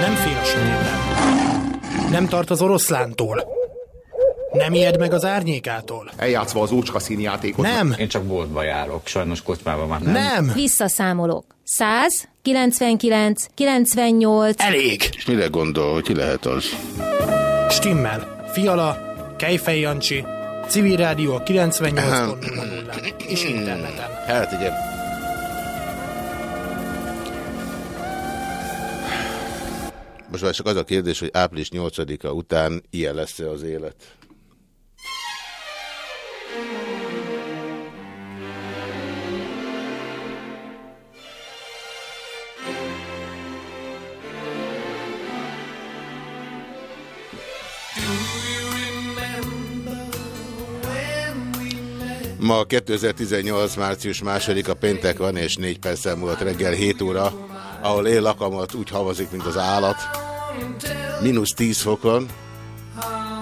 Nem fél a sötétben. Nem tart az oroszlántól. Nem ijed meg az árnyékától. Eljátszva az ócska színjátékot. Nem, Én csak boltba járok, sajnos kocsmában már nem. nem. Visszaszámolok. 100, 99, 98. Elég. És mire gondol, hogy ki lehet az? Stimmel. Fiala, Kejfej Jancsi, Civil Rádió 98.0 és interneten. Hát igen. Most már csak az a kérdés, hogy április 8-a után ilyen lesz-e az élet. Ma 2018. március második a péntek van, és négy perccel múlott reggel 7 óra, ahol én lakamat úgy havazik, mint az állat. Mínusz 10 fokon.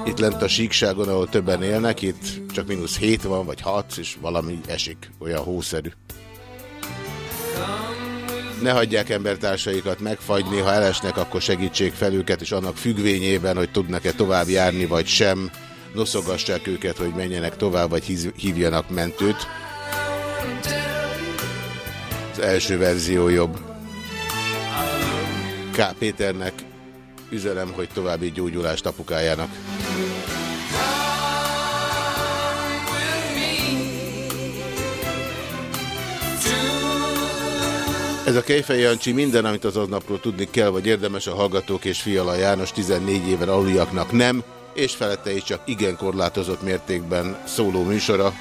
Itt lent a síkságon, ahol többen élnek, itt csak mínusz 7 van, vagy 6, és valami esik, olyan hószerű. Ne hagyják embertársaikat megfagyni, ha elesnek, akkor segítsék fel őket, és annak függvényében, hogy tudnak-e tovább járni, vagy sem, noszogassák őket, hogy menjenek tovább, vagy hívjanak mentőt. Az első verzió jobb. K. Péternek üzenem, hogy további gyógyulást apukájának. Ez a Kejfej Jancsi minden, amit az aznapról tudni kell, vagy érdemes a Hallgatók és Fiala János 14 éven aluliaknak nem, és felette is csak igen korlátozott mértékben szóló műsora.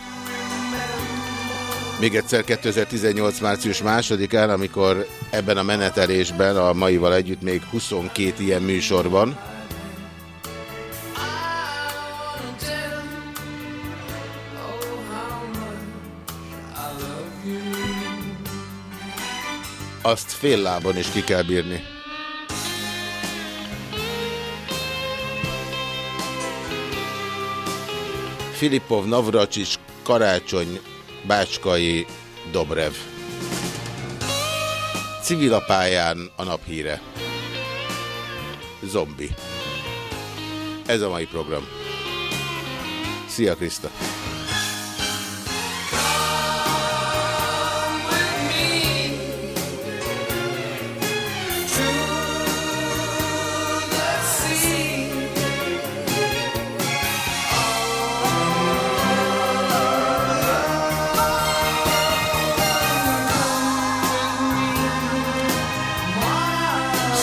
Még egyszer 2018. március másodikán, amikor ebben a menetelésben a maival együtt még 22 ilyen műsor van. Azt fél lábon is ki kell bírni. Filipov, Navracsics, Karácsony, Bácskai, Dobrev. Civil a pályán a naphíre. Zombi. Ez a mai program. Szia Krista!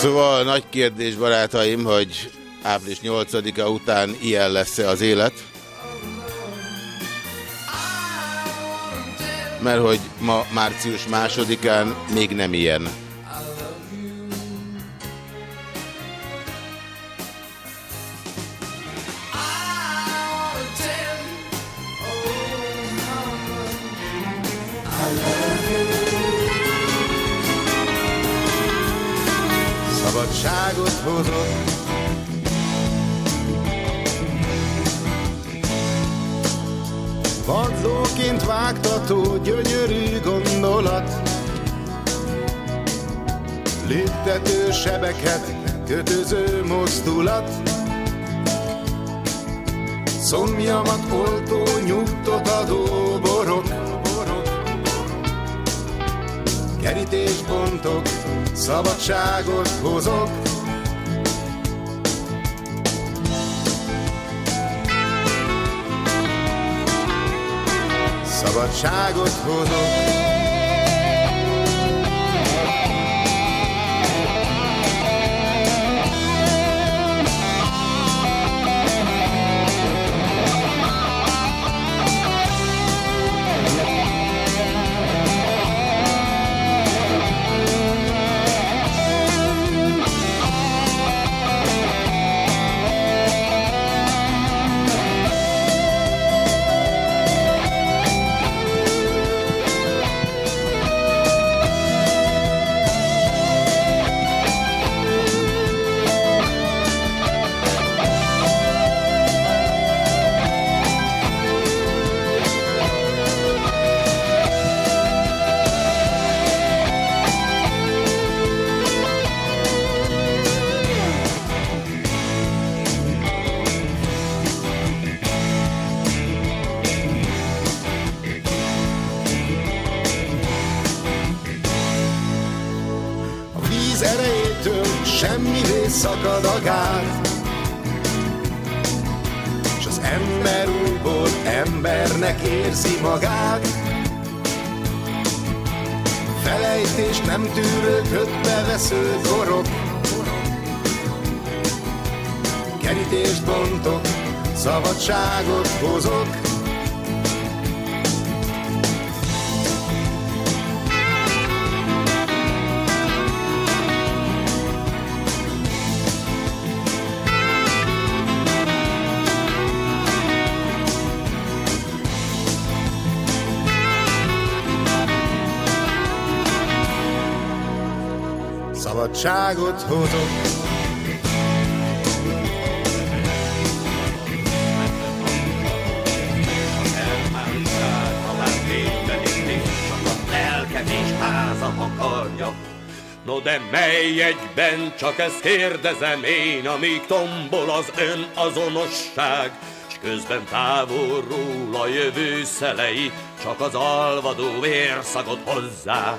Szóval nagy kérdés, barátaim, hogy április 8-a után ilyen lesz-e az élet. Mert hogy ma március másodikán még nem ilyen. Szabadságot hozott. Vadzóként vágtató gyönyörű gondolat. Léptető sebeket kötöző mozdulat. Szomjamat oltó nyugtot adó borok. Kerítéspontok, szabadságot hozok Szabadságot hozok semmivé szakad a gáz. S az ember újból embernek érzi magát, Felejtés nem tűrő ködbe vesző korok, Kerítést bontok, szabadságot hozok, szabadságot hozok. No de mely egyben, csak ezt kérdezem én, amíg tombol az ön azonosság, s közben távolról a jövő szelei, csak az alvadó vérszagot hozzá.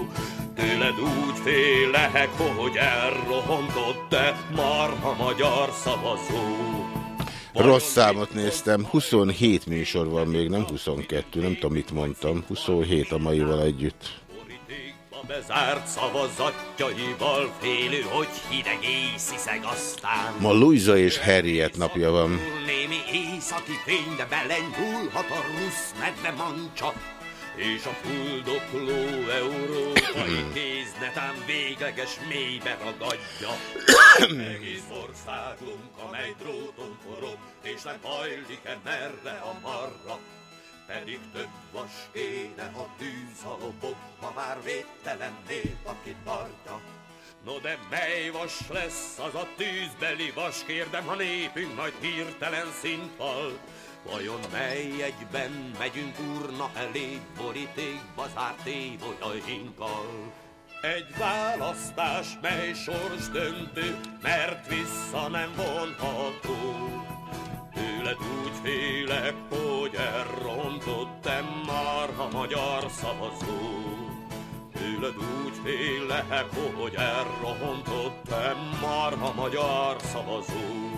Tőled úgy félek, hogy elrohontott te marha magyar szavazó. Rossz számot néztem, 27 műsor van még, nem 22, nem tudom mit mondtam, 27 a maival együtt. Bezárt szavazatjaival félő, hogy hideg észiszeg aztán. Ma Luisa és Harriet napja van. Némi északi fénybe belenyúlhat a rusz medve mancsa, és a fuldokló európai kéz netán végleges mélybe ragadja. Egész országunk, amely dróton forog, és nem hajlik-e merre a marra. Pedig több vas kéne a tűz a ha már védtelen nép, aki tartja. No de mely vas lesz az a tűzbeli vas, kérdem, ha népünk majd hirtelen szintval. Vajon mely egyben megyünk urna elé, borítékba zárt évolyainkkal? Egy választás, mely sors döntő, mert vissza nem vonható. Tőled úgy félek, hogy elrontottam már a magyar szavazó. Tőled úgy félek, hogy elrontottam már a magyar szavazó.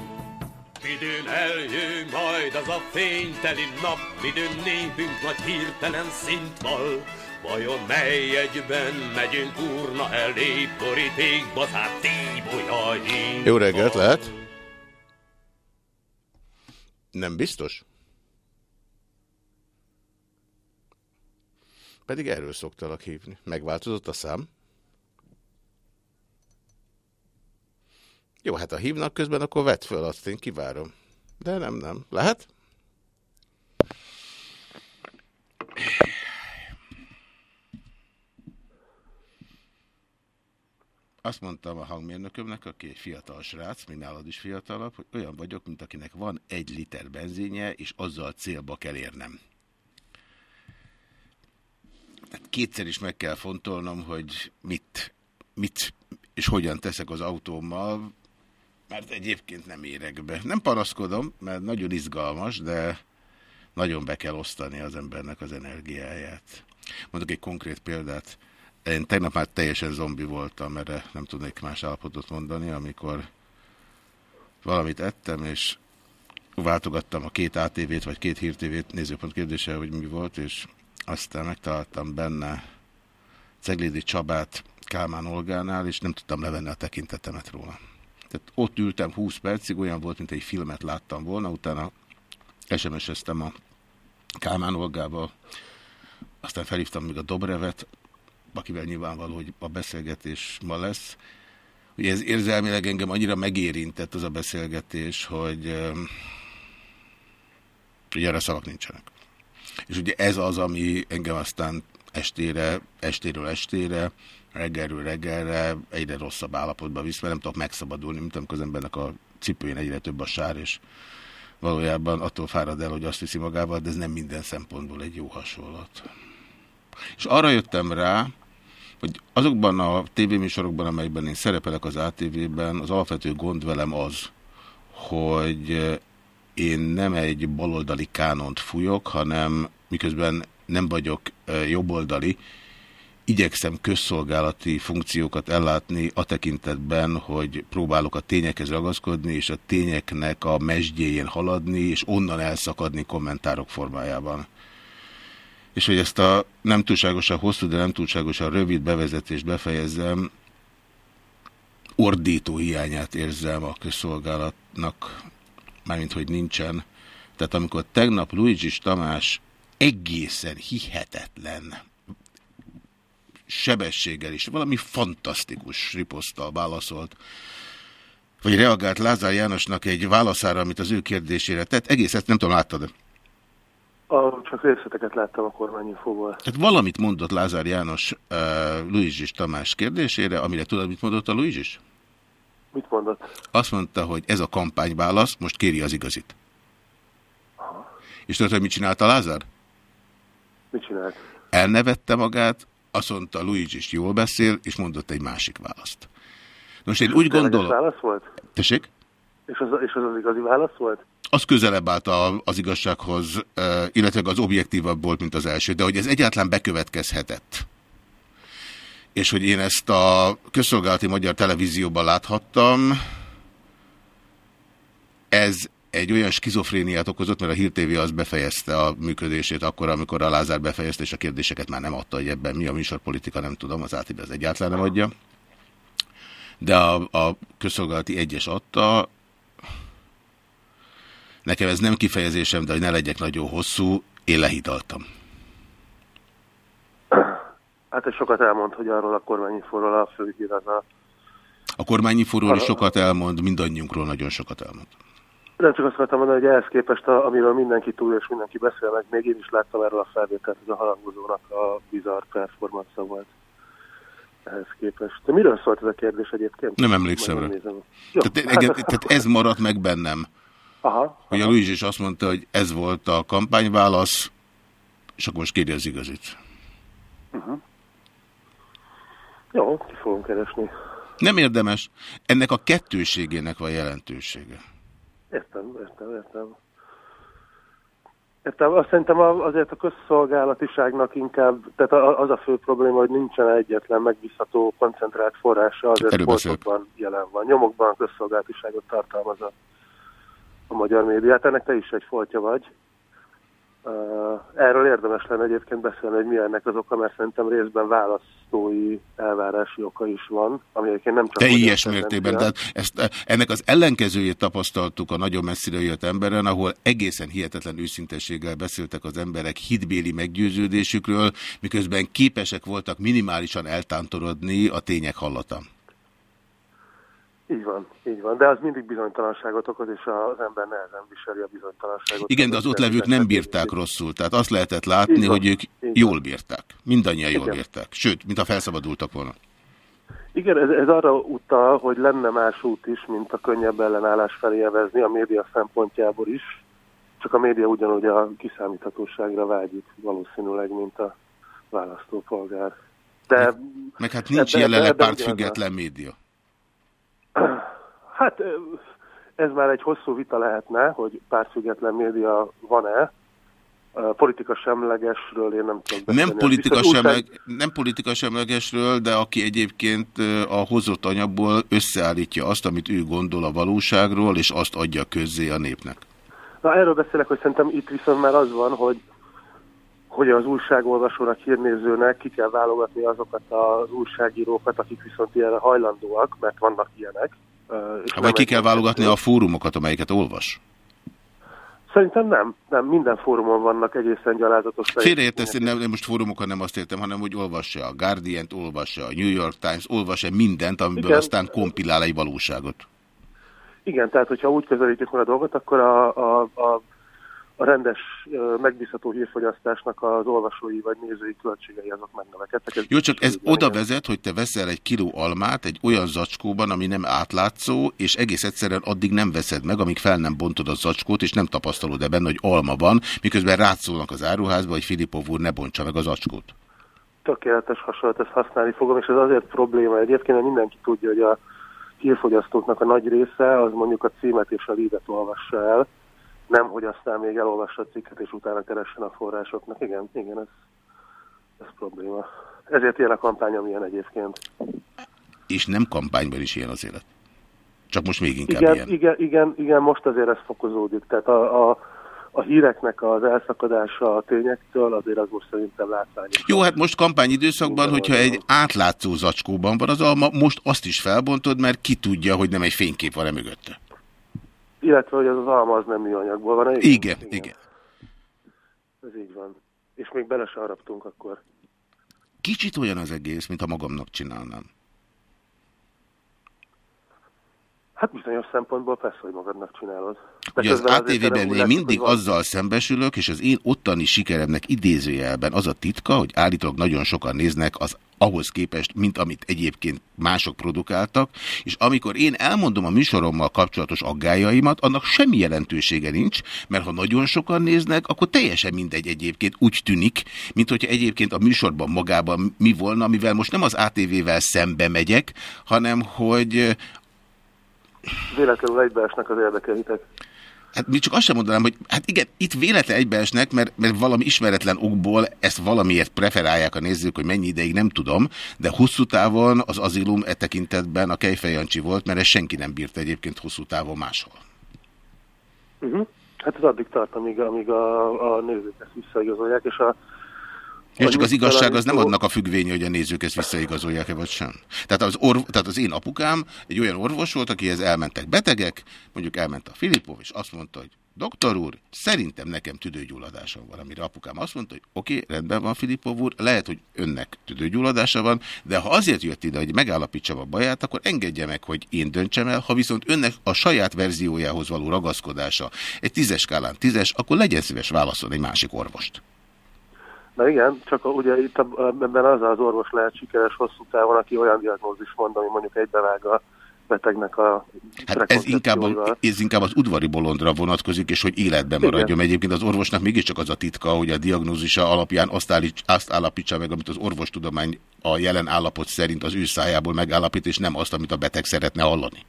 Midőn eljön majd az a fényteli nap, midőn népünk nagy hirtelen szintval. Vajon mely egyben megyünk urna elé, borítékba zárt tíbolyaink? Jó reggelt, lehet? Nem biztos? Pedig erről szoktalak hívni. Megváltozott a szám? Jó, hát ha hívnak közben, akkor vedd föl, azt én kivárom. De nem, nem. Lehet? Azt mondtam a hangmérnökömnek, aki egy fiatal srác, még nálad is fiatalabb, hogy olyan vagyok, mint akinek van egy liter benzinje, és azzal célba kell érnem. Tehát kétszer is meg kell fontolnom, hogy mit, mit és hogyan teszek az autómmal, mert egyébként nem érek be. Nem panaszkodom, mert nagyon izgalmas, de nagyon be kell osztani az embernek az energiáját. Mondok egy konkrét példát. Én tegnap már teljesen zombi voltam, erre nem tudnék más állapotot mondani, amikor valamit ettem, és váltogattam a két ATV-t, vagy két hírtévét, nézőpont kérdése, hogy mi volt, és aztán megtaláltam benne Ceglédi Csabát Kálmán Olgánál, és nem tudtam levenni a tekintetemet róla. Tehát ott ültem 20 percig, olyan volt, mint egy filmet láttam volna, utána SMS-eztem a Kálmán Olgával, aztán felhívtam még a Dobrevet, akivel nyilvánvaló, hogy a beszélgetés ma lesz. Ugye ez érzelmileg engem annyira megérintett az a beszélgetés, hogy, hogy erre szavak nincsenek. És ugye ez az, ami engem aztán estére, estéről estére reggelről reggelre egyre rosszabb állapotba visz, mert nem tudok megszabadulni, mint amikor az embernek a cipőjén egyre több a sár, és valójában attól fárad el, hogy azt viszi magával, de ez nem minden szempontból egy jó hasonlat. És arra jöttem rá, hogy azokban a tévéműsorokban, amelyben én szerepelek az ATV-ben, az alapvető gond velem az, hogy én nem egy baloldali kánont fújok, hanem miközben nem vagyok jobboldali, igyekszem közszolgálati funkciókat ellátni a tekintetben, hogy próbálok a tényekhez ragaszkodni, és a tényeknek a mesdjéjén haladni, és onnan elszakadni kommentárok formájában. És hogy ezt a nem túlságosan hosszú, de nem túlságosan rövid bevezetést befejezzem, ordító hiányát érzem a közszolgálatnak, mármint hogy nincsen. Tehát amikor tegnap Luigi Tamás egészen hihetetlen sebességgel is, valami fantasztikus riposztal válaszolt, vagy reagált Lázár Jánosnak egy válaszára, amit az ő kérdésére tett. Egész ezt nem tudom, láttad a, csak részleteket láttam a kormányinfóból. Tehát valamit mondott Lázár János uh, Luizs Tamás kérdésére, amire tudod, mit mondott a Luizs? Mit mondott? Azt mondta, hogy ez a kampányválasz, most kéri az igazit. Aha. És tudod, hogy mit csinálta Lázár? Mit csinált? Elnevette magát, azt mondta, Luigi is jól beszél, és mondott egy másik választ. Most én úgy gondolom... válasz volt? Tessék? És az, és az az igazi válasz volt? Az közelebb állt az igazsághoz, illetve az objektívabb volt, mint az első, de hogy ez egyáltalán bekövetkezhetett. És hogy én ezt a közszolgálati magyar televízióban láthattam, ez egy olyan skizofréniát okozott, mert a Hír TV az befejezte a működését akkor, amikor a Lázár befejezte, és a kérdéseket már nem adta, hogy ebben mi a műsorpolitika, nem tudom, az átib az egyáltalán nem adja. De a, a közszolgálati egyes adta, nekem ez nem kifejezésem, de hogy ne legyek nagyon hosszú, én lehidaltam. Hát ez sokat elmond, hogy arról a kormányinforról a főhír az a... A kormányinforról is sokat elmond, mindannyiunkról nagyon sokat elmond. Nem csak azt akartam mondani, hogy ehhez képest, a, amiről mindenki túl és mindenki beszél meg, még én is láttam erről a felvételt, hogy a harangozónak a bizarr performance volt ehhez képest. De miről szólt ez a kérdés egyébként? Nem emlékszem rá. Tehát, hát, tehát ez maradt meg bennem. Aha, hogy a Luis is azt mondta, hogy ez volt a kampányválasz, és akkor most kéri az igazit. Uh -huh. Jó, ki fogom keresni. Nem érdemes. Ennek a kettőségének van jelentősége. Értem, értem, értem. Értem, azt szerintem azért a közszolgálatiságnak inkább, tehát az a fő probléma, hogy nincsen egyetlen megbízható, koncentrált forrása, azért foltokban jelen van. Nyomokban a közszolgálatiságot tartalmaz a, a magyar médiát. Ennek te is egy foltja vagy. Erről érdemes lenne egyébként beszélni, hogy mi ennek az oka, mert szerintem részben választói elvárási oka is van, ami egyébként nem csak... De ilyes mértékben, tehát ezt, ennek az ellenkezőjét tapasztaltuk a nagyon messzire jött emberen, ahol egészen hihetetlen őszintességgel beszéltek az emberek hitbéli meggyőződésükről, miközben képesek voltak minimálisan eltántorodni a tények hallatán. Így van, így van, de az mindig bizonytalanságot okoz, és az ember nehezen viseli a bizonytalanságot. Igen, de az ott levők nem bírták rosszul, tehát azt lehetett látni, hogy ők jól bírták. Mindannyian jól Igen. bírták, sőt, mint a felszabadultak volna. Igen, ez, ez arra utal, hogy lenne más út is, mint a könnyebb ellenállás felé evezni, a média szempontjából is, csak a média ugyanúgy a kiszámíthatóságra vágyik valószínűleg, mint a választópolgár. De meg, meg hát nincs jelenleg pártfüggetlen média. Hát ez már egy hosszú vita lehetne, hogy pártfüggetlen média van-e. Politika semlegesről én nem tudom beszélni. Nem politika, semleg, nem politika semlegesről, de aki egyébként a hozott anyagból összeállítja azt, amit ő gondol a valóságról, és azt adja közzé a népnek. Na erről beszélek, hogy szerintem itt viszont már az van, hogy hogy az újságolvasónak, hírnézőnek ki kell válogatni azokat az újságírókat, akik viszont ilyenre hajlandóak, mert vannak ilyenek. Vagy ki kell válogatni a fórumokat, amelyeket olvas? Szerintem nem. Nem, minden fórumon vannak egészen gyalázatos... Félreértesz, én nem, nem most fórumokat nem azt értem, hanem hogy olvassa a Guardian-t, olvassa a New York Times, olvassa mindent, amiből Igen. aztán kompilál egy valóságot. Igen, tehát hogyha úgy közelítjük meg a dolgot, akkor a, a, a a rendes, megbízható hírfogyasztásnak az olvasói vagy nézői költségei azok megnövekedtek. Ez Jó, csak ez oda vezet, hogy te veszel egy kiló almát egy olyan zacskóban, ami nem átlátszó, és egész egyszerűen addig nem veszed meg, amíg fel nem bontod a zacskót, és nem tapasztalod e benne, hogy alma van, miközben rátszólnak az áruházba, hogy Filipov úr ne bontsa meg a zacskót. Tökéletes hasonlat, ezt használni fogom, és ez azért probléma egyébként, hogy mindenki tudja, hogy a hírfogyasztóknak a nagy része az mondjuk a címet és a lídet olvassa el, nem, hogy aztán még elolvassa a cikket, és utána keressen a forrásoknak. Igen, igen, ez, ez probléma. Ezért ilyen a kampány, amilyen egyébként. És nem kampányban is ilyen az élet. Csak most még inkább igen, ilyen. Igen, igen, igen, most azért ez fokozódik. Tehát a, a, a híreknek az elszakadása a tényektől azért az most szerintem látványos. Jó, hát most kampányidőszakban, hogyha egy átlátszó zacskóban van az alma, most azt is felbontod, mert ki tudja, hogy nem egy fénykép van-e mögötte. Illetve, hogy az az alma az nem műanyagból van. Igen, igen, igen. Ez így van. És még bele se haraptunk akkor. Kicsit olyan az egész, mint ha magamnak csinálnám. Hát bizonyos szempontból persze, hogy magadnak csinálod. De Ugye az ATV-ben én mindig van. azzal szembesülök, és az én ottani sikeremnek idézőjelben az a titka, hogy állítólag nagyon sokan néznek az ahhoz képest, mint amit egyébként mások produkáltak, és amikor én elmondom a műsorommal kapcsolatos aggájaimat, annak semmi jelentősége nincs, mert ha nagyon sokan néznek, akkor teljesen mindegy egyébként úgy tűnik, mint hogyha egyébként a műsorban magában mi volna, mivel most nem az ATV-vel szembe megyek, hanem hogy véletlenül egybeesnek az érdekeitek. Hát mi csak azt sem mondanám, hogy hát igen, itt véletlen egybeesnek, mert, mert valami ismeretlen okból ezt valamiért preferálják a nézők, hogy mennyi ideig nem tudom, de hosszú távon az azilum e tekintetben a Kejfejancsi volt, mert ez senki nem bírt egyébként hosszú távon máshol. Uh mhm. -huh. Hát ez addig tart, amíg, amíg a, a nézők ezt visszaigazolják, és a és csak az igazság az nem adnak a függvénye, hogy a nézők ezt visszaigazolják-e vagy sem. Tehát az, orv, tehát az én apukám egy olyan orvos volt, akihez elmentek betegek, mondjuk elment a Filipov, és azt mondta, hogy doktor úr, szerintem nekem tüdőgyulladásom van, amire apukám azt mondta, hogy oké, okay, rendben van Filipov úr, lehet, hogy önnek tüdőgyulladása van, de ha azért jött ide, hogy megállapítsam a baját, akkor engedje meg, hogy én döntsem el, ha viszont önnek a saját verziójához való ragaszkodása egy tízes skálán tízes, akkor legyen szíves válaszolni egy másik orvost. Na igen, csak ugye itt ebben az az orvos lehet sikeres hosszú távon, aki olyan diagnózis mond, ami mondjuk egybevág a betegnek a hát ez inkább, a, ez inkább az udvari bolondra vonatkozik, és hogy életben maradjon. Igen. Egyébként az orvosnak mégiscsak az a titka, hogy a diagnózisa alapján azt, állít, azt állapítsa meg, amit az orvostudomány a jelen állapot szerint az ő szájából megállapít, és nem azt, amit a beteg szeretne hallani.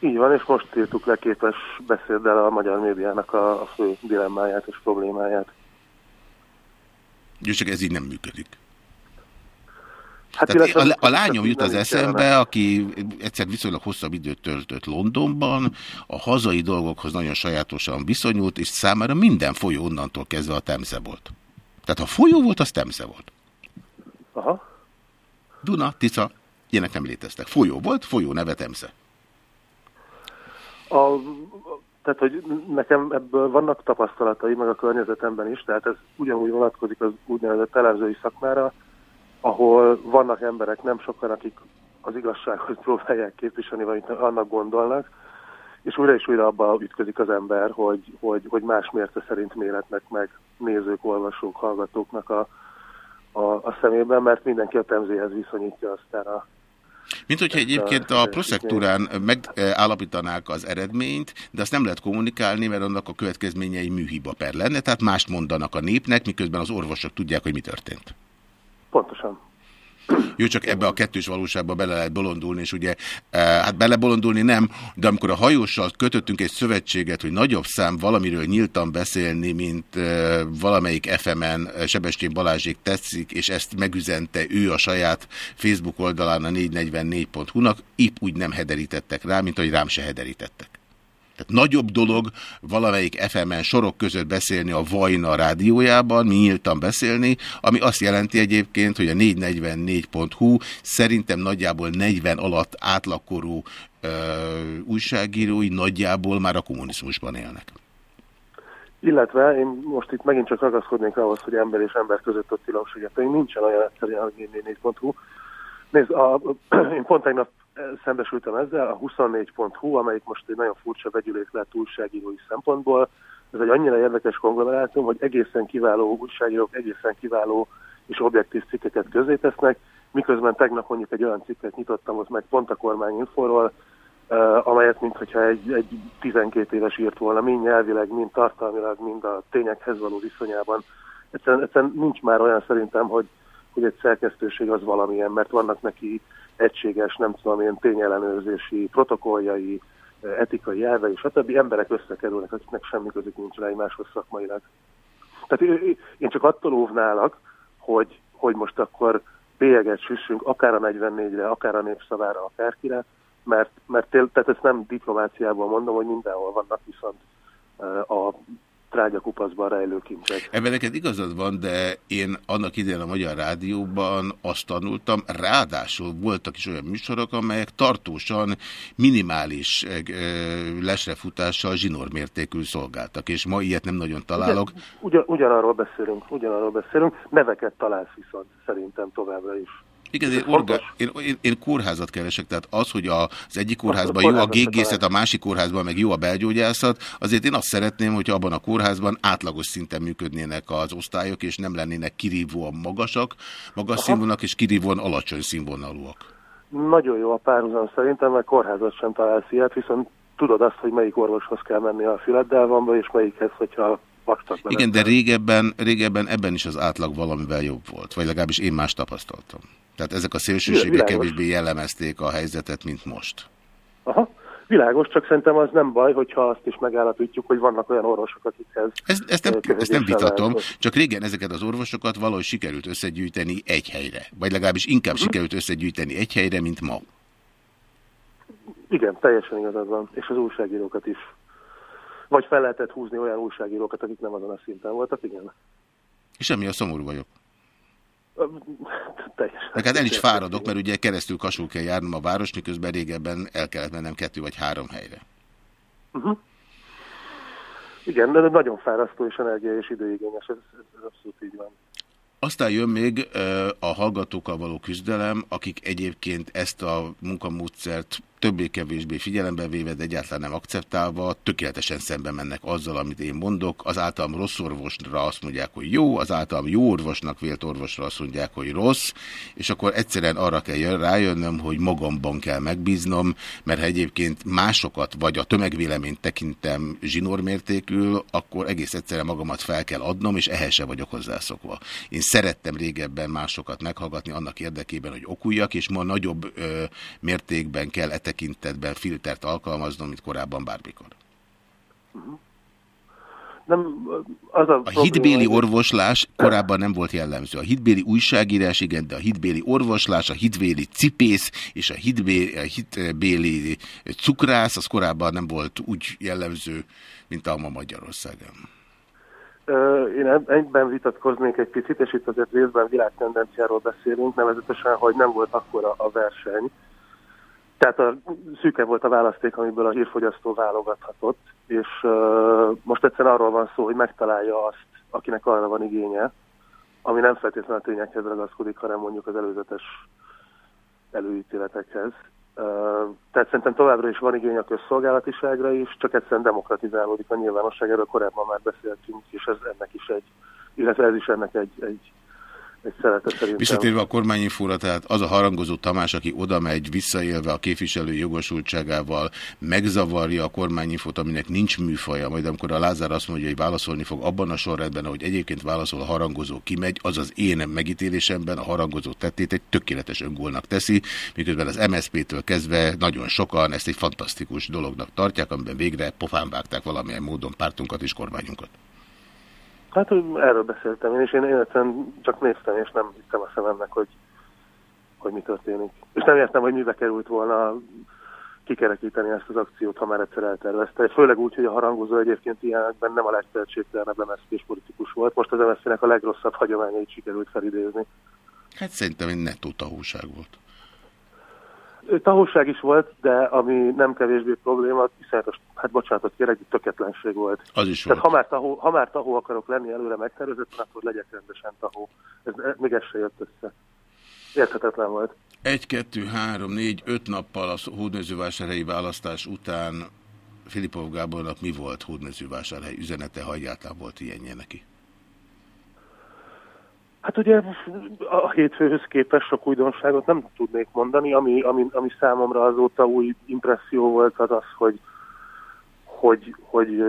Így van, és most írtuk le képes beszéddel a magyar médiának a, a fő dilemmáját és problémáját. Jó, csak ez így nem működik. Hát Tehát a, a lányom jut az eszembe, aki egyszer viszonylag hosszabb időt töltött Londonban, a hazai dolgokhoz nagyon sajátosan viszonyult, és számára minden folyó onnantól kezdve a Temze volt. Tehát ha folyó volt, az Temze volt. Aha. Duna, Tisza, ilyenek nem léteztek. Folyó volt, folyó neve Temze. A, tehát, hogy nekem ebből vannak tapasztalatai, meg a környezetemben is, tehát ez ugyanúgy vonatkozik az úgynevezett elemzői szakmára, ahol vannak emberek, nem sokan, akik az igazsághoz próbálják képviselni, vagy annak gondolnak, és újra és újra abba ütközik az ember, hogy, hogy, hogy más mérte szerint méretnek meg nézők, olvasók, hallgatóknak a, a, a szemében, mert mindenki a temzéhez viszonyítja aztán a, mint hogyha egyébként a proszektúrán megállapítanák az eredményt, de azt nem lehet kommunikálni, mert annak a következményei műhiba per lenne, tehát mást mondanak a népnek, miközben az orvosok tudják, hogy mi történt. Pontosan. Jó, csak ebbe a kettős valóságba bele lehet bolondulni, és ugye, eh, hát belebolondulni nem, de amikor a hajóssal kötöttünk egy szövetséget, hogy nagyobb szám valamiről nyíltan beszélni, mint eh, valamelyik FM-en eh, Sebestyén Balázsék tetszik, és ezt megüzente ő a saját Facebook oldalán a 444.hu-nak, épp úgy nem hederítettek rá, mint ahogy rám se hederítettek. Tehát nagyobb dolog valamelyik FM-en sorok között beszélni a Vajna rádiójában, mi nyíltan beszélni, ami azt jelenti egyébként, hogy a 444.hu szerintem nagyjából 40 alatt átlagkorú ö, újságírói nagyjából már a kommunizmusban élnek. Illetve én most itt megint csak ragaszkodnék ahhoz, hogy ember és ember között ott tilalomséget, hogy nincsen olyan egyszerűen, hogy 444.hu. Nézd, a, én pont tegnap szembesültem ezzel, a 24.hu, amelyik most egy nagyon furcsa vegyülék lett újságírói szempontból, ez egy annyira érdekes konglomerátum, hogy egészen kiváló újságírók, egészen kiváló és objektív cikkeket közé tesznek, miközben tegnap mondjuk egy olyan cikket nyitottam ott meg pont a kormányinforról, amelyet mintha egy, egy 12 éves írt volna, mind nyelvileg, mind tartalmilag, mind a tényekhez való viszonyában. Egyszerűen, egyszerűen nincs már olyan szerintem, hogy, hogy egy szerkesztőség az valamilyen, mert vannak neki egységes, nem tudom én, tényellenőrzési protokolljai, etikai elvei, stb. emberek összekerülnek, akiknek semmi közük nincs rá egymáshoz szakmailag. Tehát én csak attól óvnálak, hogy, hogy most akkor bélyeget süssünk akár a 44-re, akár a népszavára, akárkire, mert, mert tehát ezt nem diplomáciából mondom, hogy mindenhol vannak viszont a trágyakupaszban rejlő kincsek. Ebben neked igazad van, de én annak idején a Magyar Rádióban azt tanultam, ráadásul voltak is olyan műsorok, amelyek tartósan minimális lesrefutással zsinórmértékű szolgáltak, és ma ilyet nem nagyon találok. Ugyan, ugyanarról beszélünk, ugyanarról beszélünk, neveket találsz viszont szerintem továbbra is. Igen, én, orga, én, én, én kórházat keresek, tehát az, hogy az egyik kórházban jó a gégészet, a másik kórházban meg jó a belgyógyászat, azért én azt szeretném, hogy abban a kórházban átlagos szinten működnének az osztályok, és nem lennének kirívóan magasak, magas Aha. színvonalak, és kirívóan alacsony színvonalúak. Nagyon jó a párhuzam szerintem, mert kórházat sem találsz ilyet, viszont tudod azt, hogy melyik orvoshoz kell menni a füleddelvamba, és melyikhez, hogyha Igen, de régebben, régebben ebben is az átlag valamivel jobb volt, vagy legalábbis én más tapasztaltam. Tehát ezek a szélsőségek kevésbé jellemezték a helyzetet, mint most. Aha. Világos, csak szerintem az nem baj, hogyha azt is megállapítjuk, hogy vannak olyan orvosok, akikhez... Ezt, ezt, nem, ezt nem vitatom, csak régen ezeket az orvosokat valahogy sikerült összegyűjteni egy helyre. Vagy legalábbis inkább hmm. sikerült összegyűjteni egy helyre, mint ma. Igen, teljesen igazad van. És az újságírókat is. Vagy fel lehetett húzni olyan újságírókat, akik nem azon a szinten voltak, igen. És emi a szomorú vagyok. Teljesen. Meg hát el is fáradok, mert ugye keresztül kasul kell járnom a város, miközben régebben el kellett mennem kettő vagy három helyre. Uh -huh. Igen, de nagyon fárasztó és energia és időigényes, ez, ez abszolút így van. Aztán jön még a hallgatókkal való küzdelem, akik egyébként ezt a munkamódszert többé-kevésbé figyelembe véve, de egyáltalán nem akceptálva, tökéletesen szembe mennek azzal, amit én mondok. Az általam rossz orvosra azt mondják, hogy jó, az általam jó orvosnak vélt orvosra azt mondják, hogy rossz, és akkor egyszerűen arra kell rájönnöm, hogy magamban kell megbíznom, mert ha egyébként másokat, vagy a tömegvéleményt tekintem zsinórmértékül, akkor egész egyszerűen magamat fel kell adnom, és ehhez se vagyok hozzászokva. Én szerettem régebben másokat meghallgatni annak érdekében, hogy okuljak, és ma nagyobb ö, mértékben kell tekintetben filtert alkalmaznom, mint korábban bármikor. Nem, az a, a hitbéli orvoslás korábban nem volt jellemző. A hitbéli újságírás, igen, de a hitbéli orvoslás, a hitbéli cipész és a hitbéli, a hitbéli cukrász, az korábban nem volt úgy jellemző, mint a ma Magyarországon. Én egyben vitatkoznék egy picit, és itt azért részben világtendenciáról beszélünk, nevezetesen, hogy nem volt akkora a verseny, tehát a, szűke volt a választék, amiből a hírfogyasztó válogathatott, és uh, most egyszerűen arról van szó, hogy megtalálja azt, akinek arra van igénye, ami nem feltétlenül a tényekhez ragaszkodik, hanem mondjuk az előzetes előítéletekhez. Uh, tehát szerintem továbbra is van igény a közszolgálatiságra is, csak egyszerűen demokratizálódik a nyilvánosság, erről korábban már beszéltünk, és ez ennek is egy, illetve ez is ennek egy, egy Visszatérve a kormányinfóra, tehát az a harangozó Tamás, aki oda megy, visszaélve a képviselő jogosultságával, megzavarja a kormányinfót, aminek nincs műfaja, majd amikor a Lázár azt mondja, hogy válaszolni fog abban a sorrendben, ahogy egyébként válaszol a harangozó kimegy, az az én megítélésemben a harangozó tettét egy tökéletes öngólnak teszi, miközben az MSZP-től kezdve nagyon sokan ezt egy fantasztikus dolognak tartják, amiben végre pofán vágták valamilyen módon pártunkat és kormányunkat. Hát erről beszéltem én, és én életem csak néztem, és nem hittem a szememnek, hogy, hogy mi történik. És nem értem, hogy mibe került volna kikerekíteni ezt az akciót, ha már egyszer eltervezte. Főleg úgy, hogy a harangozó egyébként ilyenekben nem a legtehetségtelenebb MSZP politikus volt. Most az MSZP-nek a legrosszabb hagyományait sikerült felidézni. Hát szerintem egy nettó tahóság volt. Tahóság is volt, de ami nem kevésbé probléma, iszonyatos, hát bocsánatot kérek, töketlenség volt. Az is Tehát volt. Ha már, tahó, ha már tahó akarok lenni előre megtervezett, akkor legyek rendesen tahó. Ez, még ez se jött össze. Érthetetlen volt. 1, 2, 3, 4, 5 nappal a hódnőzővásárhelyi választás után Filipov Gábornak mi volt hódmezővásárhely üzenete, ha egyáltalán volt ilyenje neki? Hát ugye a hétfőhöz képest sok újdonságot nem tudnék mondani, ami, ami, ami számomra azóta új impresszió volt az az, hogy, hogy, hogy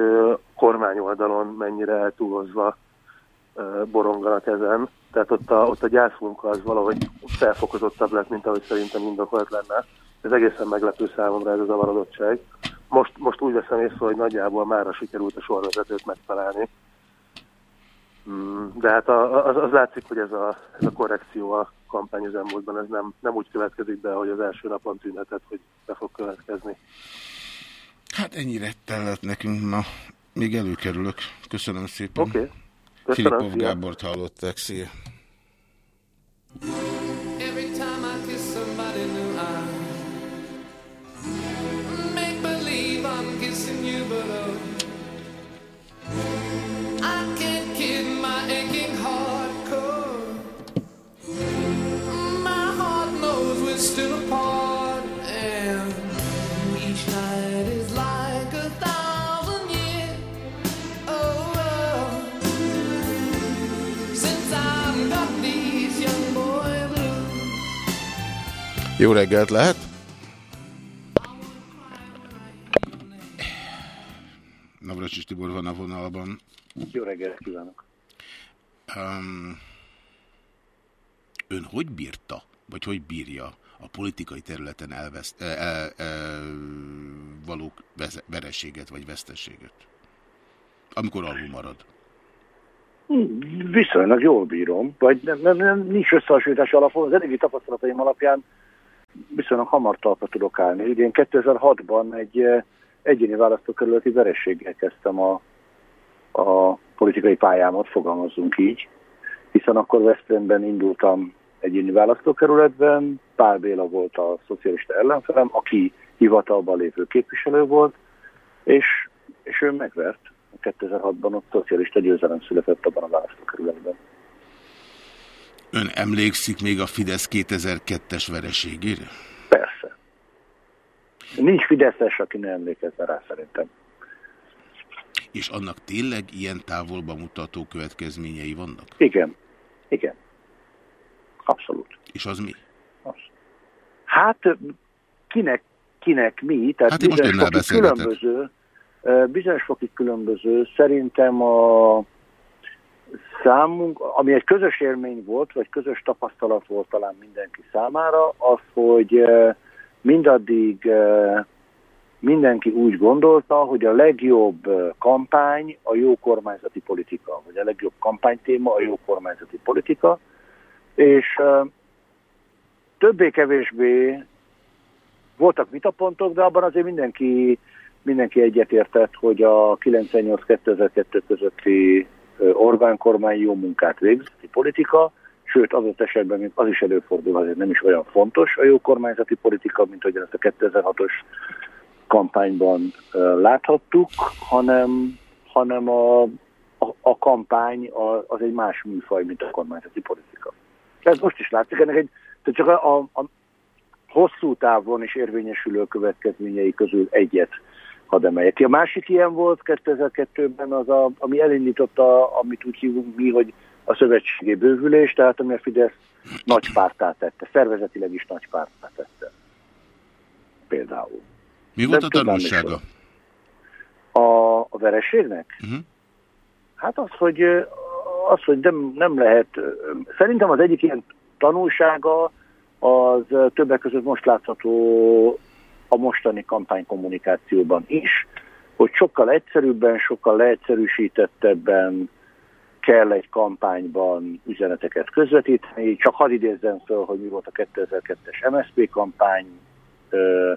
kormányoldalon mennyire eltúlozva boronganak ezen. Tehát ott a, ott a gyászmunka az valahogy felfokozottabb lett, mint ahogy szerintem indokolt lenne. Ez egészen meglepő számomra ez a zavarodottság. Most, most úgy veszem észre, hogy nagyjából mára sikerült a sorvezetőt megtalálni. Mm, de hát az, az látszik, hogy ez a, ez a korrekció a kampányüzemmódban ez nem, nem úgy következik be, hogy az első napon tűnhetett, hogy be fog következni. Hát ennyire tellett nekünk, na, még előkerülök. Köszönöm szépen. Oké. Okay. Filipov Gábort hallották, szia. Jó reggelt lehet? Navracsis Tibor van a vonalban. Jó reggelt kívánok. Um, ön hogy bírta, vagy hogy bírja a politikai területen elveszt, el, el, el, való vereséget vagy veszteséget? Amikor alul marad? Viszonylag jól bírom, vagy nem, nem, nem nincs összehasonlítás alapon. Az eddigi tapasztalataim alapján viszonylag hamar talpra tudok állni. Én 2006-ban egy egyéni választókerületi verességgel kezdtem a, a politikai pályámat, fogalmazzunk így, hiszen akkor Veszprémben indultam egyéni választókerületben, Pál Béla volt a szocialista ellenfelem, aki hivatalban lévő képviselő volt, és, és ő megvert. 2006-ban ott szocialista győzelem született abban a választókerületben. Ön emlékszik még a Fidesz 2002-es vereségére? Persze. Nincs Fideszes, aki nem emlékezne rá szerintem. És annak tényleg ilyen távolba mutató következményei vannak? Igen. Igen. Abszolút. És az mi? Hát kinek, kinek mi? Tehát hát bizonyos fokig különböző, bizonyos fokig különböző. Szerintem a számunk, ami egy közös élmény volt, vagy közös tapasztalat volt talán mindenki számára, az, hogy mindaddig mindenki úgy gondolta, hogy a legjobb kampány a jó kormányzati politika, vagy a legjobb kampánytéma a jó kormányzati politika, és többé-kevésbé voltak vitapontok, de abban azért mindenki, mindenki egyetértett, hogy a 98-2002 közötti Orbán kormány jó munkát végzeti politika, sőt azok esetben még az is előfordul, azért nem is olyan fontos a jó kormányzati politika, mint ahogyan ezt a 2006-os kampányban láthattuk, hanem, hanem a, a, a kampány az egy más műfaj, mint a kormányzati politika. Ez most is látszik, ennek egy, tehát csak a, a, a hosszú távon is érvényesülő következményei közül egyet hadd emeljek ki. A másik ilyen volt 2002-ben az, a, ami elindította, amit úgy hívunk mi, hogy a szövetségi bővülés, tehát ami a Fidesz nagy pártát tette, szervezetileg is nagy pártát tette. Például. Mi volt Nem a tanulsága? A, a vereségnek? Uh mhm. -huh. Hát az, hogy, az, hogy nem, nem lehet, szerintem az egyik ilyen tanulsága az többek között most látható a mostani kampánykommunikációban is, hogy sokkal egyszerűbben, sokkal leegyszerűsítettebben kell egy kampányban üzeneteket közvetíteni. Csak hadd idézzem föl, hogy mi volt a 2002-es MSZP kampány ö,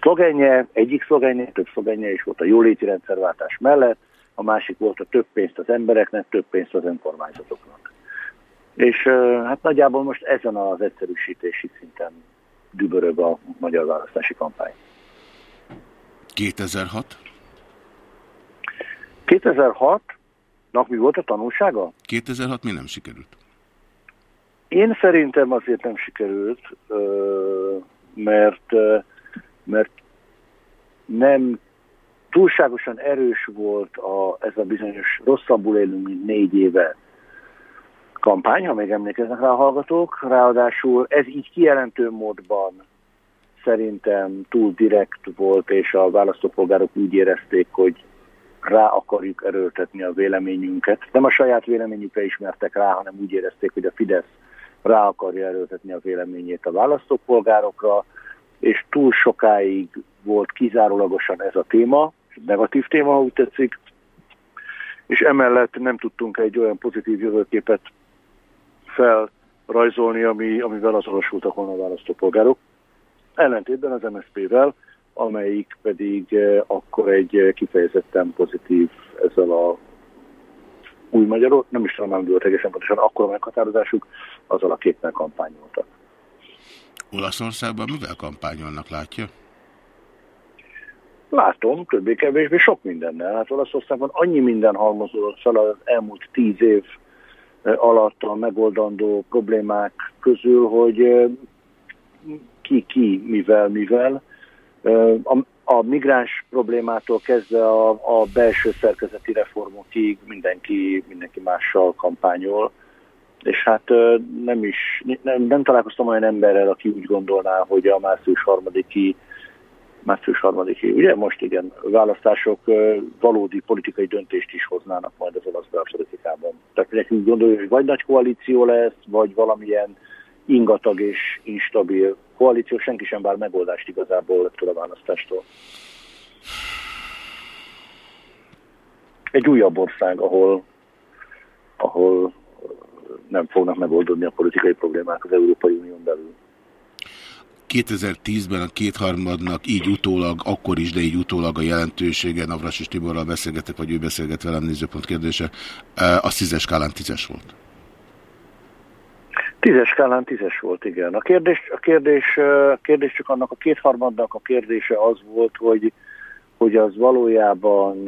szlogenje, egyik szlogenje, több szlogenje is volt a jóléti rendszerváltás mellett, a másik volt a több pénzt az embereknek, több pénzt az önkormányzatoknak. És hát nagyjából most ezen az egyszerűsítési szinten dübörög a magyar választási kampány. 2006? 2006-nak mi volt a tanulsága? 2006 mi nem sikerült? Én szerintem azért nem sikerült, mert, mert nem túlságosan erős volt a, ez a bizonyos rosszabbul élünk, mint négy éve kampány, ha még emlékeznek rá a hallgatók. Ráadásul ez így kijelentő módban szerintem túl direkt volt, és a választópolgárok úgy érezték, hogy rá akarjuk erőltetni a véleményünket. Nem a saját véleményükre ismertek rá, hanem úgy érezték, hogy a Fidesz rá akarja erőltetni a véleményét a választópolgárokra, és túl sokáig volt kizárólagosan ez a téma, negatív téma, ha úgy tetszik, és emellett nem tudtunk egy olyan pozitív jövőképet felrajzolni, ami, amivel azonosultak volna a választópolgárok. Ellentétben az MSZP-vel, amelyik pedig eh, akkor egy eh, kifejezetten pozitív ezzel a új magyarul, nem is tudom, nem volt egészen pontosan akkor a meghatározásuk, azzal a képpel kampányoltak. Olaszországban mivel kampányolnak, látja? Látom, többé-kevésbé sok mindennel. Hát Olaszországban annyi minden halmozódott fel az elmúlt tíz év alatt a megoldandó problémák közül, hogy ki-ki, mivel, mivel. A, a migráns problémától kezdve a, a belső szerkezeti reformokig mindenki, mindenki mással kampányol, és hát nem is, nem, nem találkoztam olyan emberrel, aki úgy gondolná, hogy a március harmadiki március harmadiki, ugye most igen, választások valódi politikai döntést is hoznának majd az olasz belpolitikában. Tehát nekünk gondolja, hogy vagy nagy koalíció lesz, vagy valamilyen ingatag és instabil koalíció, senki sem vár megoldást igazából ettől a választástól. Egy újabb ország, ahol, ahol nem fognak megoldódni a politikai problémák az Európai Unión belül. 2010-ben a kétharmadnak így utólag, akkor is, de így utólag a jelentősége, Navras és Tiborral beszélgetek, vagy ő beszélget velem, nézőpont kérdése, az tízes skálán tízes volt. Tízes skálán tízes volt, igen. A kérdés, a kérdés, a kérdés csak annak a kétharmadnak a kérdése az volt, hogy, hogy az valójában,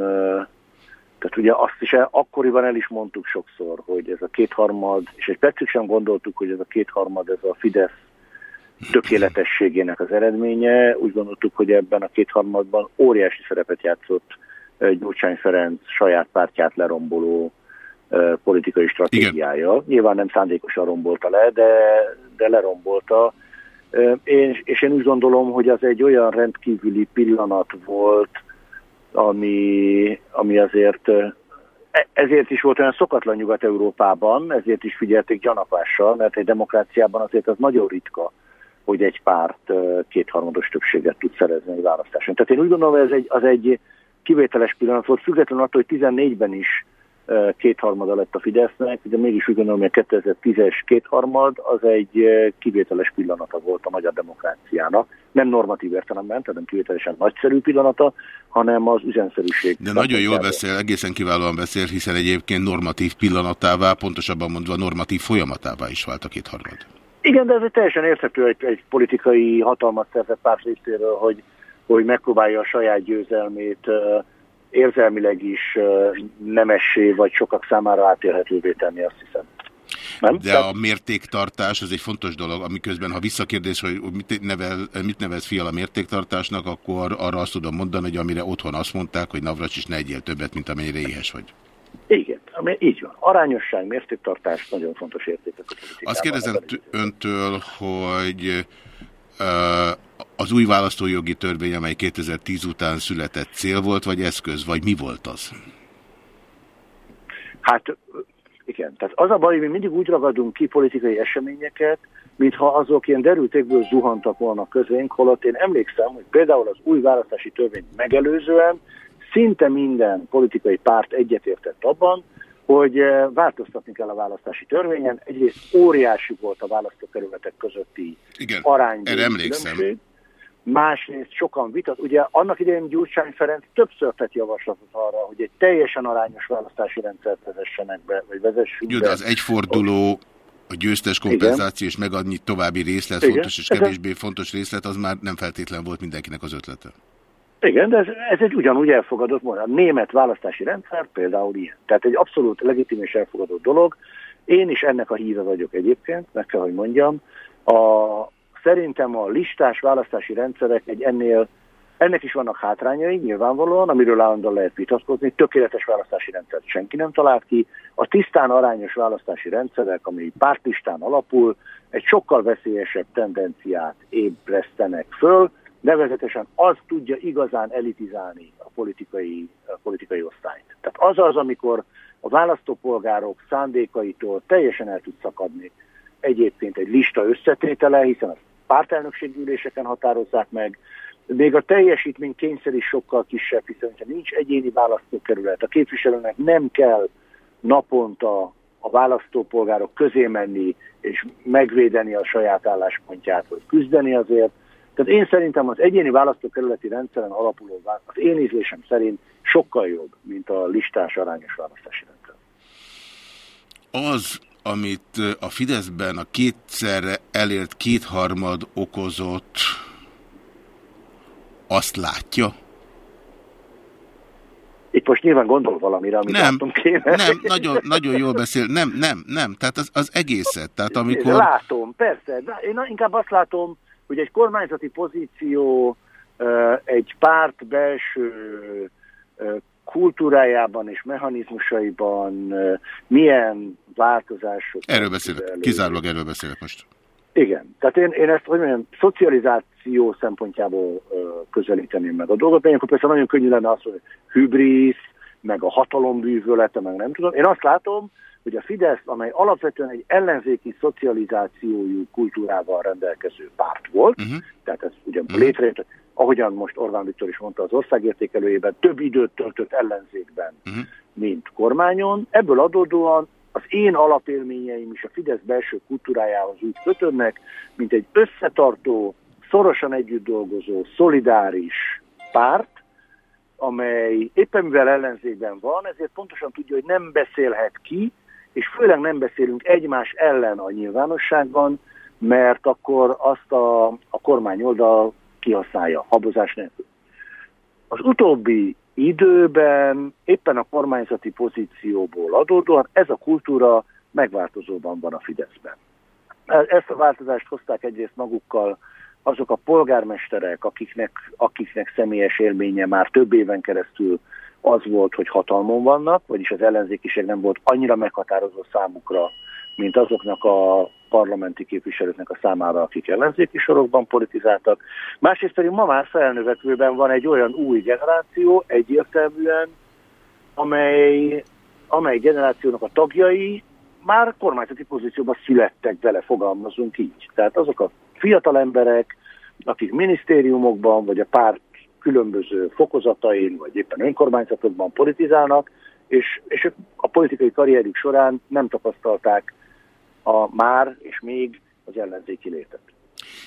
tehát ugye azt is el, akkoriban el is mondtuk sokszor, hogy ez a kétharmad, és egy percig sem gondoltuk, hogy ez a kétharmad, ez a Fidesz tökéletességének az eredménye. Úgy gondoltuk, hogy ebben a kétharmadban óriási szerepet játszott Gyurcsány Ferenc saját pártját leromboló politikai stratégiája. Igen. Nyilván nem szándékosan rombolta le, de, de lerombolta. Én, és én úgy gondolom, hogy az egy olyan rendkívüli pillanat volt, ami, ami azért e, ezért is volt olyan szokatlan Nyugat-Európában, ezért is figyelték gyanakvással, mert egy demokráciában azért az nagyon ritka, hogy egy párt kétharmados többséget tud szerezni egy választáson. Tehát én úgy gondolom, hogy ez egy, az egy kivételes pillanat volt, függetlenül attól, hogy 14-ben is kétharmada lett a Fidesznek, de mégis úgy gondolom, hogy a 2010-es kétharmad az egy kivételes pillanata volt a magyar demokráciának. Nem normatív értelemben, tehát nem kivételesen nagyszerű pillanata, hanem az üzenszerűség. De nagyon jól beszél, egészen kiválóan beszél, hiszen egyébként normatív pillanatává, pontosabban mondva normatív folyamatává is vált a kétharmad. Igen, de ez egy teljesen érthető egy, egy politikai hatalmat szerzett párt részéről, hogy, hogy megpróbálja a saját győzelmét érzelmileg is nemessé, vagy sokak számára átélhetővé tenni, azt hiszem. Nem? De a mértéktartás az egy fontos dolog, amiközben ha visszakérdés, hogy mit, nevel, mit nevez fiala mértéktartásnak, akkor arra azt tudom mondani, hogy amire otthon azt mondták, hogy Navracs is ne egyél többet, mint amennyire éhes vagy. Igen, így van. Arányosság, mértéktartás nagyon fontos értékek. Azt kérdezem öntől, hogy az új választójogi törvény, amely 2010 után született cél volt, vagy eszköz, vagy mi volt az? Hát igen, tehát az a baj, hogy mi mindig úgy ragadunk ki politikai eseményeket, mintha azok ilyen derültékből zuhantak volna közénk, holott én emlékszem, hogy például az új választási törvény megelőzően szinte minden politikai párt egyetértett abban, hogy eh, változtatni kell a választási törvényen. Egyrészt óriási volt a választókerületek közötti Igen, arány. erre emlékszem. Különbség. Másrészt sokan vitat. Ugye annak idején Gyurcsány Ferenc többször tett javaslatot arra, hogy egy teljesen arányos választási rendszert vezessenek be, vagy vezessünk Jó, de az egyforduló a győztes kompenzáció és megadni további részlet, Igen. fontos és kevésbé fontos részlet, az már nem feltétlen volt mindenkinek az ötlete. Igen, de ez, ez egy ugyanúgy elfogadott A német választási rendszer például ilyen. Tehát egy abszolút legitim és elfogadott dolog. Én is ennek a híve vagyok egyébként, meg kell, hogy mondjam. A, szerintem a listás választási rendszerek egy ennél Ennek is vannak hátrányai, nyilvánvalóan, amiről állandóan lehet vitatkozni. Tökéletes választási rendszert senki nem talált ki. A tisztán arányos választási rendszerek, ami pártistán alapul, egy sokkal veszélyesebb tendenciát ébresztenek föl, nevezetesen az tudja igazán elitizálni a politikai, a politikai osztályt. Tehát az az, amikor a választópolgárok szándékaitól teljesen el tud szakadni egyébként egy lista összetétele, hiszen a pártelnökségüléseken határozzák meg, még a teljesítmény kényszer is sokkal kisebb, hiszen ha nincs egyéni választókerület, a képviselőnek nem kell naponta a választópolgárok közé menni és megvédeni a saját álláspontját, vagy küzdeni azért. Tehát én szerintem az egyéni választókerületi rendszeren alapuló, az én ízlésem szerint sokkal jobb, mint a listás arányos választási rendszer. Az, amit a Fideszben a kétszerre elért kétharmad okozott, azt látja? Itt most nyilván gondol valamire, amit nem, látom kéne. Nem, nagyon, nagyon jól beszél. Nem, nem, nem. Tehát az, az egészet. Tehát amikor... Látom, persze. De én inkább azt látom, hogy egy kormányzati pozíció egy párt belső kultúrájában és mechanizmusaiban milyen változások... Erről beszélek, kizárólag erről beszélek most. Igen, tehát én, én ezt, hogy mondjam, szocializáció szempontjából ö, közelíteném meg a dolgot, mert persze nagyon könnyű lenne azt, hogy hübrisz, meg a hatalombűvölete, meg nem tudom. Én azt látom, hogy a Fidesz, amely alapvetően egy ellenzéki szocializációjú kultúrával rendelkező párt volt, uh -huh. tehát ez ugye uh -huh. létrejött, ahogyan most Orbán Viktor is mondta az országértékelőjében, több időt töltött ellenzékben, uh -huh. mint kormányon. Ebből adódóan az én alapélményeim is a Fidesz belső kultúrájához úgy kötődnek, mint egy összetartó, szorosan együtt dolgozó, szolidáris párt, amely éppen mivel ellenzékben van, ezért pontosan tudja, hogy nem beszélhet ki, és főleg nem beszélünk egymás ellen a nyilvánosságban, mert akkor azt a, a kormány oldal kihasználja, habozás nélkül. Az utóbbi időben éppen a kormányzati pozícióból adódóan ez a kultúra megváltozóban van a Fideszben. Ezt a változást hozták egyrészt magukkal azok a polgármesterek, akiknek, akiknek személyes élménye már több éven keresztül az volt, hogy hatalmon vannak, vagyis az ellenzékiség nem volt annyira meghatározó számukra, mint azoknak a parlamenti képviselőknek a számára, akik ellenzéki sorokban politizáltak. Másrészt pedig ma már felnövekvőben van egy olyan új generáció, egyértelműen, amely, amely generációnak a tagjai már kormányzati pozícióban születtek vele, fogalmazunk így. Tehát azok a fiatal emberek, akik minisztériumokban, vagy a párt különböző fokozatain, vagy éppen önkormányzatokban politizálnak, és, és a politikai karrierük során nem tapasztalták a már és még az ellenzéki létet.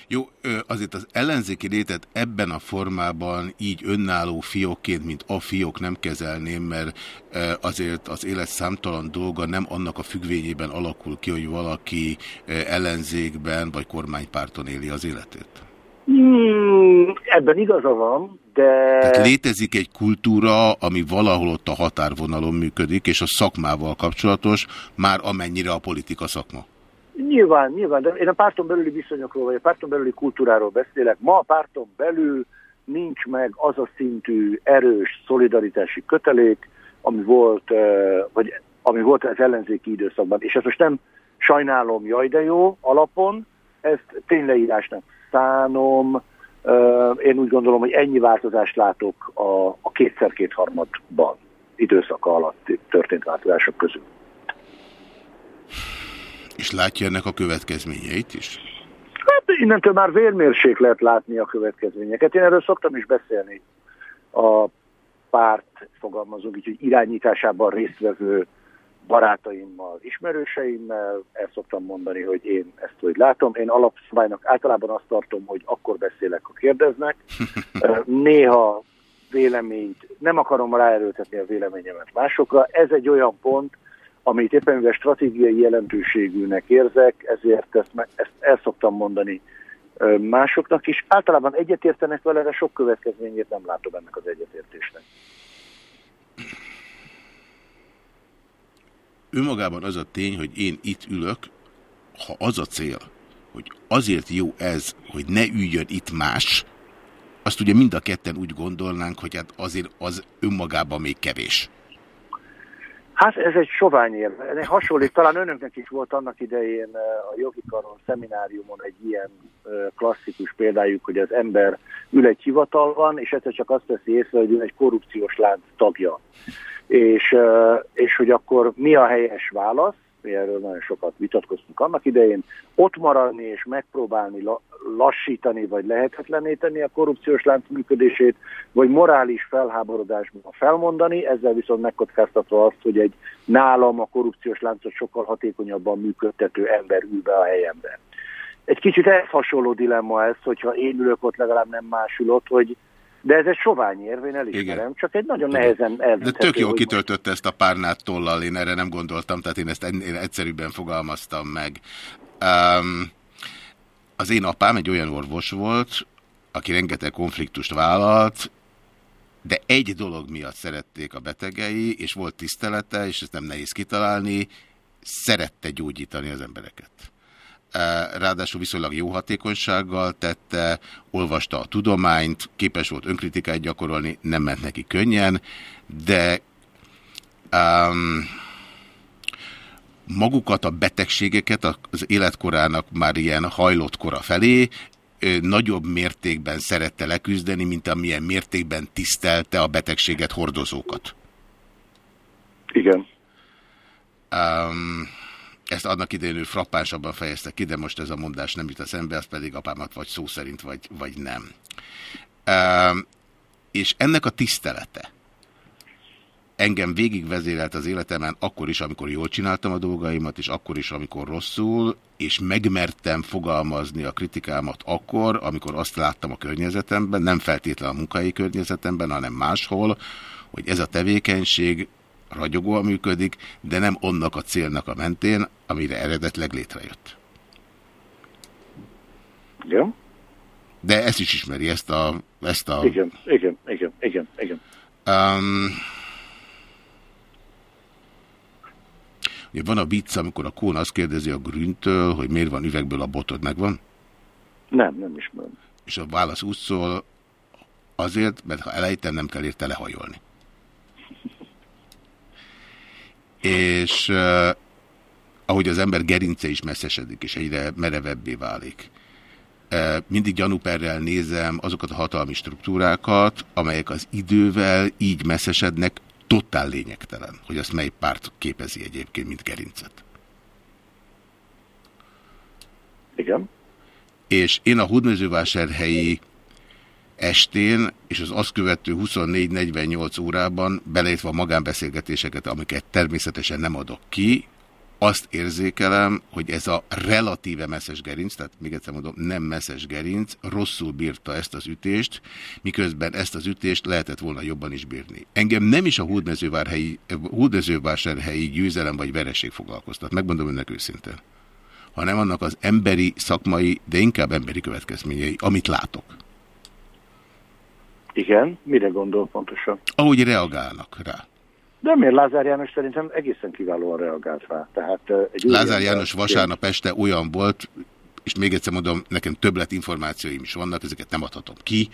Jó, azért az ellenzéki létet ebben a formában így önálló fiókként, mint a fiók nem kezelném, mert azért az élet számtalan dolga nem annak a függvényében alakul ki, hogy valaki ellenzékben vagy kormánypárton éli az életét. Hmm, ebben igaza van, de... Tehát létezik egy kultúra, ami valahol ott a határvonalon működik, és a szakmával kapcsolatos, már amennyire a politika szakma. Nyilván, nyilván, de én a párton belüli viszonyokról, vagy a párton belüli kultúráról beszélek. Ma a párton belül nincs meg az a szintű erős szolidaritási kötelék, ami volt, vagy ami volt az ellenzéki időszakban. És ezt most nem sajnálom, jaj de jó alapon, ezt tényleírásnak szánom, én úgy gondolom, hogy ennyi változást látok a, a kétszer-kétharmadban időszaka alatt történt változások közül. És látja ennek a következményeit is? Hát innentől már vérmérség lehet látni a következményeket. Én erről szoktam is beszélni a párt, fogalmazunk így, hogy irányításában résztvevő barátaimmal, ismerőseimmel, el szoktam mondani, hogy én ezt hogy látom. Én alapszabálynak általában azt tartom, hogy akkor beszélek, ha kérdeznek. Néha véleményt, nem akarom ráerőltetni a véleményemet másokra. Ez egy olyan pont, amit éppen mivel stratégiai jelentőségűnek érzek, ezért ezt, ezt el szoktam mondani másoknak is. Általában egyetértenek vele, de sok következményét nem látom ennek az egyetértésnek. Önmagában az a tény, hogy én itt ülök, ha az a cél, hogy azért jó ez, hogy ne üljön itt más, azt ugye mind a ketten úgy gondolnánk, hogy hát azért az önmagában még kevés. Hát ez egy sovány érve. Hasonlít, talán önöknek is volt annak idején eh, a jogi karon szemináriumon egy ilyen eh, klasszikus példájuk, hogy az ember ül egy hivatalban, és egyszer csak azt teszi észre, hogy ő egy korrupciós lánc tagja. És, eh, és hogy akkor mi a helyes válasz, mi erről nagyon sokat vitatkoztunk annak idején, ott maradni és megpróbálni lassítani vagy lehetetlené tenni a korrupciós lánc működését, vagy morális felháborodásban felmondani, ezzel viszont megkockáztatva azt, hogy egy nálam a korrupciós láncot sokkal hatékonyabban működtető ember ül be a helyembe. Egy kicsit ehhez hasonló dilemma ez, hogyha én ülök ott, legalább nem más ott, hogy de ez egy sovány érv, én elismerem, Igen. csak egy nagyon Igen. nehezen elvitető. De tök jól kitöltötte ezt a párnát tollal, én erre nem gondoltam, tehát én ezt én egyszerűbben fogalmaztam meg. Um, az én apám egy olyan orvos volt, aki rengeteg konfliktust vállalt, de egy dolog miatt szerették a betegei, és volt tisztelete, és ezt nem nehéz kitalálni, szerette gyógyítani az embereket. Ráadásul viszonylag jó hatékonysággal tette, olvasta a tudományt, képes volt önkritikát gyakorolni, nem ment neki könnyen, de um, magukat a betegségeket az életkorának már ilyen hajlott kora felé nagyobb mértékben szerette leküzdeni, mint amilyen mértékben tisztelte a betegséget hordozókat. Igen. Um, ezt annak idején ő frappánsabban fejezte ki, de most ez a mondás nem jut a szembe, az pedig apámat vagy szó szerint, vagy, vagy nem. Um, és ennek a tisztelete, engem végigvezérelt az életemen akkor is, amikor jól csináltam a dolgaimat, és akkor is, amikor rosszul, és megmertem fogalmazni a kritikámat akkor, amikor azt láttam a környezetemben, nem feltétlenül a munkai környezetemben, hanem máshol, hogy ez a tevékenység ragyogóan működik, de nem onnak a célnak a mentén, amire eredetleg létrejött. Igen. De ezt is ismeri, ezt a... Ezt a... Igen, igen, igen, igen, igen. Um, Ugye van a vicc, amikor a Kón azt kérdezi a Grüntől, hogy miért van üvegből a botod, megvan? Nem, nem ismerem. És a válasz úgy szól, azért, mert ha elejtem, nem kell érte lehajolni. És uh, ahogy az ember gerince is messzesedik, és egyre merevebbé válik, uh, mindig gyanúperrel nézem azokat a hatalmi struktúrákat, amelyek az idővel így messzesednek, totál lényegtelen, hogy azt mely párt képezi egyébként, mint gerincet. Igen. És én a Hódmezővásárhelyi estén és az azt követő 24-48 órában, beleértve a magánbeszélgetéseket, amiket természetesen nem adok ki, azt érzékelem, hogy ez a relatíve messzes gerinc, tehát még egyszer mondom, nem messzes gerinc, rosszul bírta ezt az ütést, miközben ezt az ütést lehetett volna jobban is bírni. Engem nem is a hódmezővásárhelyi győzelem vagy vereség foglalkoztat, megmondom önnek őszintén, hanem annak az emberi, szakmai, de inkább emberi következményei, amit látok. Igen, mire gondol pontosan? Ahogy reagálnak rá. De miért Lázár János szerintem egészen kiválóan reagált rá. Tehát, egy Lázár János vasárnap este olyan volt, és még egyszer mondom, nekem többlet információim is vannak, ezeket nem adhatom ki,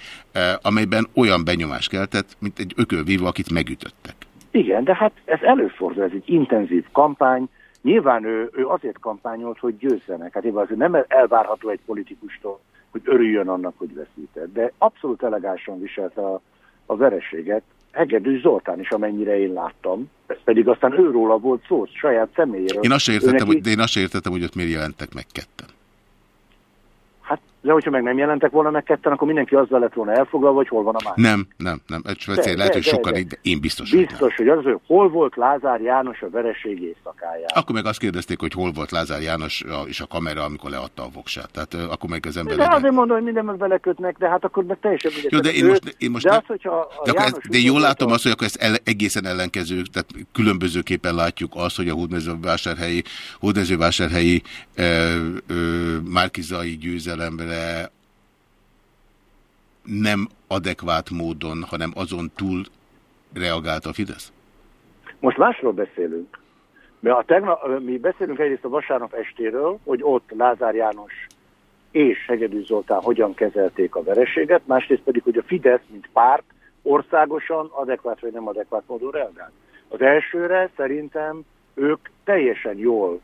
amelyben olyan benyomás keltett, mint egy ökölvívó, akit megütöttek. Igen, de hát ez előfordul, ez egy intenzív kampány. Nyilván ő, ő azért kampányolt, hogy győzzenek. Hát azért nem elvárható egy politikustól, hogy örüljön annak, hogy veszített. De abszolút elegánsan viselte a, a vereséget, Hegedűs Zoltán is, amennyire én láttam. Ez pedig aztán őróla volt szó, saját személyéről. Én azt értettem, neki... de én azt értettem, hogy ott miért jelentek meg ketten. De hogyha meg nem jelentek volna meg ketten, akkor mindenki azzal lett volna elfoglalva, hogy hol van a másik. Nem, nem, nem. Egy speciál, lehet, hogy sokan, de, de én biztos, Biztos, hogy, az, hogy hol volt Lázár János a vereség éjszakáján. Akkor meg azt kérdezték, hogy hol volt Lázár János és a kamera, amikor leadta a voksát. Tehát akkor meg az ember... De legyen... azért mondom, hogy minden meg belekötnek, de hát akkor meg teljesen... Jó, de én most, én most de, az, hogyha de, akkor ezt, de jól látom a... azt, hogy akkor ezt el, egészen ellenkező, tehát különbözőképpen látjuk azt, hogy a hódmezővásárhelyi, hódmezővásárhelyi e, e, márkizai győzelemre nem adekvát módon, hanem azon túl reagált a Fidesz? Most másról beszélünk. Mert a tegnap, mi beszélünk egyrészt a vasárnap estéről, hogy ott Lázár János és Hegedű Zoltán hogyan kezelték a vereséget, másrészt pedig, hogy a Fidesz, mint párt, országosan adekvát vagy nem adekvát módon reagált. Az elsőre szerintem ők teljesen jól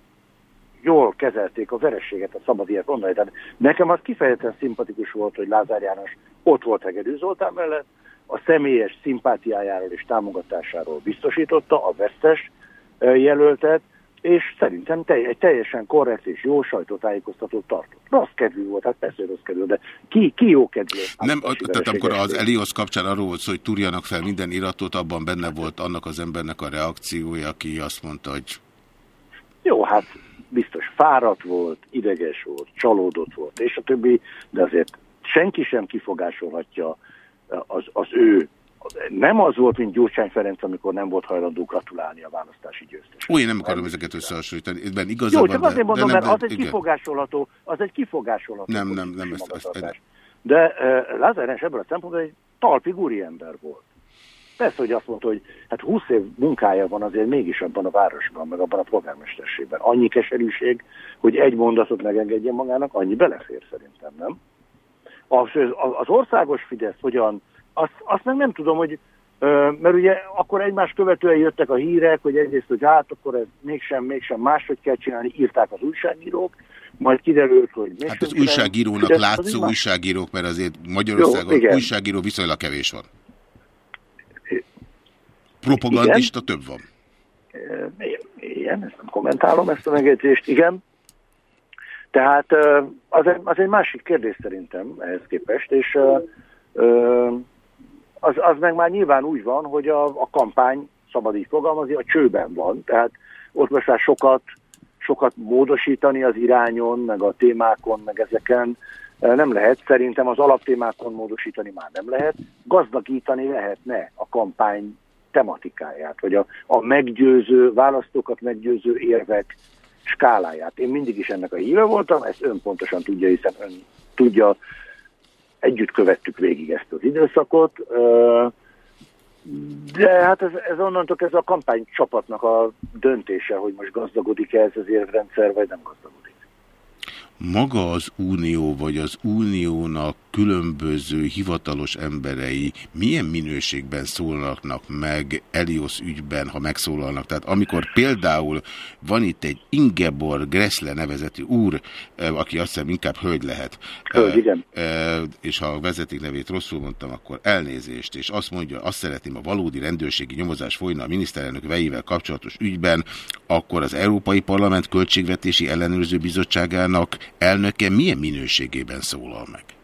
jól kezelték a verességet, a szabad ilyet mondani. Tehát nekem az kifejezetten szimpatikus volt, hogy Lázár János ott volt Hegedű Zoltán mellett, a személyes szimpátiájáról és támogatásáról biztosította a vesztes jelöltet, és szerintem egy teljesen korrekt és jó sajtótájékoztatót tartott. Rossz kedvű volt, hát persze rossz kedvű, de ki, ki jó kedvű? Nem, tehát amikor az Elios kapcsán arról volt szó, hogy turjanak fel minden iratot, abban benne volt annak az embernek a reakciója, aki azt mondta, hogy... Jó, hát biztos fáradt volt, ideges volt, csalódott volt, és a többi, de azért senki sem kifogásolhatja az, az ő nem az volt, mint Gyurcsány Ferenc, amikor nem volt hajlandó gratulálni a választási győztes. Úgy, én nem akarom ezeket összehasonlítani. Ebben igazán Jó, csak azért mondom, mert az egy igen. kifogásolható, az egy kifogásolható. Nem, nem, nem. Ezt, ezt, De uh, Lázár ebből a szempontból egy talpig ember volt. Persze, hogy azt mondta, hogy hát 20 év munkája van azért mégis abban a városban, meg abban a polgármesterségben. Annyi keserűség, hogy egy mondatot megengedjen magának, annyi belefér szerintem, nem? Az, az országos Fidesz hogyan, azt, azt meg nem tudom, hogy mert ugye akkor egymás követően jöttek a hírek, hogy egyrészt, hogy hát akkor ez mégsem, mégsem máshogy kell csinálni, írták az újságírók, majd kiderült, hogy... Hát az újságírónak látszó újságírók, mert azért Magyarországon Jó, újságíró viszonylag kevés van. Propagandista igen. több van. Igen, ezt nem kommentálom, ezt a megjegyzést, igen. Tehát az egy, az egy másik kérdés szerintem ehhez képest, és az, az meg már nyilván úgy van, hogy a, a kampány, szabad így fogalmazni, a csőben van. Tehát ott most már sokat, sokat módosítani az irányon, meg a témákon, meg ezeken nem lehet. Szerintem az alaptémákon módosítani már nem lehet. Gazdagítani lehetne a kampány tematikáját, vagy a, a meggyőző, választókat meggyőző érvek skáláját. Én mindig is ennek a híve voltam, ezt ön pontosan tudja, hiszen ön tudja, együtt követtük végig ezt az időszakot, de hát ez, ez onnantól ez a kampány csapatnak a döntése, hogy most gazdagodik-e ez az érvrendszer, vagy nem gazdagodik. Maga az unió, vagy az uniónak különböző hivatalos emberei milyen minőségben szólnak meg Elios ügyben, ha megszólalnak. Tehát amikor például van itt egy Ingeborg Gressle nevezetű úr, aki azt hiszem inkább hölgy lehet, hölgy, igen. és ha a vezeték nevét rosszul mondtam, akkor elnézést, és azt mondja, azt szeretném, a valódi rendőrségi nyomozás folyna a miniszterelnök vejével kapcsolatos ügyben, akkor az Európai Parlament Költségvetési Ellenőrző Bizottságának elnöke milyen minőségében szólal meg?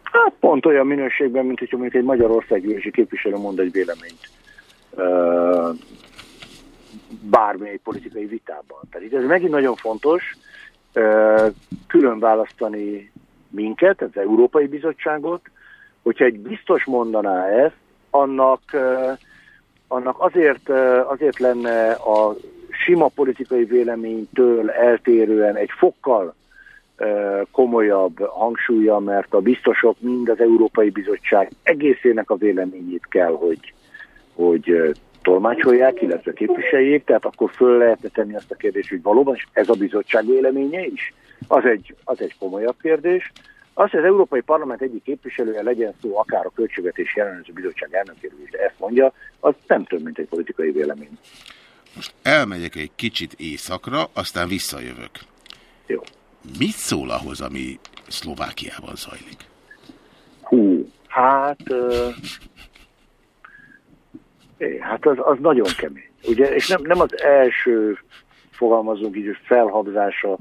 Pont olyan minőségben, mint hogyha mondjuk egy Magyarországgyűlési képviselő mond egy véleményt bármely politikai vitában. Tehát ez megint nagyon fontos külön választani minket, az Európai Bizottságot, hogyha egy biztos mondaná ezt, annak, annak azért, azért lenne a sima politikai véleménytől eltérően egy fokkal komolyabb hangsúlya, mert a biztosok mind az Európai Bizottság egészének a véleményét kell, hogy, hogy tolmácsolják, illetve képviseljék, tehát akkor föl lehetne tenni azt a kérdést, hogy valóban, és ez a bizottság véleménye is, az egy, az egy komolyabb kérdés. Az, hogy az Európai Parlament egyik képviselője legyen szó akár a Költségvetési Ellenőrző Bizottság elnökéről is, de ezt mondja, az nem több, mint egy politikai vélemény. Most elmegyek egy kicsit éjszakra, aztán visszajövök. Jó. Mit szól ahhoz, ami Szlovákiában zajlik? Hú, hát... Uh, hát az, az nagyon kemény. Ugye, és nem, nem az első fogalmazunk így, felhabzása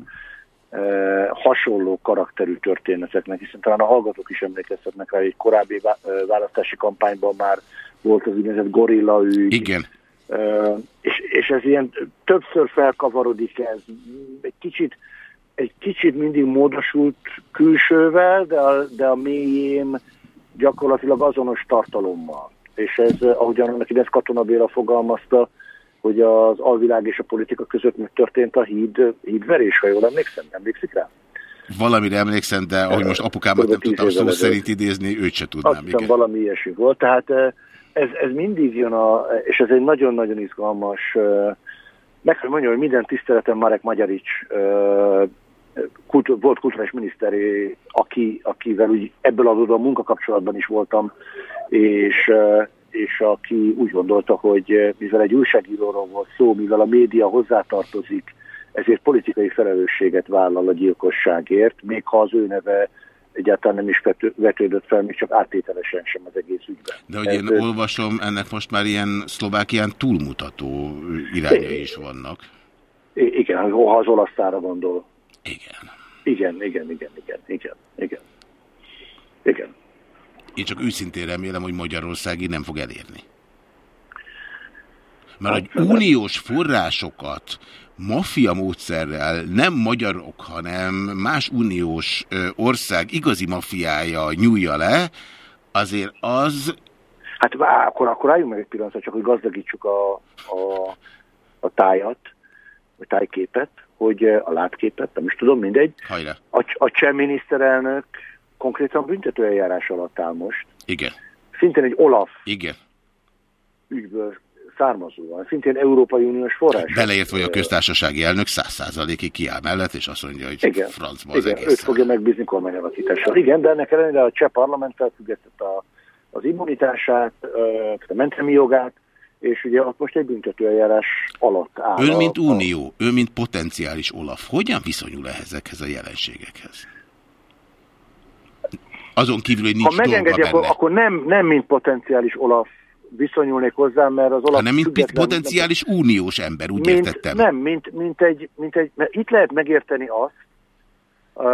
uh, hasonló karakterű történeteknek, hiszen talán a hallgatók is emlékeztetnek rá, egy korábbi választási kampányban már volt az úgynevezett gorilla ügy. Igen. Uh, és, és ez ilyen többször felkavarodik ez, egy kicsit egy kicsit mindig módosult külsővel, de a, de a mélyén gyakorlatilag azonos tartalommal. És ez, ahogyan annak idesz Katona Béla fogalmazta, hogy az alvilág és a politika között megtörtént a híd, hídverés, ha jól emlékszem, emlékszik rá? Valamire emlékszem, de ahogy most apukámat nem tudtam szó szerint idézni, őt se tudnám. Azt igen. valami ilyesmi volt. Tehát ez, ez mindig jön, a, és ez egy nagyon-nagyon izgalmas, meg kell mondjam, hogy minden tiszteletem Marek Magyarics kult, volt kulturális miniszter, aki, akivel úgy ebből adódóan munkakapcsolatban is voltam, és, és aki úgy gondolta, hogy mivel egy újságíróról volt szó, mivel a média hozzátartozik, ezért politikai felelősséget vállal a gyilkosságért, még ha az ő neve egyáltalán nem is vetődött fel, még csak áttételesen sem az egész ügyben. De hogy én Ez, olvasom, ennek most már ilyen Szlovákián túlmutató irányai is vannak. Igen, ha az olasztára gondol. Igen. Igen, igen, igen, igen, igen, igen. Igen. Én csak őszintén remélem, hogy Magyarország így nem fog elérni. Mert hogy hát, uniós forrásokat maffia módszerrel nem magyarok, hanem más uniós ország igazi mafiája nyújja le, azért az... Hát akkor, akkor álljunk meg egy pillanatra, csak hogy gazdagítsuk a, a, a tájat, a tájképet, hogy a látképet, nem is tudom, mindegy. Hajrá. A, a cseh miniszterelnök konkrétan büntetőeljárás alatt áll most. Igen. Szintén egy Olaf Igen. ügyből származóan, szintén Európai Uniós forrás. Beleértve, hogy a köztársasági elnök száz százalékig kiáll mellett, és azt mondja, hogy igen, francba az igen, egész. Őt fogja megbízni kormányalakítással. Igen, de ennek ellenére a cseh parlament felfüggesztett az immunitását, a mentemi jogát, és ugye ott most egy büntetőeljárás alatt áll. Ön, mint unió, ön, mint potenciális Olaf, hogyan viszonyul ezekhez a jelenségekhez? Azon kívül, hogy nincs Ha megengedi, akkor, akkor nem, nem mint potenciális Olaf viszonyulnék hozzá, mert az Olaf... Hanem mint potenciális uniós ember, úgy mint, értettem. Nem, mint, mint, egy, mint egy... Mert itt lehet megérteni azt, uh,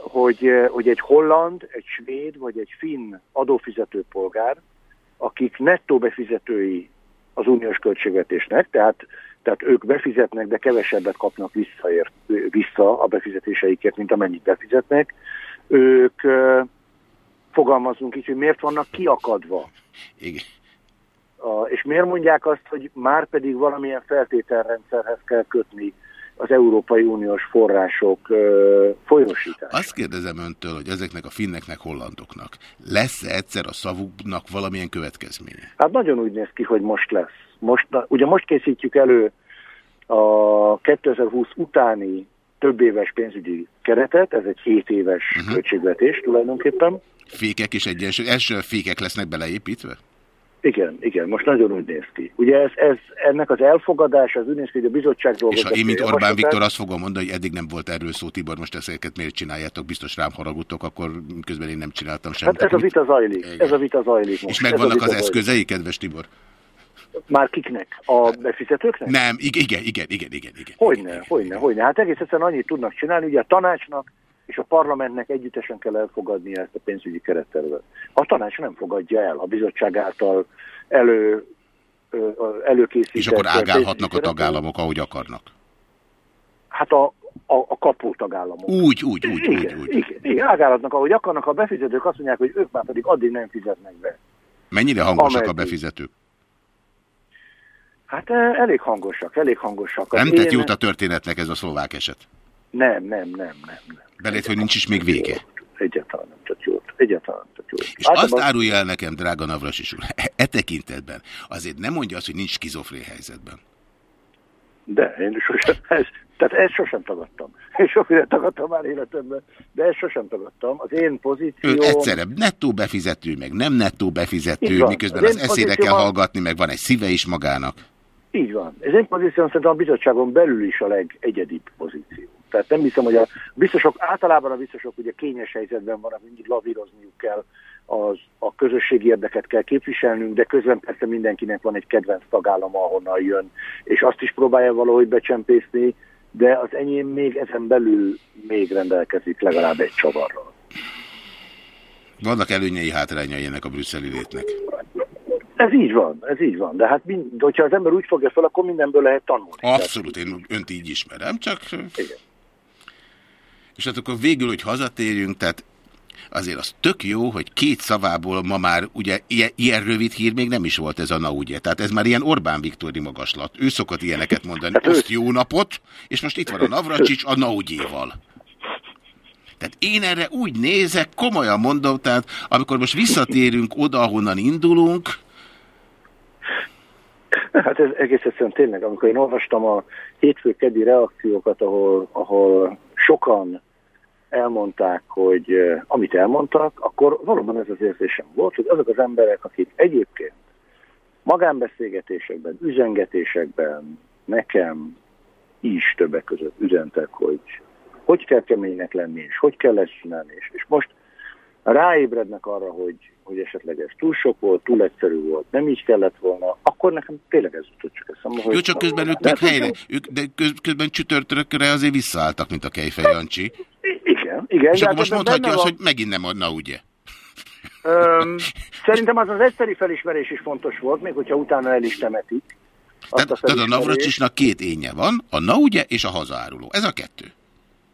hogy, hogy egy holland, egy svéd vagy egy finn adófizető polgár, akik nettó befizetői az uniós költségvetésnek, tehát, tehát ők befizetnek, de kevesebbet kapnak visszaért, vissza a befizetéseikért, mint amennyit befizetnek. Ők fogalmazunk így, hogy miért vannak kiakadva. Igen. A, és miért mondják azt, hogy már pedig valamilyen feltételrendszerhez kell kötni az Európai Uniós források ö, folyosítását. Azt kérdezem öntől, hogy ezeknek a finneknek, hollandoknak lesz -e egyszer a szavuknak valamilyen következménye? Hát nagyon úgy néz ki, hogy most lesz. Most, ugye most készítjük elő a 2020 utáni több éves pénzügyi keretet, ez egy 7 éves uh mhm. -huh. költségvetés tulajdonképpen. Fékek is egyensúly, első fékek lesznek beleépítve? Igen, igen, most nagyon úgy néz ki. Ugye ez, ez, ennek az elfogadása, az úgy néz ki, hogy a bizottság dolgozik. És ha én, mint Orbán Viktor azt fogom mondani, hogy eddig nem volt erről szó, Tibor, most ezeket miért csináljátok, biztos rám haragutok, akkor közben én nem csináltam semmit. Hát ez a vita zajlik, igen. ez a vita zajlik most. És megvannak az eszközei, kedves Tibor? Már kiknek? A befizetőknek? Nem, igen, igen, igen, igen, igen. igen hogyne, igen, hogyne, igen. hogyne. Hát egész egyszerűen annyit tudnak csinálni, ugye a tanácsnak és a parlamentnek együttesen kell elfogadnia ezt a pénzügyi kerettervet. A tanács nem fogadja el a bizottság által elő, előkészített... És akkor ágálhatnak a tagállamok, ahogy akarnak? Hát a, a, a kapó tagállamok. Úgy, úgy, úgy, igen, úgy, úgy. Igen, igen, ágálhatnak, ahogy akarnak, a befizetők azt mondják, hogy ők már pedig addig nem fizetnek be. Mennyire hangosak Ameddig. a befizetők? Hát elég hangosak, elég hangosak. Nem tett jót a történetnek ez a szlovák eset? Nem, nem, nem, nem. nem. Belét, hogy nincs is még vége? Egyáltalán nem tett jót. Egyáltalán nem tett jót. És Általában... azt árulja el nekem, drága Navras úr, e tekintetben azért nem mondja azt, hogy nincs skizofrén helyzetben. De, én sosem, ez, tehát ezt sosem tagadtam. Én sokféle tagadtam már életemben, de ezt sosem tagadtam. Az én pozícióm... Ő egyszerre nettó befizető, meg nem nettó befizető, miközben az, az eszére kell hallgatni, meg van egy szíve is magának. Így van. Ez én pozícióm szerintem a bizottságon belül is a legegyedibb pozíció. Tehát nem hiszem, hogy a biztosok, általában a biztosok ugye kényes helyzetben vannak, mindig lavírozniuk kell, az, a közösségi érdeket kell képviselnünk, de közben persze mindenkinek van egy kedvenc tagállama, ahonnan jön, és azt is próbálja valahogy becsempészni, de az enyém még ezen belül még rendelkezik legalább egy csavarral. Vannak előnyei, hátrányai ennek a brüsszeli létnek? Ez így van, ez így van. De hát mind, hogyha az ember úgy fogja fel, akkor mindenből lehet tanulni. Abszolút, én önt így ismerem, csak... Igen. És hát akkor végül, hogy hazatérjünk, tehát azért az tök jó, hogy két szavából ma már ugye ilyen, ilyen rövid hír még nem is volt ez a na ugye. Tehát ez már ilyen Orbán Viktori magaslat. Ő szokott ilyeneket mondani. Hát Oszt jó napot, és most itt van a Navracsics a Naugyéval. Tehát én erre úgy nézek, komolyan mondom, tehát amikor most visszatérünk oda, ahonnan indulunk, Hát ez egész egyszerűen tényleg, amikor én olvastam a hétfő keddi reakciókat, ahol, ahol sokan elmondták, hogy amit elmondtak, akkor valóban ez az érzésem volt, hogy azok az emberek, akik egyébként magánbeszélgetésekben, üzengetésekben nekem is többek között üzentek, hogy hogy kell keménynek lenni, és hogy kell ezt csinálni, és, és most ráébrednek arra, hogy, hogy esetleg ez túl sok volt, túl egyszerű volt, nem így kellett volna, akkor nekem tényleg ez jutott csak eszembe. Hogy Jó, csak közben ők meg helyre, ők, de köz, közben csütörtökre azért visszaálltak, mint a Kejfej Jancsi. Igen, igen. És akkor most mondhatja azt, a... hogy megint nem adna, ugye? Öm, szerintem az az egyszeri felismerés is fontos volt, még hogyha utána el is temetik. Tehát a, tehát a Navracsisnak két énje van, a na ugye és a hazáruló. Ez a kettő.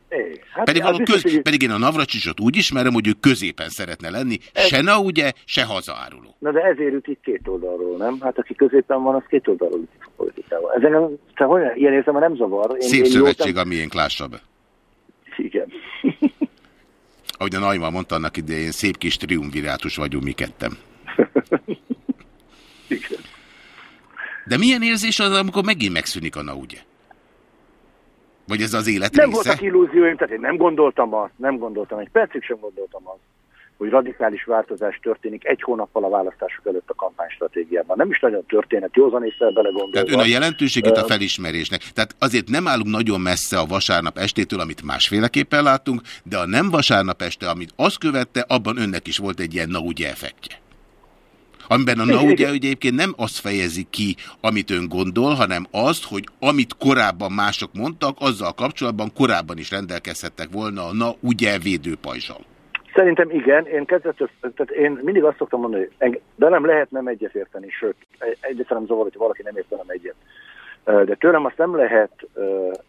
É, hát pedig, való köz, biztos, pedig én a Navracsisot úgy ismerem, hogy ő középen szeretne lenni, ez... se na ugye, se hazáruló. Na de ezért ütik két oldalról, nem? Hát aki középen van, az két oldalról ütik a politikával. Ezen nem, te hogy, ilyen érzem, nem zavar. Én, Szép én szövetség, jótam... amilyen lássa be. Igen. Ahogy a Naima mondta annak idején, szép kis triumvirátus vagyunk mi kettem. Igen. De milyen érzés az, amikor megint megszűnik a na, ugye? Vagy ez az élet Nem része? voltak illúzióim, tehát én nem gondoltam azt, nem gondoltam, egy percig sem gondoltam azt, hogy radikális változás történik egy hónappal a választások előtt a kampánystratégiában. Nem is nagyon történet, józan észre belegondolva. Tehát ön a jelentőségét a felismerésnek. Tehát azért nem állunk nagyon messze a vasárnap estétől, amit másféleképpen látunk, de a nem vasárnap este, amit azt követte, abban önnek is volt egy ilyen na ugye effektje. Amiben a na ugye egyébként nem azt fejezi ki, amit ön gondol, hanem azt, hogy amit korábban mások mondtak, azzal kapcsolatban korábban is rendelkezhettek volna a na ugye védőpajzsal. Szerintem igen, én kezdetől, tehát én mindig azt szoktam mondani, de nem lehet nem egyetérteni, sőt, egyáltalán nem zavar, hogy valaki nem ért nem egyet. De tőlem azt nem lehet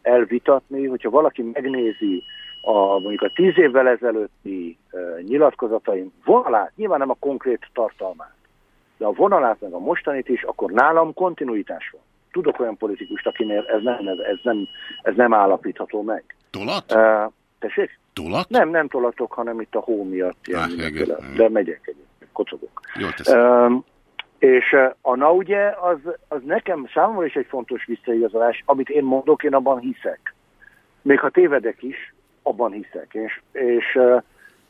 elvitatni, hogyha valaki megnézi a, mondjuk a tíz évvel ezelőtti nyilatkozataim vonalát, nyilván nem a konkrét tartalmát, de a vonalát meg a mostanit is, akkor nálam kontinuitás van. Tudok olyan politikust, akinél ez nem, ez nem, ez nem állapítható meg. Tolat? Uh, tessék? Tolat? Nem, nem tolatok, hanem itt a hó miatt. Ilyen ah, igen, de megyek egyébként, kocogok. Uh, és a na ugye, az, az nekem számomra is egy fontos visszaigazolás, amit én mondok, én abban hiszek. Még ha tévedek is, abban hiszek. És, és uh,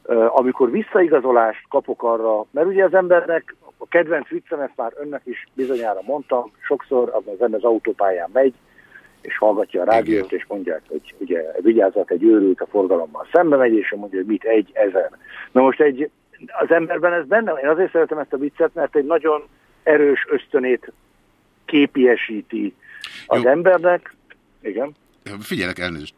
uh, amikor visszaigazolást kapok arra, mert ugye az embernek a kedvenc viccem, ezt már önnek is bizonyára mondtam, sokszor az ember az autópályán megy, és hallgatja a rádiót, és mondják, hogy ugye vigyázzat, egy őrült a forgalommal szembe megy, és mondja, hogy mit, egy, ezer. Na most egy, az emberben ez benne, én azért szeretem ezt a viccet, mert egy nagyon erős ösztönét képiesíti az Jó. embernek. Igen. Figyelek elnézést.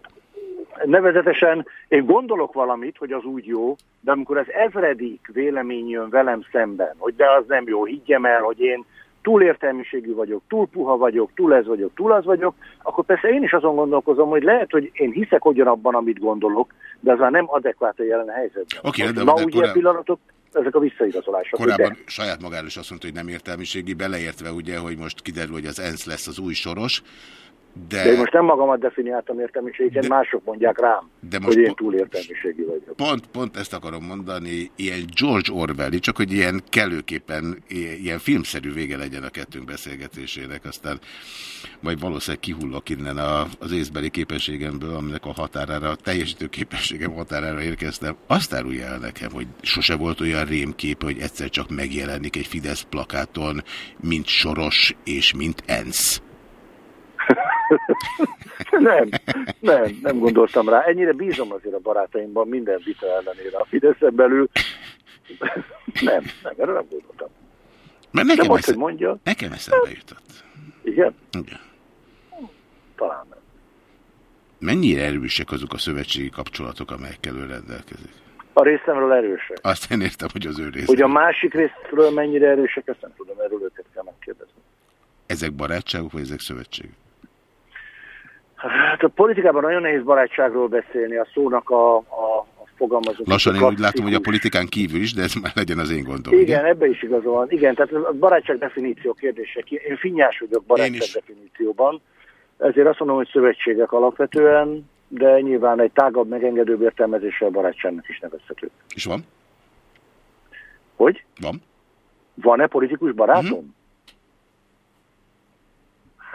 Nevezetesen én gondolok valamit, hogy az úgy jó, de amikor az ezredik vélemény jön velem szemben, hogy de az nem jó, higgyem el, hogy én túl értelmiségű vagyok, túl puha vagyok, túl ez vagyok, túl az vagyok, akkor persze én is azon gondolkozom, hogy lehet, hogy én hiszek ugyanabban, amit gondolok, de az már nem adekvát a jelen helyzetben. Oké, okay, de, de, de ugye pillanatok, ezek a visszaigazolások. Korábban de... saját magáról is azt mondta, hogy nem értelmiségi, beleértve ugye, hogy most kiderül, hogy az ENSZ lesz az új soros, de... de én most nem magamat definiáltam értelmiségként, de... mások mondják rám, de most hogy én túl értelmiségi vagyok. Pont, pont ezt akarom mondani, ilyen George Orwell, csak hogy ilyen kellőképpen, ilyen filmszerű vége legyen a kettőnk beszélgetésének, aztán majd valószínűleg kihullok innen a, az észbeli képességemből, aminek a határára, a teljesítő képességem határára érkeztem. Azt árulja el nekem, hogy sose volt olyan rémkép, hogy egyszer csak megjelenik egy Fidesz plakáton, mint Soros és mint ENSZ. nem, nem, nem gondoltam rá. Ennyire bízom azért a barátaimban minden vita ellenére a Fideszen belül. nem, nem, erre nem gondoltam. Mert nekem, most, esze... mondja, nekem eszembe jutott. Igen? Igen. Talán nem. Mennyire erősek azok a szövetségi kapcsolatok, amelyekkel ő rendelkezik? A részemről erősek. Azt én értem, hogy az ő részemről. Hogy a másik részről mennyire erősek, ezt nem tudom, erről őket kell megkérdezni. Ezek barátságok, vagy ezek szövetségek? Hát a politikában nagyon nehéz barátságról beszélni, a szónak a, a, fogalmazunk. Lassan én úgy látom, hogy a politikán kívül is, de ez már legyen az én gondom. Igen, ugye? ebbe is igazol Igen, tehát a barátság definíció kérdése. Én finnyás vagyok barátság definícióban. Ezért azt mondom, hogy szövetségek alapvetően, de nyilván egy tágabb, megengedőbb értelmezéssel barátságnak is nevezhető. És van? Hogy? Van. Van-e politikus barátom? Uh mhm. -huh.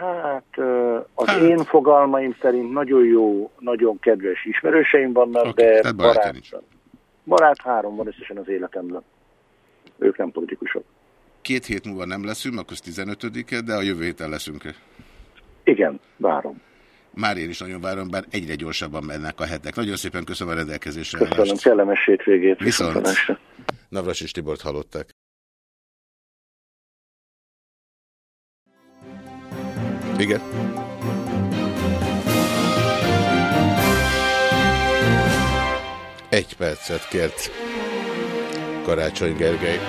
Hát... Az hát. én fogalmaim szerint nagyon jó, nagyon kedves ismerőseim vannak, okay, de barát, barát három van összesen az életemben. Ők nem politikusok. Két hét múlva nem leszünk, akkor 15-e, de a jövő héten leszünk-e? Igen, várom. Már én is nagyon várom, bár egyre gyorsabban mennek a hetek. Nagyon szépen köszönöm a rendelkezésre. Köszönöm, állást. kellemes hétvégét. Viszont Navras és Tibort hallották. Igen. Egy percet kért Karácsony Gergely.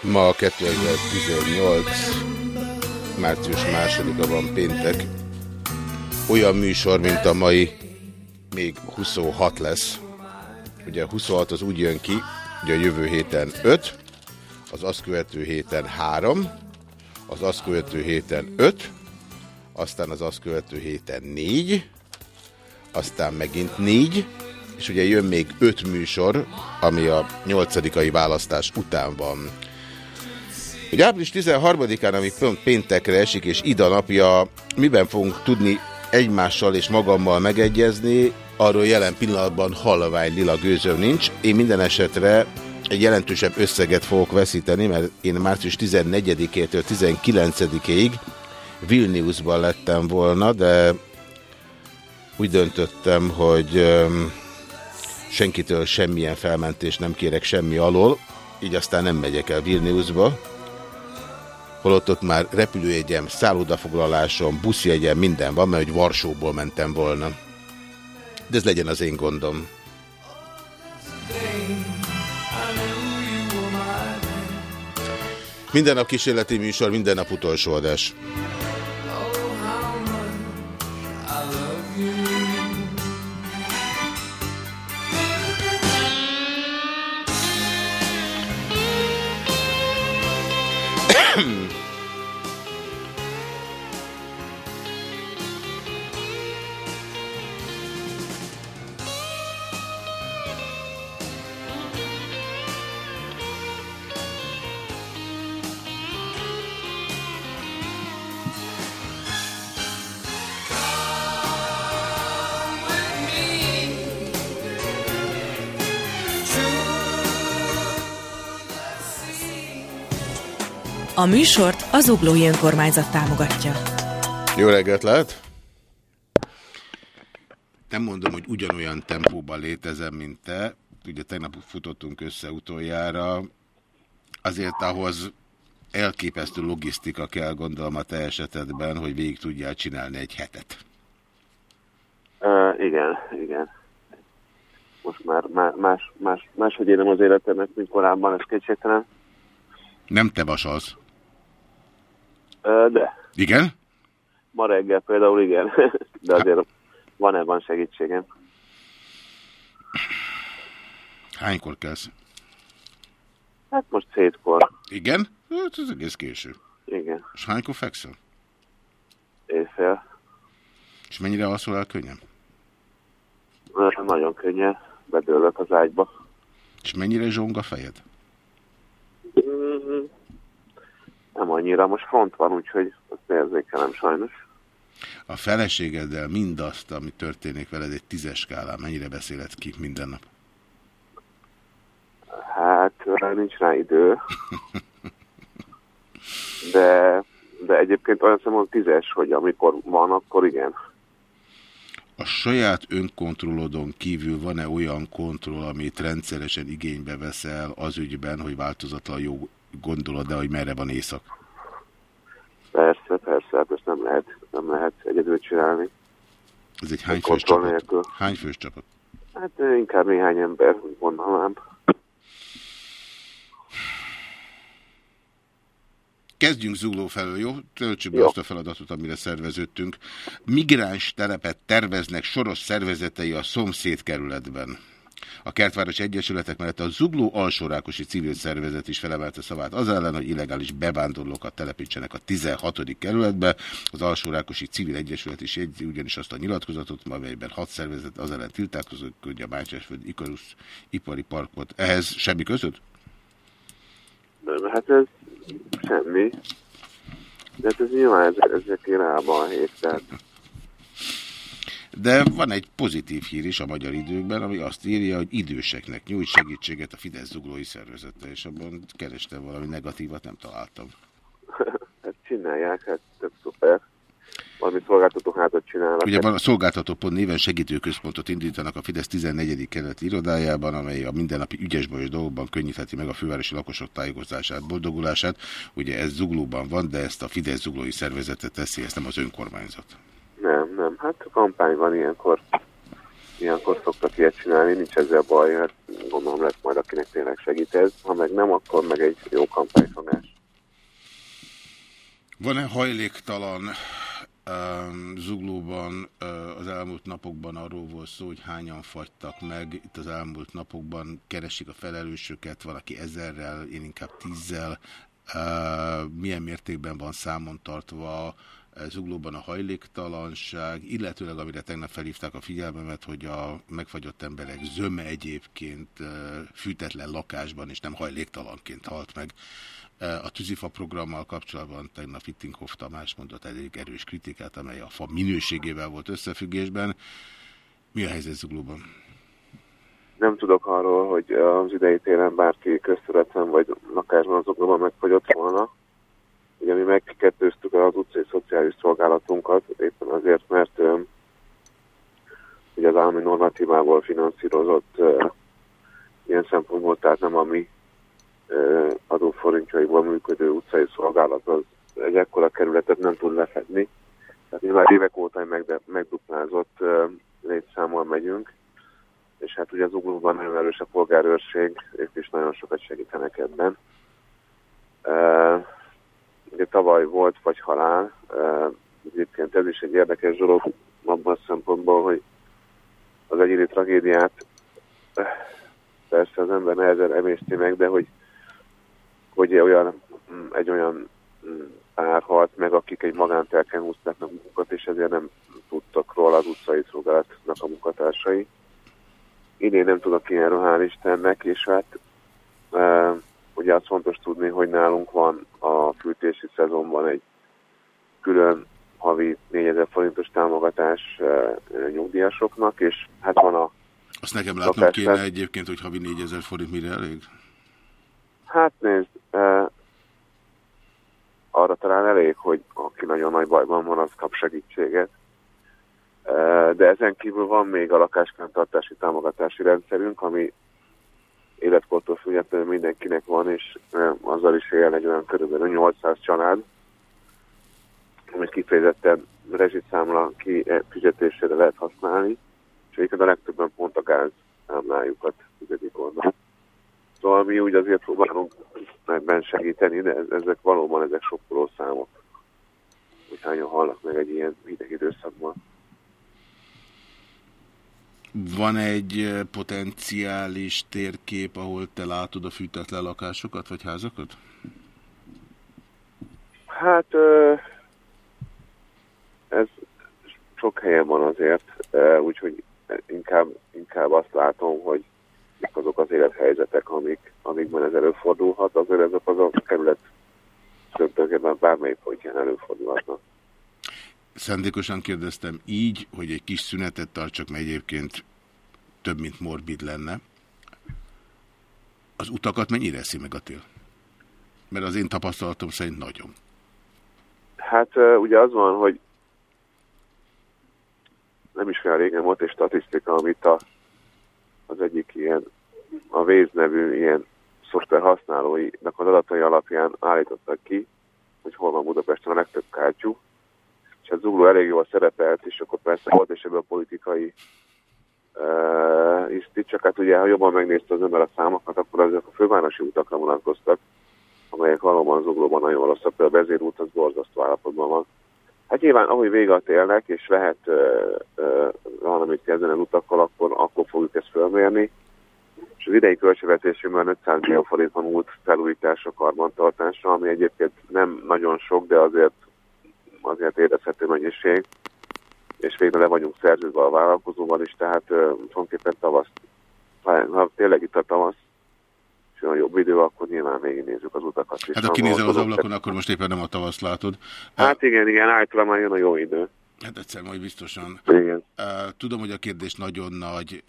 Ma 2018. március másodika van péntek. Olyan műsor, mint a mai, még 26 lesz. Ugye 26 az úgy jön ki, hogy a jövő héten 5, az azt követő héten 3, az azt követő héten 5, aztán az azt követő héten 4, aztán megint 4, és ugye jön még 5 műsor, ami a 8 választás után van. Hogy április 13-án, ami péntekre esik, és ida napja, miben fogunk tudni egymással és magammal megegyezni, arról jelen pillanatban halvány lila gőzöm nincs. Én minden esetre egy jelentősebb összeget fogok veszíteni, mert én március 14-től 19-ig Vilniusban lettem volna, de úgy döntöttem, hogy senkitől semmilyen felmentést nem kérek semmi alól, így aztán nem megyek el Vilniusba holott ott már repülőjegyem, szállodafoglalásom, buszjegyem, minden van, mert hogy Varsóból mentem volna. De ez legyen az én gondom. Minden nap kísérleti műsor, minden nap utolsó adás. A műsort az Uglói Önkormányzat támogatja. Jó reggelt lehet! Nem mondom, hogy ugyanolyan tempóban létezem, mint te. Ugye tegnap futottunk össze utoljára. Azért ahhoz elképesztő logisztika kell gondolom a te esetedben, hogy végig tudjál csinálni egy hetet. Uh, igen, igen. Most már más, más, máshogy élem az életemet, mint korábban, ez kétségtelen. Nem te vas az. De. Igen? Ma reggel például igen, de azért van-e van segítségem. Hánykor kezd? Hát most szétkor. Igen? Hát ez egész késő. Igen. És hánykor fekszel? Éjfél. És mennyire alszol el könnyen? Nagyon könnyen. Bedőlök az ágyba. És mennyire zsong a fejed? Nem annyira, most front van, úgyhogy azt érzékelem sajnos. A feleségeddel mindazt, ami történik veled egy tízes skálán, mennyire beszéled ki minden nap? Hát, nincs rá idő. De, de egyébként olyan szemben tízes, hogy amikor van, akkor igen. A saját önkontrollodon kívül van-e olyan kontroll, amit rendszeresen igénybe veszel az ügyben, hogy változatlan jó gondolod, de hogy merre van éjszak? Persze, persze, hát ezt nem lehet, nem lehet egyedül csinálni. Ez egy hány fős csapat? Nélkül. Hány fős csapat? Hát inkább néhány ember, úgy mondanám. Kezdjünk Zugló felől, jó? Töltsük be azt a feladatot, amire szerveződtünk. Migráns telepet terveznek soros szervezetei a szomszéd kerületben. A Kertváros Egyesületek mellett a Zugló Alsórákosi Civil Szervezet is felemelte szavát az ellen, hogy illegális bevándorlókat telepítsenek a 16. kerületbe. Az Alsórákosi Civil Egyesület is jegyzi ugyanis azt a nyilatkozatot, amelyben hat szervezet az ellen tiltakozott, hogy a Bácsásföld Ikarus ipari parkot. Ehhez semmi között? Hát ez semmi. De hát ez nyilván ezek irányba a hét, tehát de van egy pozitív hír is a magyar időkben, ami azt írja, hogy időseknek nyújt segítséget a Fidesz zuglói szervezete, és abban kerestem valami negatívat, nem találtam. hát csinálják, hát tök szuper. Valami szolgáltató hátat csinálnak. Ugye van a szolgáltatópont néven segítőközpontot indítanak a Fidesz 14. kerületi irodájában, amely a mindennapi ügyesbajos dolgokban könnyítheti meg a fővárosi lakosok tájékozását, boldogulását. Ugye ez zuglóban van, de ezt a Fidesz zuglói szervezete teszi, ezt nem az önkormányzat. Nem, Hát a kampány van ilyenkor. Ilyenkor szoktak ilyet csinálni, nincs ezzel baj, hát gondolom lesz majd akinek tényleg segít ez. Ha meg nem, akkor meg egy jó kampányfogás. Van-e hajléktalan zuglóban az elmúlt napokban arról volt szó, hogy hányan fagytak meg. Itt az elmúlt napokban keresik a felelősöket, valaki ezerrel, én inkább tízzel. Milyen mértékben van számon tartva zuglóban a hajléktalanság, illetőleg amire tegnap felhívták a figyelmemet, hogy a megfagyott emberek zöme egyébként fűtetlen lakásban és nem hajléktalanként halt meg. A tűzifa programmal kapcsolatban tegnap Fittinghoff Tamás mondott elég erős kritikát, amely a fa minőségével volt összefüggésben. Mi a helyzet zuglóban? Nem tudok arról, hogy az idei télen bárki közterületen vagy lakásban azokban megfagyott volna. Ugye mi megkettőztük az utcai szociális szolgálatunkat, éppen azért, mert ugye az állami normatívából finanszírozott ilyen szempontból, tehát nem a mi adóforintjaiból működő utcai szolgálat az egy ekkora kerületet nem tud lefedni. Tehát mi már évek óta egy megduplázott létszámmal megyünk, és hát ugye az uglóban nagyon erős a polgárőrség, ők is nagyon sokat segítenek ebben. Ugye tavaly volt vagy halál, egyébként ez is egy érdekes dolog abban a szempontból, hogy az egyéni tragédiát persze az ember nehezen emészti meg, de hogy, hogy olyan, egy olyan pár halt meg, akik egy magántelken húzták meg munkat, és ezért nem tudtak róla az utcai szolgálatnak a munkatársai. Idén nem tudok ilyenről, hál' Istennek, és hát Ugye az fontos tudni, hogy nálunk van a fűtési szezonban egy külön havi 4000 forintos támogatás uh, nyugdíjasoknak, és hát van a... Azt nekem látnom kéne egyébként, hogy havi 4000 forint mire elég? Hát nézd, uh, arra talán elég, hogy aki nagyon nagy bajban van, az kap segítséget. De ezen kívül van még a lakáskántartási támogatási rendszerünk, ami életkortól függetlenül mindenkinek van, és azzal is él egy olyan körülbelül 800 család, amit kifejezetten rezsiszámla fizetésére lehet használni, és egyébként a legtöbben pont a gáz számlájukat fizetik onnan. Szóval mi úgy azért próbálunk ebben segíteni, de ezek valóban ezek sokkoló számok, hogy hányan halnak meg egy ilyen hideg időszakban. Van egy potenciális térkép, ahol te látod a fűtetlen lakásokat, vagy házakat? Hát ez sok helyen van azért, úgyhogy inkább, inkább azt látom, hogy azok az élethelyzetek, amik, amikben ez előfordulhat, azért ezek az a kerület többtökében bármelyik pontján előfordulhatnak. Szándékosan kérdeztem így, hogy egy kis szünetet tartsak, mert egyébként több, mint morbid lenne. Az utakat mennyire eszi meg a tél? Mert az én tapasztalatom szerint nagyon. Hát ugye az van, hogy nem is olyan régen volt egy statisztika, amit a, az egyik ilyen, a Waze nevű ilyen szoftver használóinak az adatai alapján állítottak ki, hogy hol van Budapesten a legtöbb kártyú, és ez Zugló elég jól szerepelt, és akkor persze volt és ebből a politikai uh, iszti, csak hát ugye, ha jobban megnézte az ember a számokat, akkor azok a fővárosi utakra vonatkoztak, amelyek valóban Zuglóban nagyon rosszak, például a vezérút az borzasztó állapotban van. Hát nyilván, ahogy véget élnek, és lehet uh, uh, valamit kezdeni utakkal, akkor, akkor fogjuk ezt fölmérni. és az idei költségvetésünkben 500 millió forint vonult felújításra, karbantartásra, ami egyébként nem nagyon sok, de azért, azért érezhető mennyiség, és végre le vagyunk szerződve a vállalkozóval is, tehát tulajdonképpen tavasz, ha tényleg itt a tavasz, és a jobb idő, akkor nyilván nézzük az utakat. Hát ha kinézel az ablakon, akkor most éppen nem a tavasz látod. Hát igen, igen, általában jön a jó idő. Hát egyszer majd biztosan. Igen. Tudom, hogy a kérdés nagyon nagy,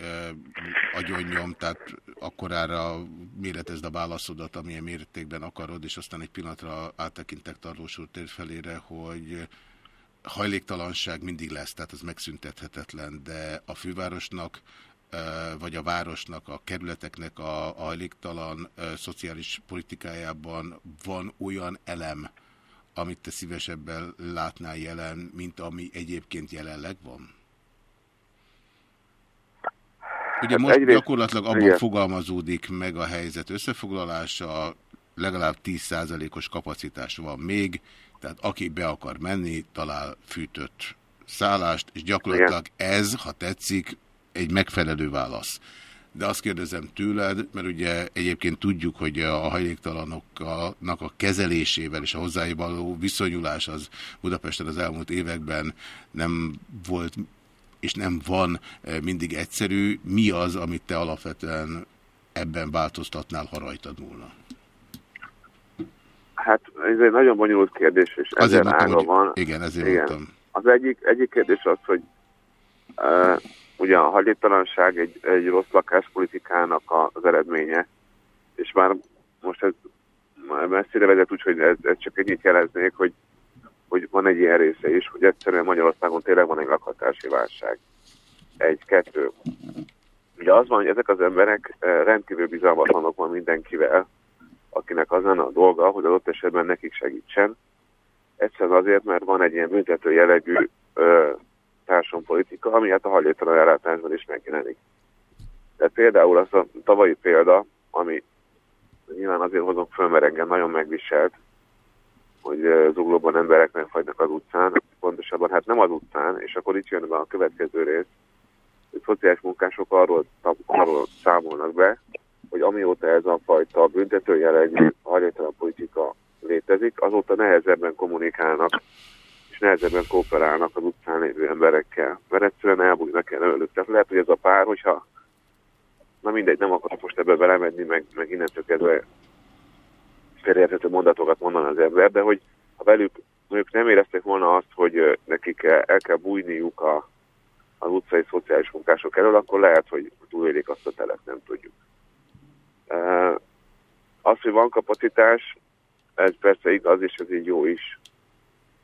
agyonnyom, tehát akkorára méretezd a válaszodat, amilyen mértékben akarod, és aztán egy pillanatra áttekintek Tarlós úr tér felére, hogy hajléktalanság mindig lesz, tehát ez megszüntethetetlen, de a fővárosnak vagy a városnak, a kerületeknek a hajléktalan szociális politikájában van olyan elem, amit te szívesebben látnál jelen, mint ami egyébként jelenleg van? Ugye hát most egyrészt, gyakorlatilag abban igen. fogalmazódik meg a helyzet összefoglalása, legalább 10%-os kapacitás van még, tehát aki be akar menni, talál fűtött szállást, és gyakorlatilag igen. ez, ha tetszik, egy megfelelő válasz. De azt kérdezem tőled, mert ugye egyébként tudjuk, hogy a hajléktalanoknak a kezelésével és a hozzájuk viszonyulás az Budapesten az elmúlt években nem volt és nem van eh, mindig egyszerű. Mi az, amit te alapvetően ebben változtatnál, ha rajtad múlna? Hát ez egy nagyon bonyolult kérdés, és ezért mondtam, hogy, van. Igen, ezért igen. mondtam. Az egyik, egyik kérdés az, hogy Ugye a hajléktalanság egy, egy rossz lakáspolitikának az eredménye, és már most ez messzire vezet, úgyhogy ez, ez csak ennyit jeleznék, hogy, hogy van egy ilyen része is, hogy egyszerűen Magyarországon tényleg van egy lakhatási válság. Egy, kettő. Ugye az van, hogy ezek az emberek rendkívül bizalmatlanok van mindenkivel, akinek az lenne a dolga, hogy ott esetben nekik segítsen. Egyszerűen azért, mert van egy ilyen büntető jellegű társadalompolitika, ami hát a hajléktalan ellátásban is megjelenik. Tehát például az a tavalyi példa, ami nyilván azért hozom föl, mert engem nagyon megviselt, hogy zuglóban emberek megfagynak az utcán, pontosabban hát nem az utcán, és akkor itt jön be a következő rész, hogy szociális munkások arról, arról számolnak be, hogy amióta ez a fajta büntető jellegű hajléktalan politika létezik, azóta nehezebben kommunikálnak és nehezebben kooperálnak az utcán lévő emberekkel, mert egyszerűen elbújnak el előtt. Tehát lehet, hogy ez a pár, hogyha na mindegy, nem akarok most ebbe belemenni, meg, meg innentől kezdve félreérthető mondatokat mondani az ember, de hogy ha velük mondjuk nem érezték volna azt, hogy nekik el kell bújniuk a, az utcai szociális munkások elől, akkor lehet, hogy túlélik azt a telet, nem tudjuk. Az, hogy van kapacitás, ez persze igaz, és ez így jó is,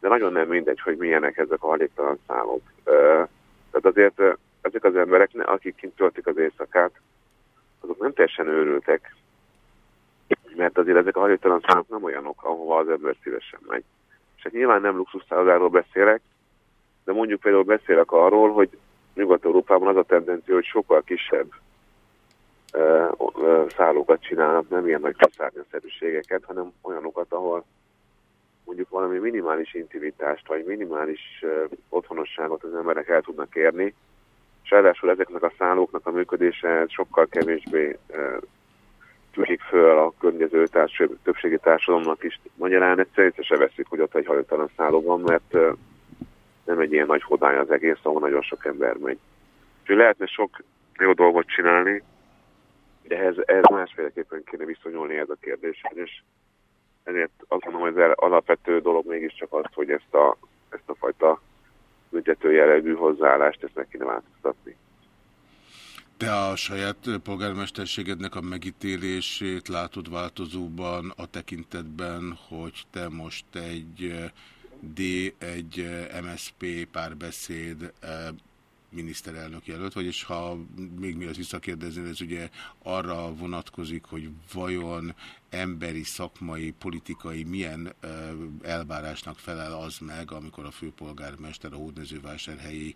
de nagyon nem mindegy, hogy milyenek ezek a hajléktalan számok. Tehát azért ezek az emberek, akik kint töltik az éjszakát, azok nem teljesen őrültek, mert azért ezek a hajléktalan számok nem olyanok, ahova az ember szívesen megy. És hát nyilván nem luxuszállodáról beszélek, de mondjuk például beszélek arról, hogy Nyugat-Európában az a tendencia, hogy sokkal kisebb szállókat csinálnak, nem ilyen nagy kiszárnyaszerűségeket, hanem olyanokat, ahol mondjuk valami minimális intimitást, vagy minimális otthonosságot az emberek el tudnak érni, és ráadásul ezeknek a szállóknak a működése sokkal kevésbé tűnik föl a környező társadalmi, többségi társadalomnak is. Magyarán egyszerűen se veszik, hogy ott egy hajótalan szálló van, mert nem egy ilyen nagy hodály az egész, ahol nagyon sok ember megy. Úgyhogy lehetne sok jó dolgot csinálni, de ehhez, ehhez másféleképpen kéne viszonyulni ez a kérdéshez, és ezért azt mondom, hogy ez alapvető dolog mégiscsak az, hogy ezt a, ezt a fajta büntető jellegű hozzáállást ezt meg kéne változtatni. Te a saját polgármesterségednek a megítélését látod változóban a tekintetben, hogy te most egy D, egy MSP párbeszéd miniszterelnök jelölt vagy, és ha még mi az visszakérdezni, ez ugye arra vonatkozik, hogy vajon emberi, szakmai, politikai milyen elvárásnak felel az meg, amikor a főpolgármester a hódmezővásárhelyi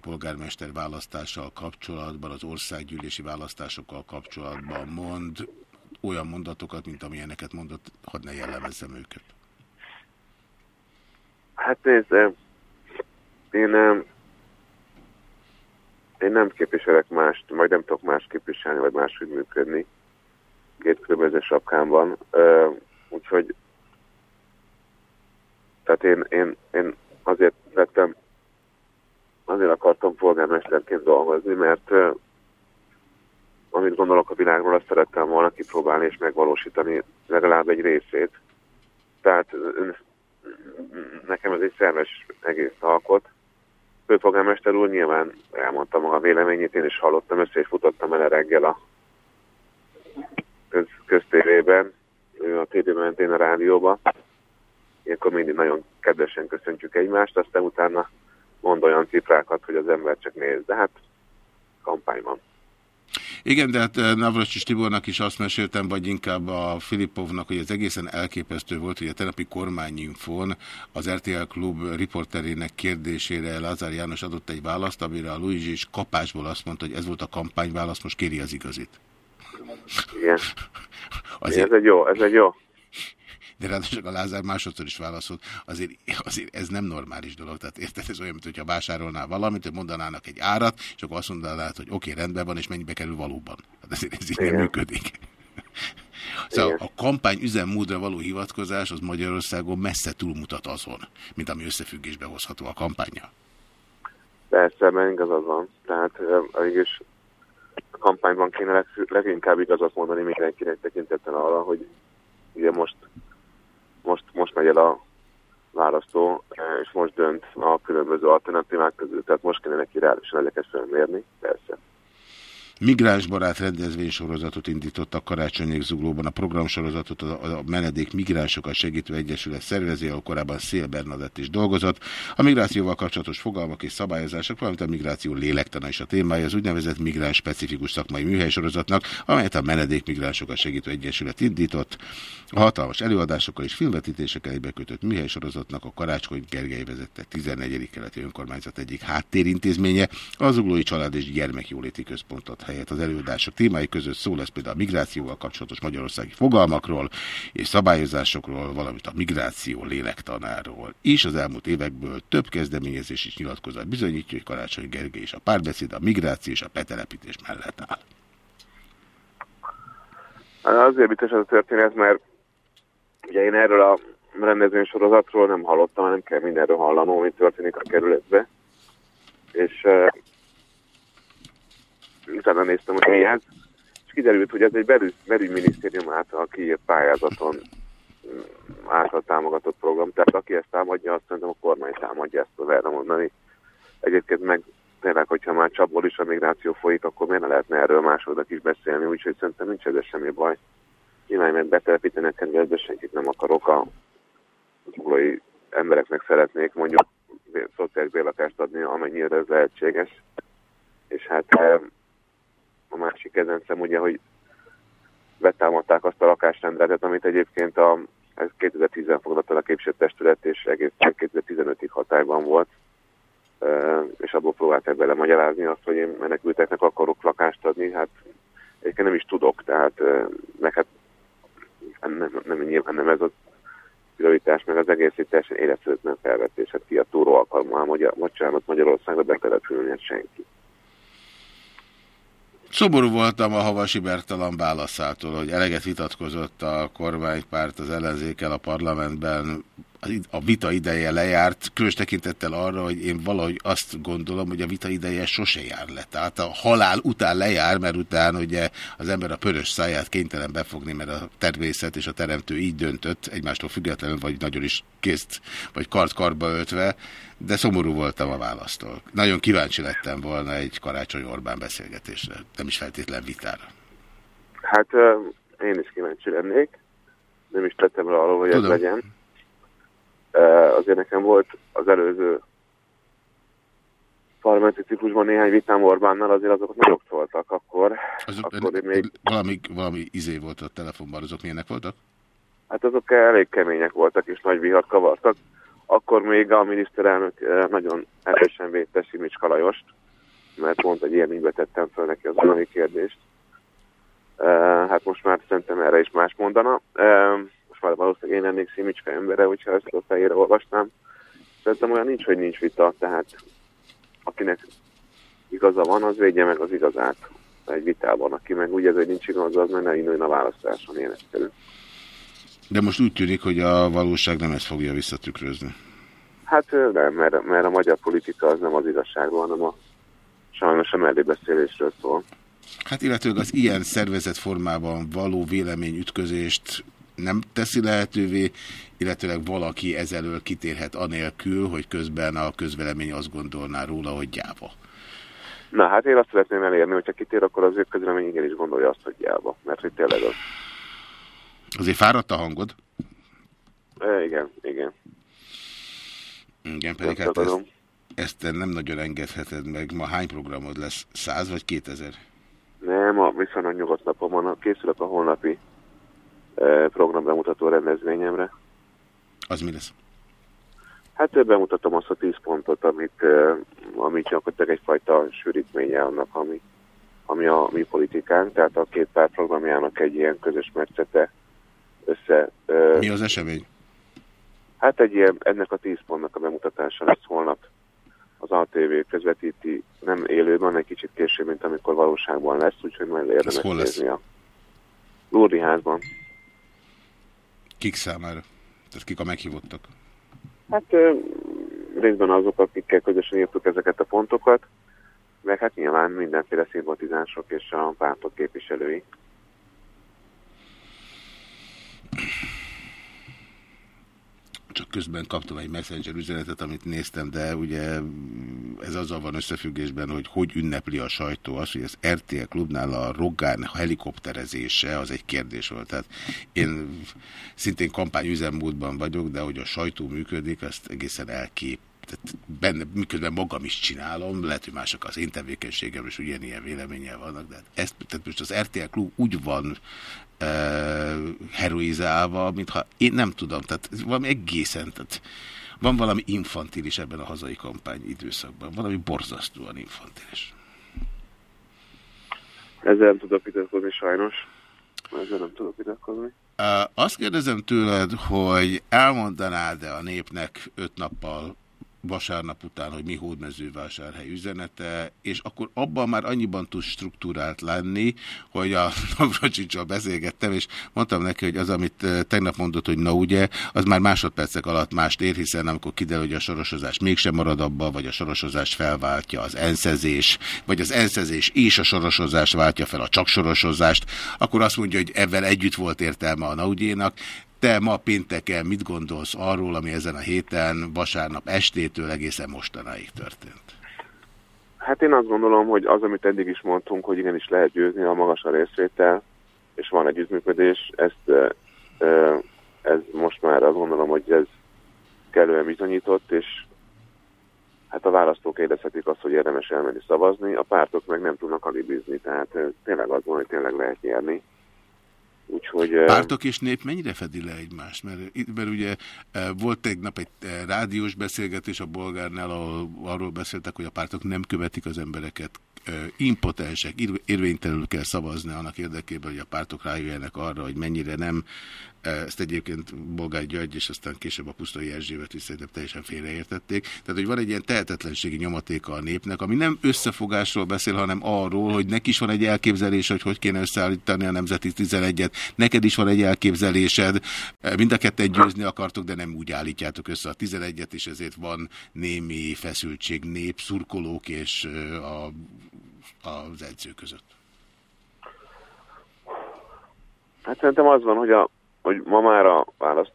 polgármester választással kapcsolatban, az országgyűlési választásokkal kapcsolatban mond olyan mondatokat, mint amilyeneket mondott, hadd ne jellemezzem őket. Hát nézd, én én nem képviselek mást, majd nem tudok más képviselni, vagy máshogy működni két különböző sapkámban. Uh, úgyhogy tehát én, én, én azért vettem, azért akartam polgármesterként dolgozni, mert amit gondolok a világról, azt szerettem volna kipróbálni és megvalósítani legalább egy részét. Tehát nekem ez egy szerves egész alkot. Főpolgármester úr nyilván elmondta maga véleményét, én is hallottam össze, és futottam el reggel a köz, köztévében, a tévé mentén a rádióba. Ilyenkor mindig nagyon kedvesen köszöntjük egymást, aztán utána mond olyan cifrákat, hogy az ember csak néz. De hát kampány van. Igen, de hát eh, Navracsis Tibornak is azt meséltem, vagy inkább a Filipovnak, hogy ez egészen elképesztő volt, hogy a tenapi kormányinfon az RTL Klub riporterének kérdésére Lázár János adott egy választ, amire a Luigi is kapásból azt mondta, hogy ez volt a kampányválasz, most kéri az igazit. Igen. Azért... Ez egy jó, ez egy jó de ráadásul a Lázár másodszor is válaszolt, azért, azért ez nem normális dolog, tehát érted, ez olyan, mint hogyha vásárolnál valamit, hogy mondanának egy árat, és akkor azt mondanád, hogy oké, okay, rendben van, és mennyibe kerül valóban. Hát ezért ez így nem működik. Szóval Igen. a kampány üzemmódra való hivatkozás az Magyarországon messze túlmutat azon, mint ami összefüggésbe hozható a kampánya. Persze, mert igazad van. Tehát is a kampányban kéne leginkább igazat mondani mindenkinek tekintettel arra, hogy ugye most most, most megy el a választó, és most dönt a különböző alternatívák közül, tehát most kéne neki reálisan ezeket felmérni, persze. Migránsbarát rendezvénysorozatot indítottak karácsonyék zuglóban. A programsorozatot a, menedék migránsokat segítő egyesület szervezi, ahol korábban Szél Bernadett is dolgozott. A migrációval kapcsolatos fogalmak és szabályozások, valamint a migráció lélektana is a témája az úgynevezett migráns specifikus szakmai műhelysorozatnak, amelyet a menedék migránsokat segítő egyesület indított. A hatalmas előadásokkal és filmvetítésekkel egybekötött műhelysorozatnak a Karácsony Gergely vezette 14. keleti önkormányzat egyik háttérintézménye, az Uglói Család és Gyermekjóléti Központot helyet az előadások témái között szó lesz például a migrációval kapcsolatos magyarországi fogalmakról és szabályozásokról, valamint a migráció lélektanáról is. Az elmúlt évekből több kezdeményezés is nyilatkozat bizonyítja, hogy Karácsony Gergely és a párbeszéd a migráció és a betelepítés mellett áll. Azért bites ez a történet, mert ugye én erről a rendezvénysorozatról nem hallottam, nem kell mindenről hallanom, mi történik a kerületbe. És utána néztem, hogy mihez, és kiderült, hogy ez egy belügy, belügyminisztérium által kiírt pályázaton mm, által támogatott program, tehát aki ezt támadja, azt szerintem a kormány támadja ezt erre mondani. Egyébként meg tényleg, hogyha már csapból is a migráció folyik, akkor miért ne lehetne erről másodnak is beszélni, úgyhogy szerintem nincs ez semmi baj. Nyilván, mert betelepítenek kedvezbe, senkit nem akarok a zuglói embereknek szeretnék mondjuk szociális bélakást adni, amennyire ez lehetséges. És hát a másik kedvencem ugye, hogy betámadták azt a lakásrendeletet, amit egyébként a, ez 2010-ben fogadott el a képviselőtestület, és egész 2015-ig hatályban volt, és abból próbálták bele magyarázni azt, hogy én menekülteknek akarok lakást adni, hát egyébként nem is tudok, tehát meg hát nem, nem, nyilván nem ez a prioritás, meg az egész itt teljesen életszerűtlen felvetés, hát ki a túró alkalmmal, magyar, bocsánat, Magyarországra betelepülni senki. Szomorú voltam a Havasi Bertalan válaszától, hogy eleget vitatkozott a kormánypárt az ellenzékkel a parlamentben, a vita ideje lejárt, különös tekintettel arra, hogy én valahogy azt gondolom, hogy a vita ideje sose jár le. Tehát a halál után lejár, mert utána ugye az ember a pörös száját kénytelen befogni, mert a természet és a teremtő így döntött, egymástól függetlenül, vagy nagyon is készt, vagy kart-karba öltve, de szomorú voltam a választól. Nagyon kíváncsi lettem volna egy Karácsony Orbán beszélgetésre, nem is feltétlen vitára. Hát én is kíváncsi lennék, nem is tettem rá arról, hogy Tudom. ez legyen. Azért nekem volt az előző parlamenti ciklusban néhány vitám Orbánnal, azért azok nagyok voltak akkor. Azok, akkor még... valami, valami izé volt a telefonban, azok milyenek voltak? Hát azok elég kemények voltak, és nagy vihart kavartak. Akkor még a miniszterelnök nagyon erősen védte Simics Kalajost, mert pont egy ilyen tettem fel neki az anyagi kérdést. Hát most már szerintem erre is más mondana most már valószínűleg én lennék Szimicska embere, hogyha ezt a fejére olvasnám. Szerintem olyan nincs, hogy nincs vita, tehát akinek igaza van, az védje meg az igazát egy vitában. Aki meg úgy ez, hogy nincs igaza, az meg ne a választáson, ilyen egyszerű. De most úgy tűnik, hogy a valóság nem ezt fogja visszatükrözni. Hát nem, mert, mert a magyar politika az nem az igazságról, hanem a sajnos a mellébeszélésről szól. Hát illetőleg az ilyen szervezett formában való véleményütközést nem teszi lehetővé, illetőleg valaki ezelől kitérhet anélkül, hogy közben a közvelemény azt gondolná róla, hogy gyáva. Na hát én azt szeretném elérni, hogyha kitér, akkor az ő közvelemény igenis gondolja azt, hogy gyáva, mert hogy tényleg az. Azért fáradt a hangod? E, igen, igen. Igen, pedig hát ezt, ezt nem nagyon engedheted meg. Ma hány programod lesz? 100 vagy 2000? Nem, a viszonylag nyugodt napomon készülök a holnapi e, programbemutató rendezvényemre. Az mi lesz? Hát bemutatom azt a 10 pontot, amit, e, amit gyakorlatilag egyfajta sűrítménye annak, ami, ami a mi politikánk, tehát a két párt programjának egy ilyen közös metszete össze... Mi az esemény? Hát egy ilyen, ennek a 10 pontnak a bemutatása lesz holnap az ATV közvetíti nem élőben, egy kicsit később, mint amikor valóságban lesz, úgyhogy majd érdemes hol lesz? nézni a Lurdi házban. Kik számára? Tehát kik a meghívottak? Hát részben azok, akikkel közösen írtuk ezeket a pontokat, meg hát nyilván mindenféle szimpatizások és a pártok képviselői. Csak közben kaptam egy messenger üzenetet, amit néztem, de ugye ez azzal van összefüggésben, hogy hogy ünnepli a sajtó azt, hogy az RTL klubnál a Rogán helikopterezése az egy kérdés volt. Tehát én szintén kampányüzemmódban vagyok, de hogy a sajtó működik, azt egészen elkép tehát benne, miközben magam is csinálom, lehet, hogy mások az én tevékenységem is ugyanilyen véleménnyel vannak, de hát ezt, tehát most az RTL Klub úgy van heroizálva, mintha én nem tudom, tehát valami egészen, tehát van valami infantilis ebben a hazai kampány időszakban, valami borzasztóan infantilis. Ezzel nem tudok vitatkozni sajnos. Ezzel nem tudok vitatkozni. Azt kérdezem tőled, hogy elmondanád-e a népnek öt nappal vasárnap után, hogy mi hódmezővásárhely üzenete, és akkor abban már annyiban tud struktúrált lenni, hogy a Navracsicsal beszélgettem, és mondtam neki, hogy az, amit tegnap mondott, hogy na ugye, az már másodpercek alatt mást ér, hiszen amikor kiderül, hogy a sorosozás mégsem marad abba, vagy a sorosozást felváltja az enszezés, vagy az enszezés és a sorosozást váltja fel a csak sorosozást, akkor azt mondja, hogy ebben együtt volt értelme a Naudjénak, te ma pénteken mit gondolsz arról, ami ezen a héten vasárnap estétől egészen mostanáig történt? Hát én azt gondolom, hogy az, amit eddig is mondtunk, hogy igenis lehet győzni a magas a részvétel, és van együttműködés, ezt, ez most már azt gondolom, hogy ez kellően bizonyított, és hát a választók érezhetik azt, hogy érdemes elmenni szavazni, a pártok meg nem tudnak alibizni, tehát tényleg az van, hogy tényleg lehet nyerni. Úgyhogy, Pártok és nép mennyire fedi le egymást? Mert, mert ugye volt tegnap egy rádiós beszélgetés a bolgárnál, ahol arról beszéltek, hogy a pártok nem követik az embereket impotensek, érvénytelenül kell szavazni annak érdekében, hogy a pártok rájöjjenek arra, hogy mennyire nem ezt egyébként Bolgár György, és aztán később a Pusztai Erzsébet is szerintem teljesen félreértették. Tehát, hogy van egy ilyen tehetetlenségi nyomatéka a népnek, ami nem összefogásról beszél, hanem arról, hogy neki is van egy elképzelés, hogy hogy kéne összeállítani a Nemzeti 11-et, neked is van egy elképzelésed, mind a kettőt győzni akartok, de nem úgy állítjátok össze a 11-et, és ezért van némi feszültség nép, szurkolók és a, az edző között. Hát szerintem az van, hogy a hogy ma már a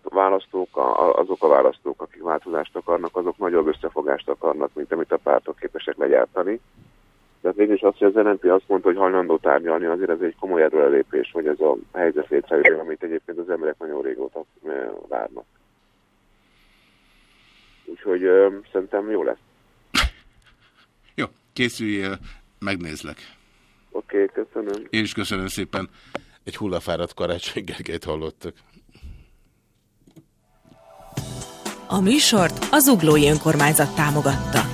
választók, azok a választók, akik változást akarnak, azok nagyobb összefogást akarnak, mint amit a pártok képesek legyártani. De végül is az, hogy az LNP azt mondta, hogy hajlandó tárgyalni, azért ez egy komoly erőlépés, hogy ez a helyzet létrejön, amit egyébként az emberek nagyon régóta várnak. Úgyhogy ö, szerintem jó lesz. Jó, készüljél, megnézlek. Oké, okay, köszönöm. Én is köszönöm szépen. Egy hullafáradt Karácsony Gergelyt hallottak. A műsort az Uglói Önkormányzat támogatta.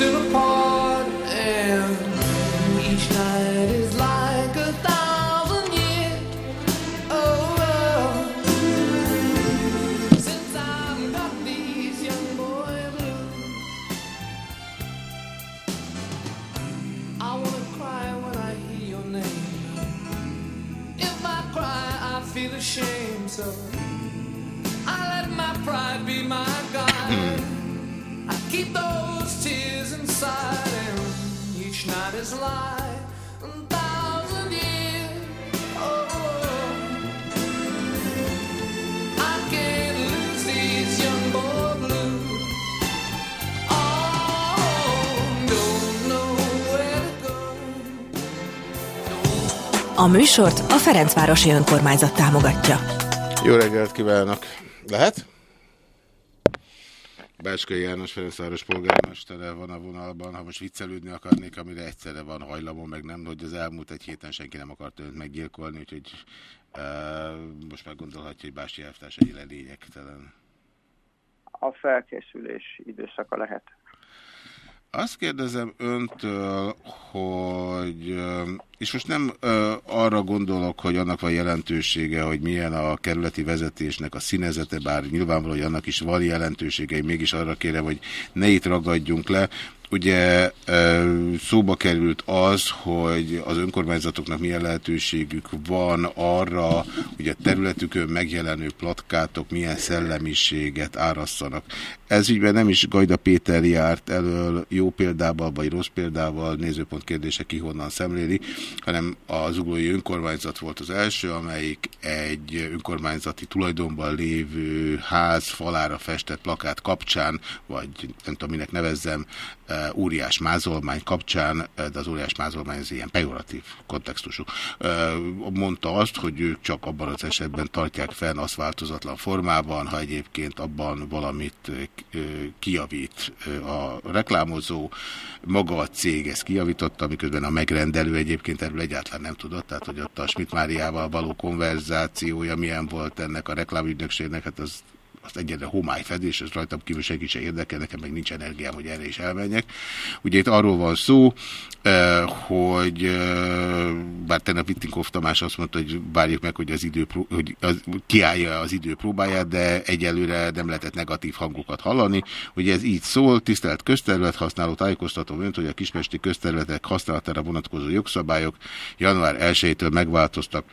feel so I let my pride be my guide. I keep those tears inside, and each night is like a thousand years. Oh, I can't lose these young boy blues. Oh, don't know where to go. A műsort a Ferencvárosi Önkormányzat támogatja. Jó reggelt kívánok! Lehet? Bácskai János Ferencváros polgármestere van a vonalban, ha most viccelődni akarnék, amire egyszerre van hajlamon, meg nem, hogy az elmúlt egy héten senki nem akart önt meggyilkolni, úgyhogy uh, most már gondolhatja, hogy Básti elvtárs egyre lényegtelen. A felkészülés időszaka lehet. Azt kérdezem öntől, hogy, és most nem arra gondolok, hogy annak van jelentősége, hogy milyen a kerületi vezetésnek a színezete, bár nyilvánvaló, hogy annak is van jelentősége, én mégis arra kérem, hogy ne itt ragadjunk le. Ugye szóba került az, hogy az önkormányzatoknak milyen lehetőségük van arra, hogy a területükön megjelenő platkátok milyen szellemiséget árasszanak. Ez ügyben nem is Gajda Péter járt elől jó példával, vagy rossz példával, nézőpont kérdése ki honnan szemléli, hanem az uglói önkormányzat volt az első, amelyik egy önkormányzati tulajdonban lévő ház falára festett plakát kapcsán, vagy nem tudom, minek nevezzem, eh, óriás mázolmány kapcsán, eh, de az óriás mázolmány az ilyen pejoratív kontextusú, eh, mondta azt, hogy ők csak abban az esetben tartják fenn az változatlan formában, ha egyébként abban valamit kijavít eh, a reklámozó, maga a cég ezt kijavította, miközben a megrendelő egyébként erről egyáltalán nem tudott, tehát hogy ott a Schmidt Máriával való konverzációja milyen volt ennek a reklámügynökségnek, hát az azt egyre homályfedés, ez rajtam kívül senki se érdekel, nekem meg nincs energiám, hogy erre is elmenjek. Ugye itt arról van szó, eh, hogy eh, bár tegnap Vittinkov Tamás azt mondta, hogy várjuk meg, hogy az idő, hogy az, kiállja az idő próbáját, de egyelőre nem lehetett negatív hangokat hallani. Ugye ez így szól, tisztelt közterület használó tájékoztatom önt, hogy a kispesti közterületek használatára vonatkozó jogszabályok január 1-től megváltoztak.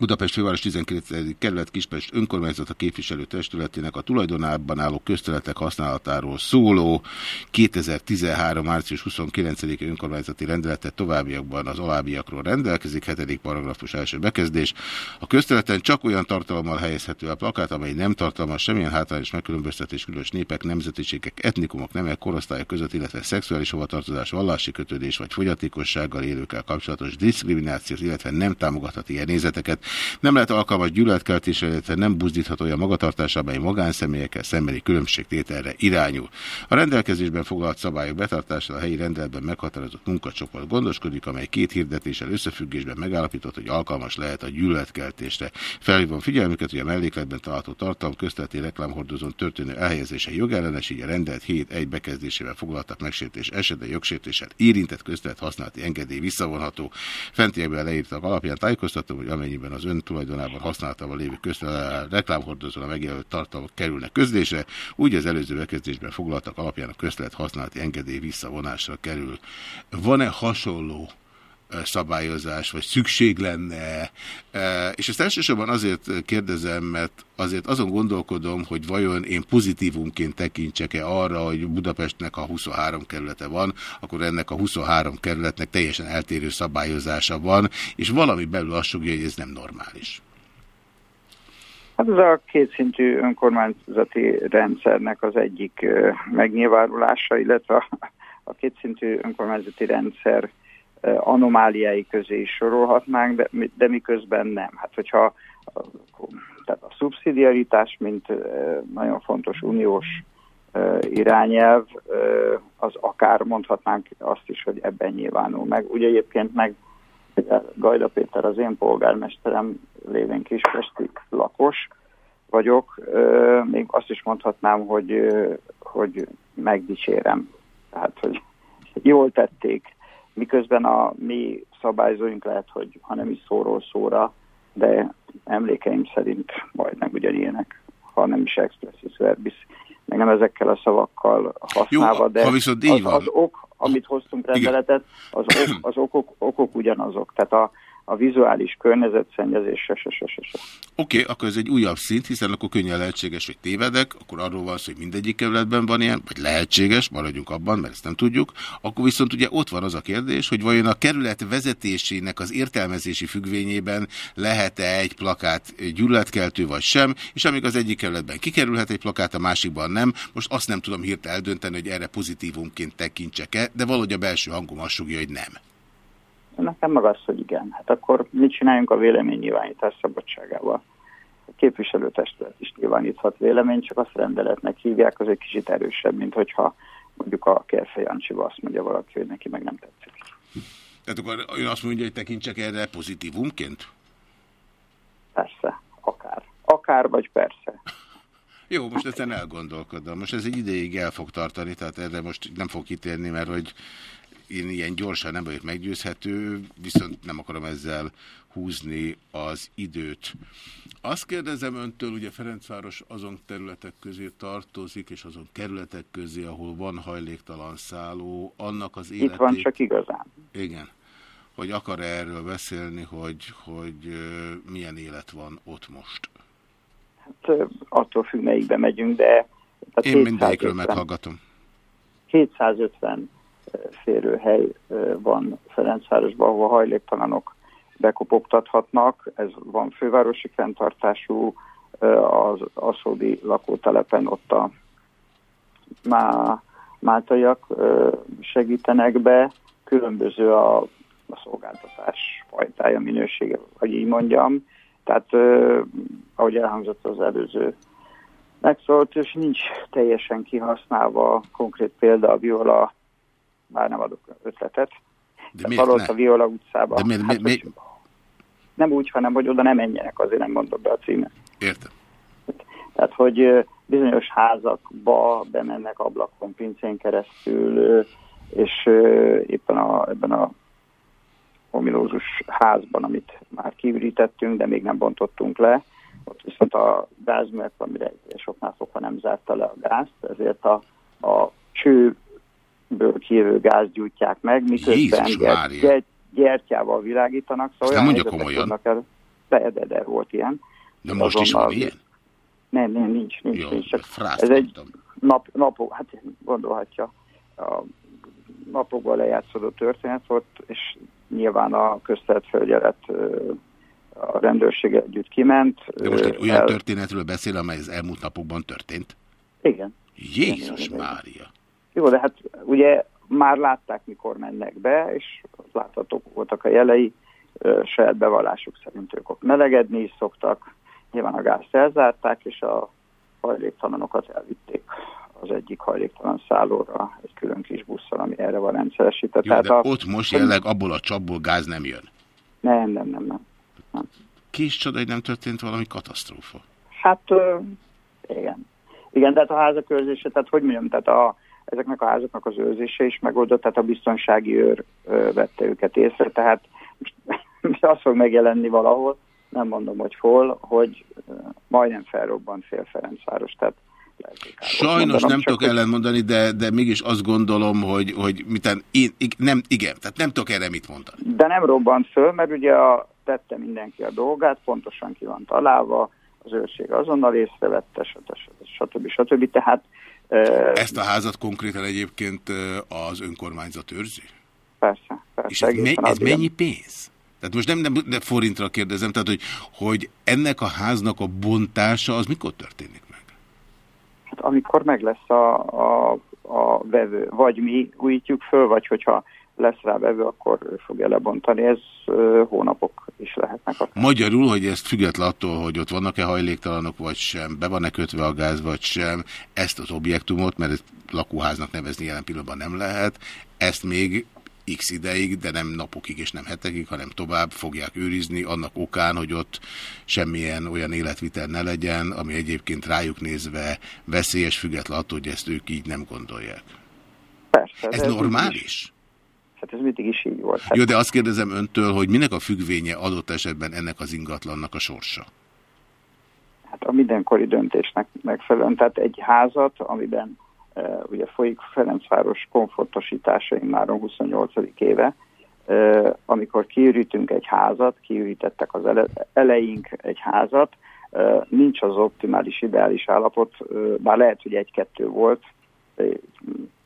Budapest főváros 19. kerület Kispest önkormányzata képviselő testületének a tulajdonában álló közterületek használatáról szóló 2013. március 29. önkormányzati rendelete továbbiakban az alábbiakról rendelkezik, 7. paragrafus első bekezdés. A közterületen csak olyan tartalommal helyezhető a plakát, amely nem tartalmaz semmilyen hátrányos megkülönböztetés különös népek, nemzetiségek, etnikumok, nemek, korosztályok között, illetve szexuális hovatartozás, vallási kötődés vagy fogyatékossággal élőkkel kapcsolatos diszkriminációt, illetve nem támogathat ilyen nézeteket. Nem lehet alkalmas gyűlöletkeltésre, illetve nem buzdítható olyan magatartás, amely magánszemélyekkel szembeni különbségtételre irányul. A rendelkezésben foglalt szabályok betartása a helyi rendeletben meghatározott munkacsoport gondoskodik, amely két hirdetéssel összefüggésben megállapított, hogy alkalmas lehet a gyűlöletkeltésre. Felhívom figyelmüket, hogy a mellékletben található tartalom közteleti reklámhordozón történő elhelyezése jogellenes, így a rendelet 7.1 bekezdésével foglaltak megsértés esetben jogsértéssel érintett köztelet használati engedély visszavonható. Fentiekben leírtak alapján tájékoztatom, hogy amennyiben az ön tulajdonában használatával lévő köztelet reklámhordozón a megjelölt tartalmak kerülnek közlésre, úgy az előző bekezdésben foglaltak alapján a köztelet használati engedély visszavonásra kerül. Van-e hasonló szabályozás, vagy szükség lenne. És ezt elsősorban azért kérdezem, mert azért azon gondolkodom, hogy vajon én pozitívunként tekintsek-e arra, hogy Budapestnek a 23 kerülete van, akkor ennek a 23 kerületnek teljesen eltérő szabályozása van, és valami belül azt sugja, hogy ez nem normális. Hát ez a kétszintű önkormányzati rendszernek az egyik megnyilvánulása, illetve a kétszintű önkormányzati rendszer anomáliái közé is sorolhatnánk, de, de miközben nem. Hát hogyha tehát a szubszidiaritás, mint nagyon fontos uniós irányelv, az akár mondhatnánk azt is, hogy ebben nyilvánul meg. Ugye egyébként meg Gajda Péter az én polgármesterem lévén Kispesti lakos vagyok, még azt is mondhatnám, hogy, hogy megdicsérem. Tehát, hogy jól tették miközben a mi szabályzóink lehet, hogy ha nem is szóról szóra, de emlékeim szerint majdnem ugyanilyenek, ha nem is expressis verbis, meg nem ezekkel a szavakkal használva, Jó, de ha viszont így az, van. az ok, amit hoztunk rendeletet, az, ok, az okok, okok ugyanazok. Tehát a, a vizuális környezetszennyezés se, se, se, se, se. Oké, okay, akkor ez egy újabb szint, hiszen akkor könnyen lehetséges, hogy tévedek, akkor arról van szó, hogy mindegyik kerületben van ilyen, vagy lehetséges, maradjunk abban, mert ezt nem tudjuk. Akkor viszont ugye ott van az a kérdés, hogy vajon a kerület vezetésének az értelmezési függvényében lehet-e egy plakát gyűlöletkeltő vagy sem, és amíg az egyik kerületben kikerülhet egy plakát, a másikban nem, most azt nem tudom hirtelen eldönteni, hogy erre pozitívumként tekintsek-e, de valahogy a belső hangom azt hogy nem. Nekem meg az, hogy igen. Hát akkor mit csináljunk a véleménynyilvánítás szabadságával? A képviselőtestület is nyilváníthat véleményt, csak azt rendeletnek hívják, az egy kicsit erősebb, mint hogyha mondjuk a Kerfe Jancsiba azt mondja valaki, hogy neki meg nem tetszik. Tehát akkor ön azt mondja, hogy tekintsek erre pozitívumként? Persze, akár. Akár vagy persze. Jó, most ezen elgondolkodom. Most ez egy ideig el fog tartani, tehát erre most nem fog kitérni, mert hogy én ilyen gyorsan nem vagyok meggyőzhető, viszont nem akarom ezzel húzni az időt. Azt kérdezem öntől, ugye Ferencváros azon területek közé tartozik, és azon kerületek közé, ahol van hajléktalan szálló, annak az életét... Itt van csak igazán. Igen. Hogy akar -e erről beszélni, hogy, hogy milyen élet van ott most? Hát attól függ, melyikbe megyünk, de... Én mindegyikről meghallgatom. 750 férőhely van Ferencvárosban, ahol hajléktalanok bekopogtathatnak. Ez van fővárosi fenntartású, az aszódi lakótelepen ott a má, máltaiak segítenek be. Különböző a, a szolgáltatás fajtája, minősége, vagy így mondjam. Tehát, ahogy elhangzott az előző megszólt, és nincs teljesen kihasználva konkrét példa a viola már nem adok ötletet. De miért a Viola utcába. De miért, hát, miért, Nem úgy, hanem hogy oda nem menjenek, azért nem mondok be a címet. Értem. Tehát, hogy bizonyos házakba bemennek ablakon, pincén keresztül, és éppen a, ebben a ominózus házban, amit már kiürítettünk, de még nem bontottunk le, ott viszont a gázművek, amire soknál fogva nem zárta le a gázt, ezért a, a cső ből kijövő gáz gyújtják meg, miközben gyert, gyert, gyertyával világítanak. Szóval nem mondja komolyan. El, de, de, de volt ilyen. De most is van ilyen? Nem, nem, nincs, nincs. Jó, nincs csak ez egy nap, napok, hát gondolhatja, a napokban lejátszódó történet volt, és nyilván a köztelt felügyelet a rendőrség együtt kiment. De most egy olyan el... történetről beszél, amely az elmúlt napokban történt? Igen. Jézus igen, Mária! Jó, de hát ugye már látták, mikor mennek be, és láthatók voltak a jelei, saját bevallásuk szerint ők ott melegedni is szoktak, nyilván a gázt elzárták, és a hajléktalanokat elvitték az egyik hajléktalan szállóra egy külön kis busszal, ami erre van rendszeresítve. Jó, de a... ott most jelenleg abból a csapból gáz nem jön. Nem, nem, nem, nem. nem. Kis csoda, hogy nem történt valami katasztrófa. Hát, igen. Igen, tehát a házak őrzése, tehát hogy mondjam, tehát a, ezeknek a házaknak az őrzése is megoldott, tehát a biztonsági őr vette őket észre, tehát most az fog megjelenni valahol, nem mondom, hogy hol, hogy majdnem felrobbant fél Ferencváros, tehát Sajnos mondanom, nem tudok ellenmondani, de, de mégis azt gondolom, hogy, hogy mitán én, nem, igen, tehát nem tudok erre mit mondani. De nem robbant föl, mert ugye a, tette mindenki a dolgát, pontosan ki van találva, az őrség azonnal észrevette, stb. stb. stb. Tehát ezt a házat konkrétan egyébként az önkormányzat őrzi? Persze, persze. És ez, me ez mennyi pénz? Tehát most nem, nem de forintra kérdezem, tehát hogy, hogy ennek a háznak a bontása az mikor történik meg? Hát amikor meg lesz a, a, a vevő, vagy mi újítjuk föl, vagy hogyha lesz rá vevő, akkor fogja lebontani. Ez hónapok is lehetnek. Akár. Magyarul, hogy ezt független attól, hogy ott vannak-e hajléktalanok, vagy sem, be van-e kötve a gáz, vagy sem, ezt az objektumot, mert ezt lakóháznak nevezni jelen pillanatban nem lehet, ezt még x ideig, de nem napokig és nem hetekig, hanem tovább fogják őrizni annak okán, hogy ott semmilyen olyan életvitel ne legyen, ami egyébként rájuk nézve veszélyes, független attól, hogy ezt ők így nem gondolják. Persze. Ez, ez normális? Is. Hát ez mindig is így volt. Jó, de azt kérdezem öntől, hogy minek a függvénye adott esetben ennek az ingatlannak a sorsa? Hát a mindenkori döntésnek megfelelően. Tehát egy házat, amiben uh, ugye folyik Ferencváros komfortosítása már 28. éve, amikor kiürítünk egy házat, kiürítettek az ele, eleink egy házat, nincs az optimális, ideális állapot, bár lehet, hogy egy-kettő volt,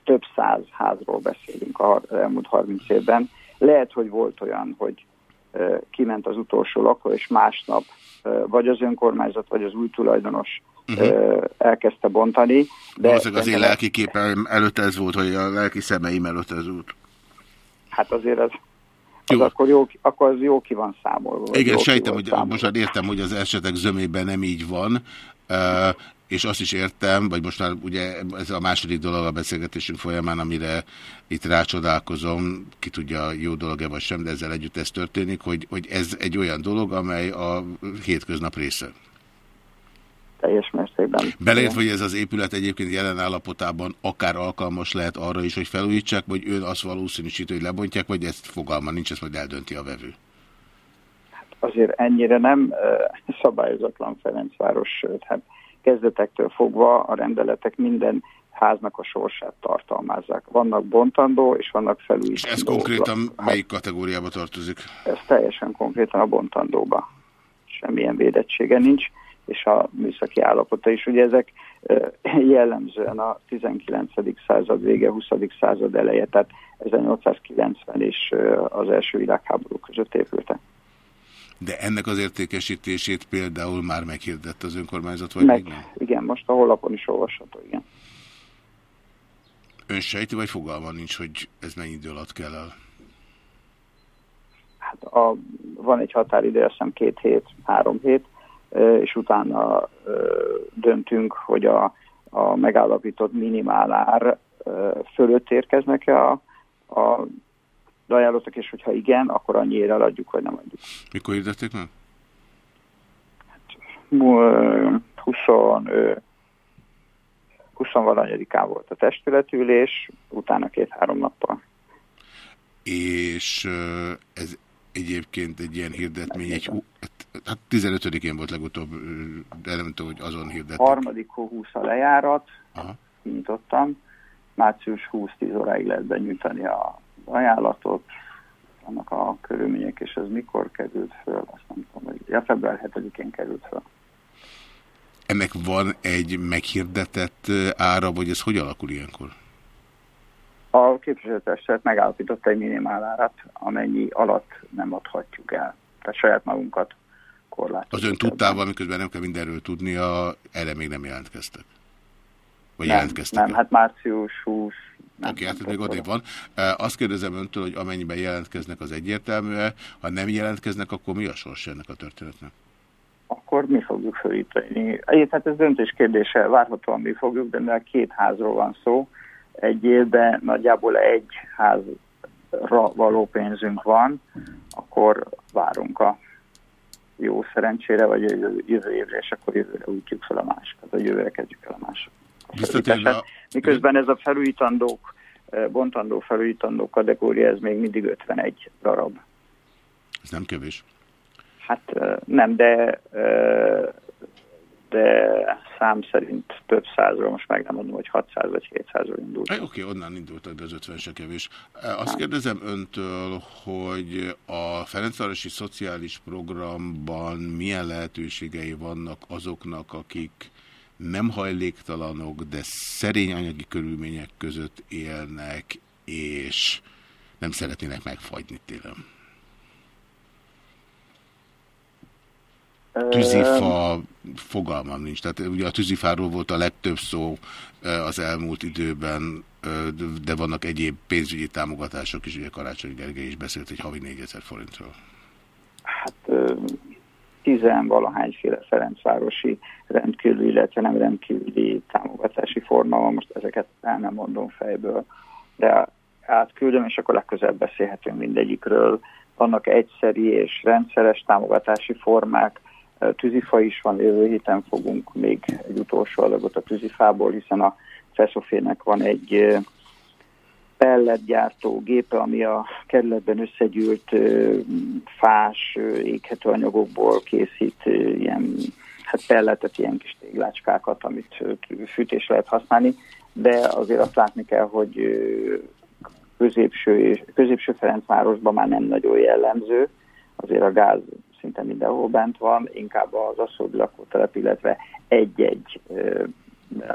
több száz házról beszélünk az elmúlt 30 évben. Lehet, hogy volt olyan, hogy kiment az utolsó lakó, és másnap vagy az önkormányzat, vagy az új tulajdonos uh-huh. elkezdte bontani. De Valószínűleg az én lelki képem előtt ez volt, hogy a lelki szemeim előtt ez volt. Hát azért az, az jó. akkor, jó, akkor az jó ki van számolva. Igen, sejtem, hogy számolva. most már értem, hogy az esetek zömében nem így van, és azt is értem, vagy most már ugye ez a második dolog a beszélgetésünk folyamán, amire itt rácsodálkozom, ki tudja jó dolog-e vagy sem, de ezzel együtt ez történik, hogy, hogy ez egy olyan dolog, amely a hétköznap része teljes mértékben. Beleértve, hogy ez az épület egyébként jelen állapotában akár alkalmas lehet arra is, hogy felújítsák, vagy ön azt valószínűsít, hogy lebontják, vagy ezt fogalma nincs, ezt majd eldönti a vevő? Hát azért ennyire nem szabályozatlan Ferencváros, sőt, hát kezdetektől fogva a rendeletek minden háznak a sorsát tartalmazzák. Vannak bontandó, és vannak felújítandó. És ez konkrétan melyik kategóriába tartozik? Ez teljesen konkrétan a bontandóba. Semmilyen védettsége nincs és a műszaki állapota is. Ugye ezek jellemzően a 19. század vége, 20. század eleje, tehát 1890 és az első világháború között épültek. De ennek az értékesítését például már meghirdett az önkormányzat, vagy Meg, még nem? Igen, most a honlapon is olvasható, igen. Ön sejti, vagy fogalma nincs, hogy ez mennyi idő alatt kell el? Hát a, van egy határidő, azt hiszem két hét, három hét, és utána döntünk, hogy a, a megállapított minimálár fölött érkeznek-e a, a ajánlottak, és hogyha igen, akkor annyira eladjuk, vagy nem adjuk. Mikor hirdették meg? Hát, 20, 20 valanyadikán volt a testületülés, utána két-három nappal. És ez egyébként egy ilyen hirdetmény, egy, hát 15-én volt legutóbb, de nem tudom, hogy azon hirdették. Harmadik hó 20 a lejárat, nyitottam, március 20-10 óráig lehet benyújtani a ajánlatot, annak a körülmények, és ez mikor került föl, azt nem tudom, hogy ja, február 7-én került föl. Ennek van egy meghirdetett ára, vagy ez hogy alakul ilyenkor? A képviselőtestet megállapította egy minimálárat, amennyi alatt nem adhatjuk el. Tehát saját magunkat korlátozunk. Az ön tudtával, miközben nem kell mindenről tudnia, erre még nem jelentkeztek? Vagy nem, jelentkeztek? Nem, hát március 20. Oké, okay, hát még odébb van. Azt kérdezem öntől, hogy amennyiben jelentkeznek, az egyértelmű -e. Ha nem jelentkeznek, akkor mi a sors ennek a történetnek? Akkor mi fogjuk fölíteni. Hát ez döntés kérdése, várhatóan mi fogjuk, de mivel két házról van szó, egy évben nagyjából egy házra való pénzünk van, akkor várunk a jó szerencsére, vagy jövő évre, és akkor jövőre újtjuk fel a másikat, vagy jövőre kezdjük el a másikat. A... Miközben ez a felújítandók, eh, bontandó felújítandó kategória, ez még mindig 51 darab. Ez nem kevés. Hát eh, nem, de eh, de szám szerint több százról, most meg nem mondom, hogy 600 vagy 700-ról indult. Oké, okay, onnan indultak, de az 50 se kevés. Azt kérdezem öntől, hogy a Ferencvárosi Szociális Programban milyen lehetőségei vannak azoknak, akik nem hajléktalanok, de szerény anyagi körülmények között élnek, és nem szeretnének megfagyni télen. Tűzifa fogalmam nincs. Tehát ugye a tűzifáról volt a legtöbb szó az elmúlt időben, de vannak egyéb pénzügyi támogatások is, ugye Karácsony Gergely is beszélt egy havi 4000 forintról. Hát tizenvalahányféle Ferencvárosi rendkívüli, illetve nem rendkívüli támogatási forma van, most ezeket el nem mondom fejből, de átküldöm, és akkor legközelebb beszélhetünk mindegyikről. Vannak egyszeri és rendszeres támogatási formák, tűzifa is van, jövő héten fogunk még egy utolsó adagot a tűzifából, hiszen a Feszofének van egy pelletgyártó gépe, ami a kerületben összegyűlt fás éghető anyagokból készít ilyen hát pelletet, ilyen kis téglácskákat, amit fűtés lehet használni, de azért azt látni kell, hogy középső, középső Ferencvárosban már nem nagyon jellemző, azért a gáz szinte mindenhol bent van, inkább az asszódi lakótelep, illetve egy-egy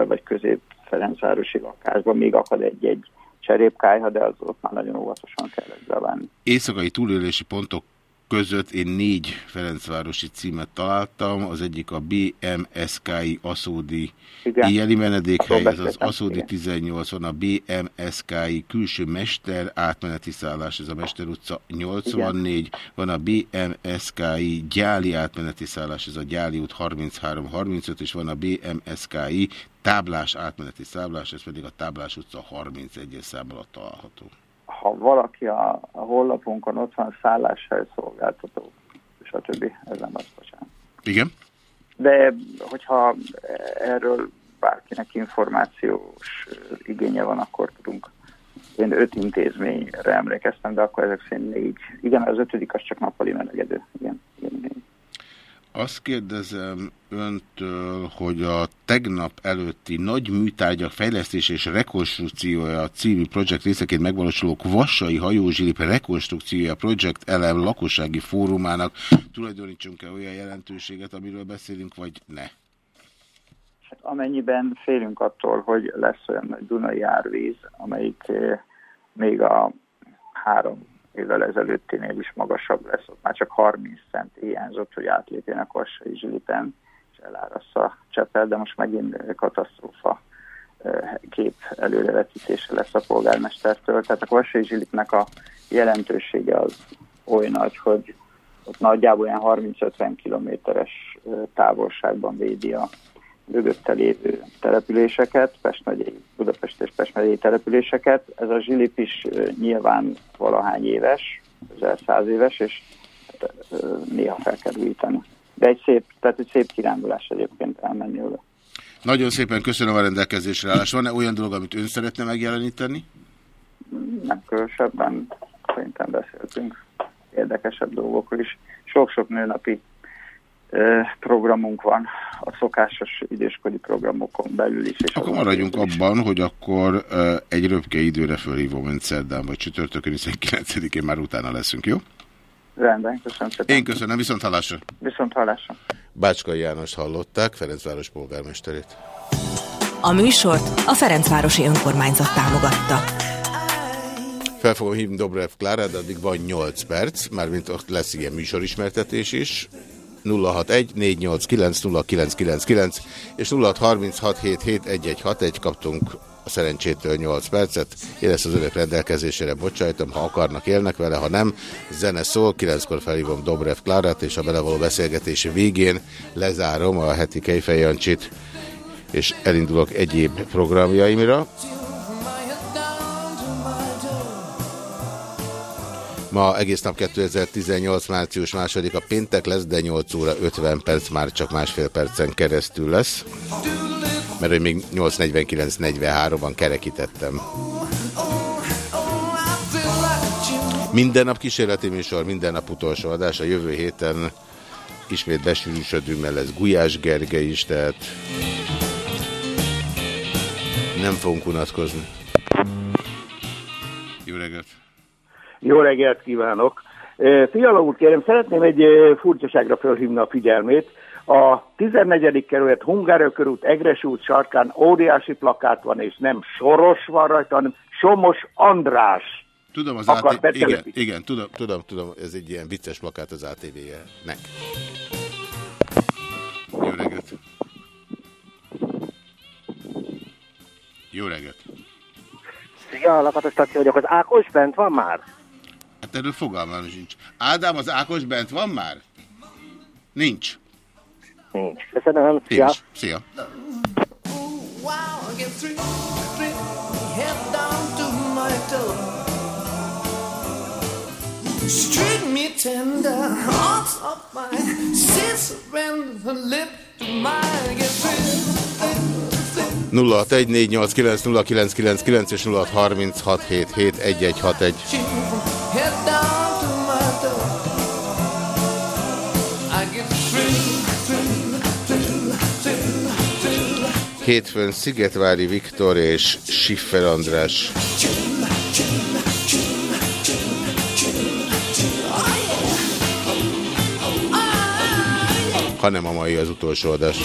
vagy közép Ferencvárosi lakásban még akad egy-egy cserépkájha, de az ott már nagyon óvatosan kell ezzel venni. Éjszakai túlélési pontok között én négy Ferencvárosi címet találtam, az egyik a BMSKI Aszódi éjjeli menedékhely, ez az Aszódi 18, van a BMSKI külső mester átmeneti szállás, ez a Mester utca 84, Igen. van a BMSKI gyáli átmeneti szállás, ez a Gyáli út 33-35, és van a BMSKI táblás átmeneti szállás, ez pedig a Táblás utca 31-es szám alatt található ha valaki a, a honlapunkon ott van szálláshely szolgáltató, stb. Ez nem az, bocsánat. Igen. De hogyha erről bárkinek információs igénye van, akkor tudunk. Én öt intézményre emlékeztem, de akkor ezek szerint négy. Igen, az ötödik az csak nappali melegedő. Igen, igen, igen. Azt kérdezem öntől, hogy a tegnap előtti nagy műtárgyak fejlesztés és rekonstrukciója című projekt részeként megvalósuló Vassai hajózsilip rekonstrukciója projekt elem lakossági fórumának tulajdonítsunk-e olyan jelentőséget, amiről beszélünk, vagy ne? Hát amennyiben félünk attól, hogy lesz olyan nagy Dunai árvíz, amelyik eh, még a három évvel ezelőttinél is magasabb lesz, ott már csak 30 cent hiányzott, hogy átlépjenek a Zsilipen, és elárassza a Csepel, de most megint katasztrófa kép előrevetítése lesz a polgármestertől. Tehát a Vassai Zsilipnek a jelentősége az oly nagy, hogy ott nagyjából olyan 30-50 kilométeres távolságban védi a mögötte lévő településeket, Pest megyei, Budapest és Pest megyei településeket. Ez a zsilip is nyilván valahány éves, közel száz éves, és néha fel kell újítani. De egy szép, tehát egy szép kirándulás egyébként elmenni oda. Nagyon szépen köszönöm a rendelkezésre állás. Van-e olyan dolog, amit ön szeretne megjeleníteni? Nem különösebben, szerintem beszéltünk érdekesebb dolgokról is. Sok-sok nőnapi programunk van a szokásos időskori programokon belül is. És akkor maradjunk is. abban, hogy akkor egy röpke időre fölhívom önt szerdán vagy csütörtökön, hiszen 9-én már utána leszünk, jó? Rendben, köszönöm szépen. Én köszönöm, viszont hallásra. Viszont hallásra. Bácskai János hallották, Ferencváros polgármesterét. A műsort a Ferencvárosi Önkormányzat támogatta. Fel fogom hívni Dobrev Klárát, de addig van 8 perc, mármint ott lesz ilyen műsorismertetés is. 061 489 és 0636771161 kaptunk a szerencsétől 8 percet. Én ezt az önök rendelkezésére bocsájtom, ha akarnak, élnek vele, ha nem. Zene szól, 9-kor felhívom Dobrev Klárát, és a vele való beszélgetés végén lezárom a heti Kejfejancsit, és elindulok egyéb programjaimra. Ma egész nap 2018. március második a péntek lesz, de 8 óra 50 perc már csak másfél percen keresztül lesz. Mert hogy még 8.49.43-ban kerekítettem. Minden nap kísérleti műsor, minden nap utolsó adás. A jövő héten ismét besűrűsödünk, mert lesz Gulyás Gergely is, tehát nem fogunk unatkozni. Jó reggelt! Jó reggelt kívánok! Fiala úr, kérem, szeretném egy furcsaságra felhívni a figyelmét. A 14. kerület Hungária körút Egres út sarkán óriási plakát van, és nem Soros van rajta, hanem Somos András. Tudom, az ATV, igen, igen, tudom, tudom, tudom, ez egy ilyen vicces plakát az ATV-nek. Jó reggelt! Jó reggelt! Szia, Lakatos vagyok. Az Ákos bent van már? Hát erről fogalmam sincs. Ádám, az Ákos bent van már? Nincs. Nincs. Köszönöm. Szia. Nincs. Szia. Street me tender, hearts of mine, sits around the lip to mine, get free. 0614890999 és 0636771161. Hétfőn Szigetvári Viktor és Siffer András. Hanem a mai az utolsó adás.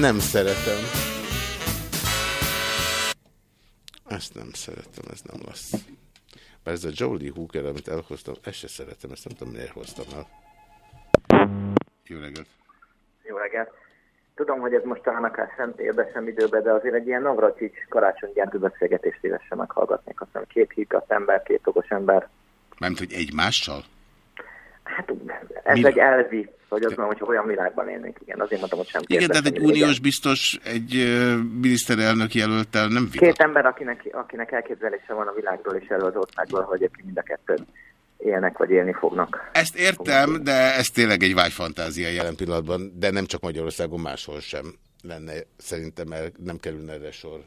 Nem szeretem. Ezt nem szeretem, ez nem lesz. Bár ez a Jolly Hooker, amit elhoztam, ezt se szeretem, ezt nem tudom, miért hoztam el. Jó reggelt! Jó reggelt. Tudom, hogy ez most talán akár sem érde sem időbe, de azért egy ilyen Navracsics karácsonygyártó beszélgetést szívesen meghallgatnék. Azt hiszem két hígat ember, két okos ember. Nem hogy egymással? Hát ez Mire? egy elvi, hogy azt mondom, hogy olyan világban élnénk. Igen, azért mondtam, hogy sem Igen, tehát egy hogy igen. uniós biztos egy miniszterelnök jelöltel nem vitat. Két ember, akinek, akinek elképzelése van a világról és erről az országból, hogy egyébként mind a kettőt élnek vagy élni fognak. Ezt értem, de ez tényleg egy vágyfantázia jelen pillanatban, de nem csak Magyarországon, máshol sem lenne szerintem, mert nem kerülne erre sor.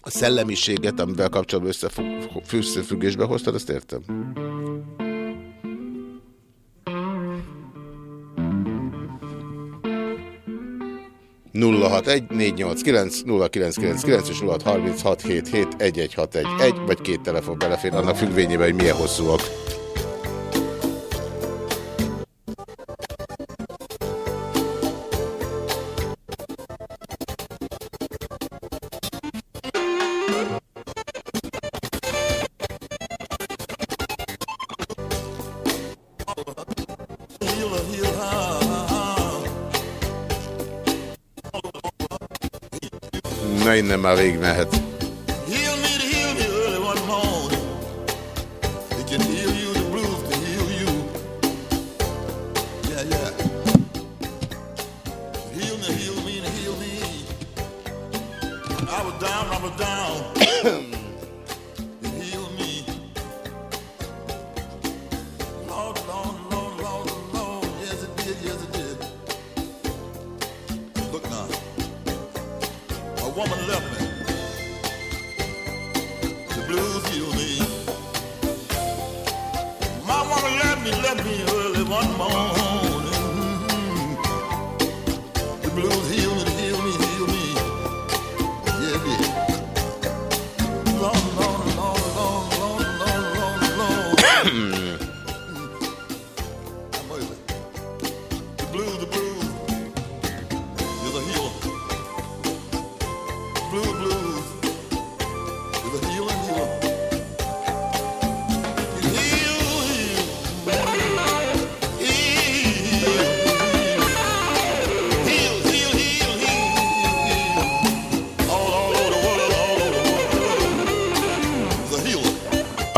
A szellemiséget, amivel kapcsolatban összefüggésbe hoztad, azt értem. 061-489-0999 és 0636771161 vagy két telefon belefér, annak függvényében, hogy milyen hosszúak. Na innen már végig mehet.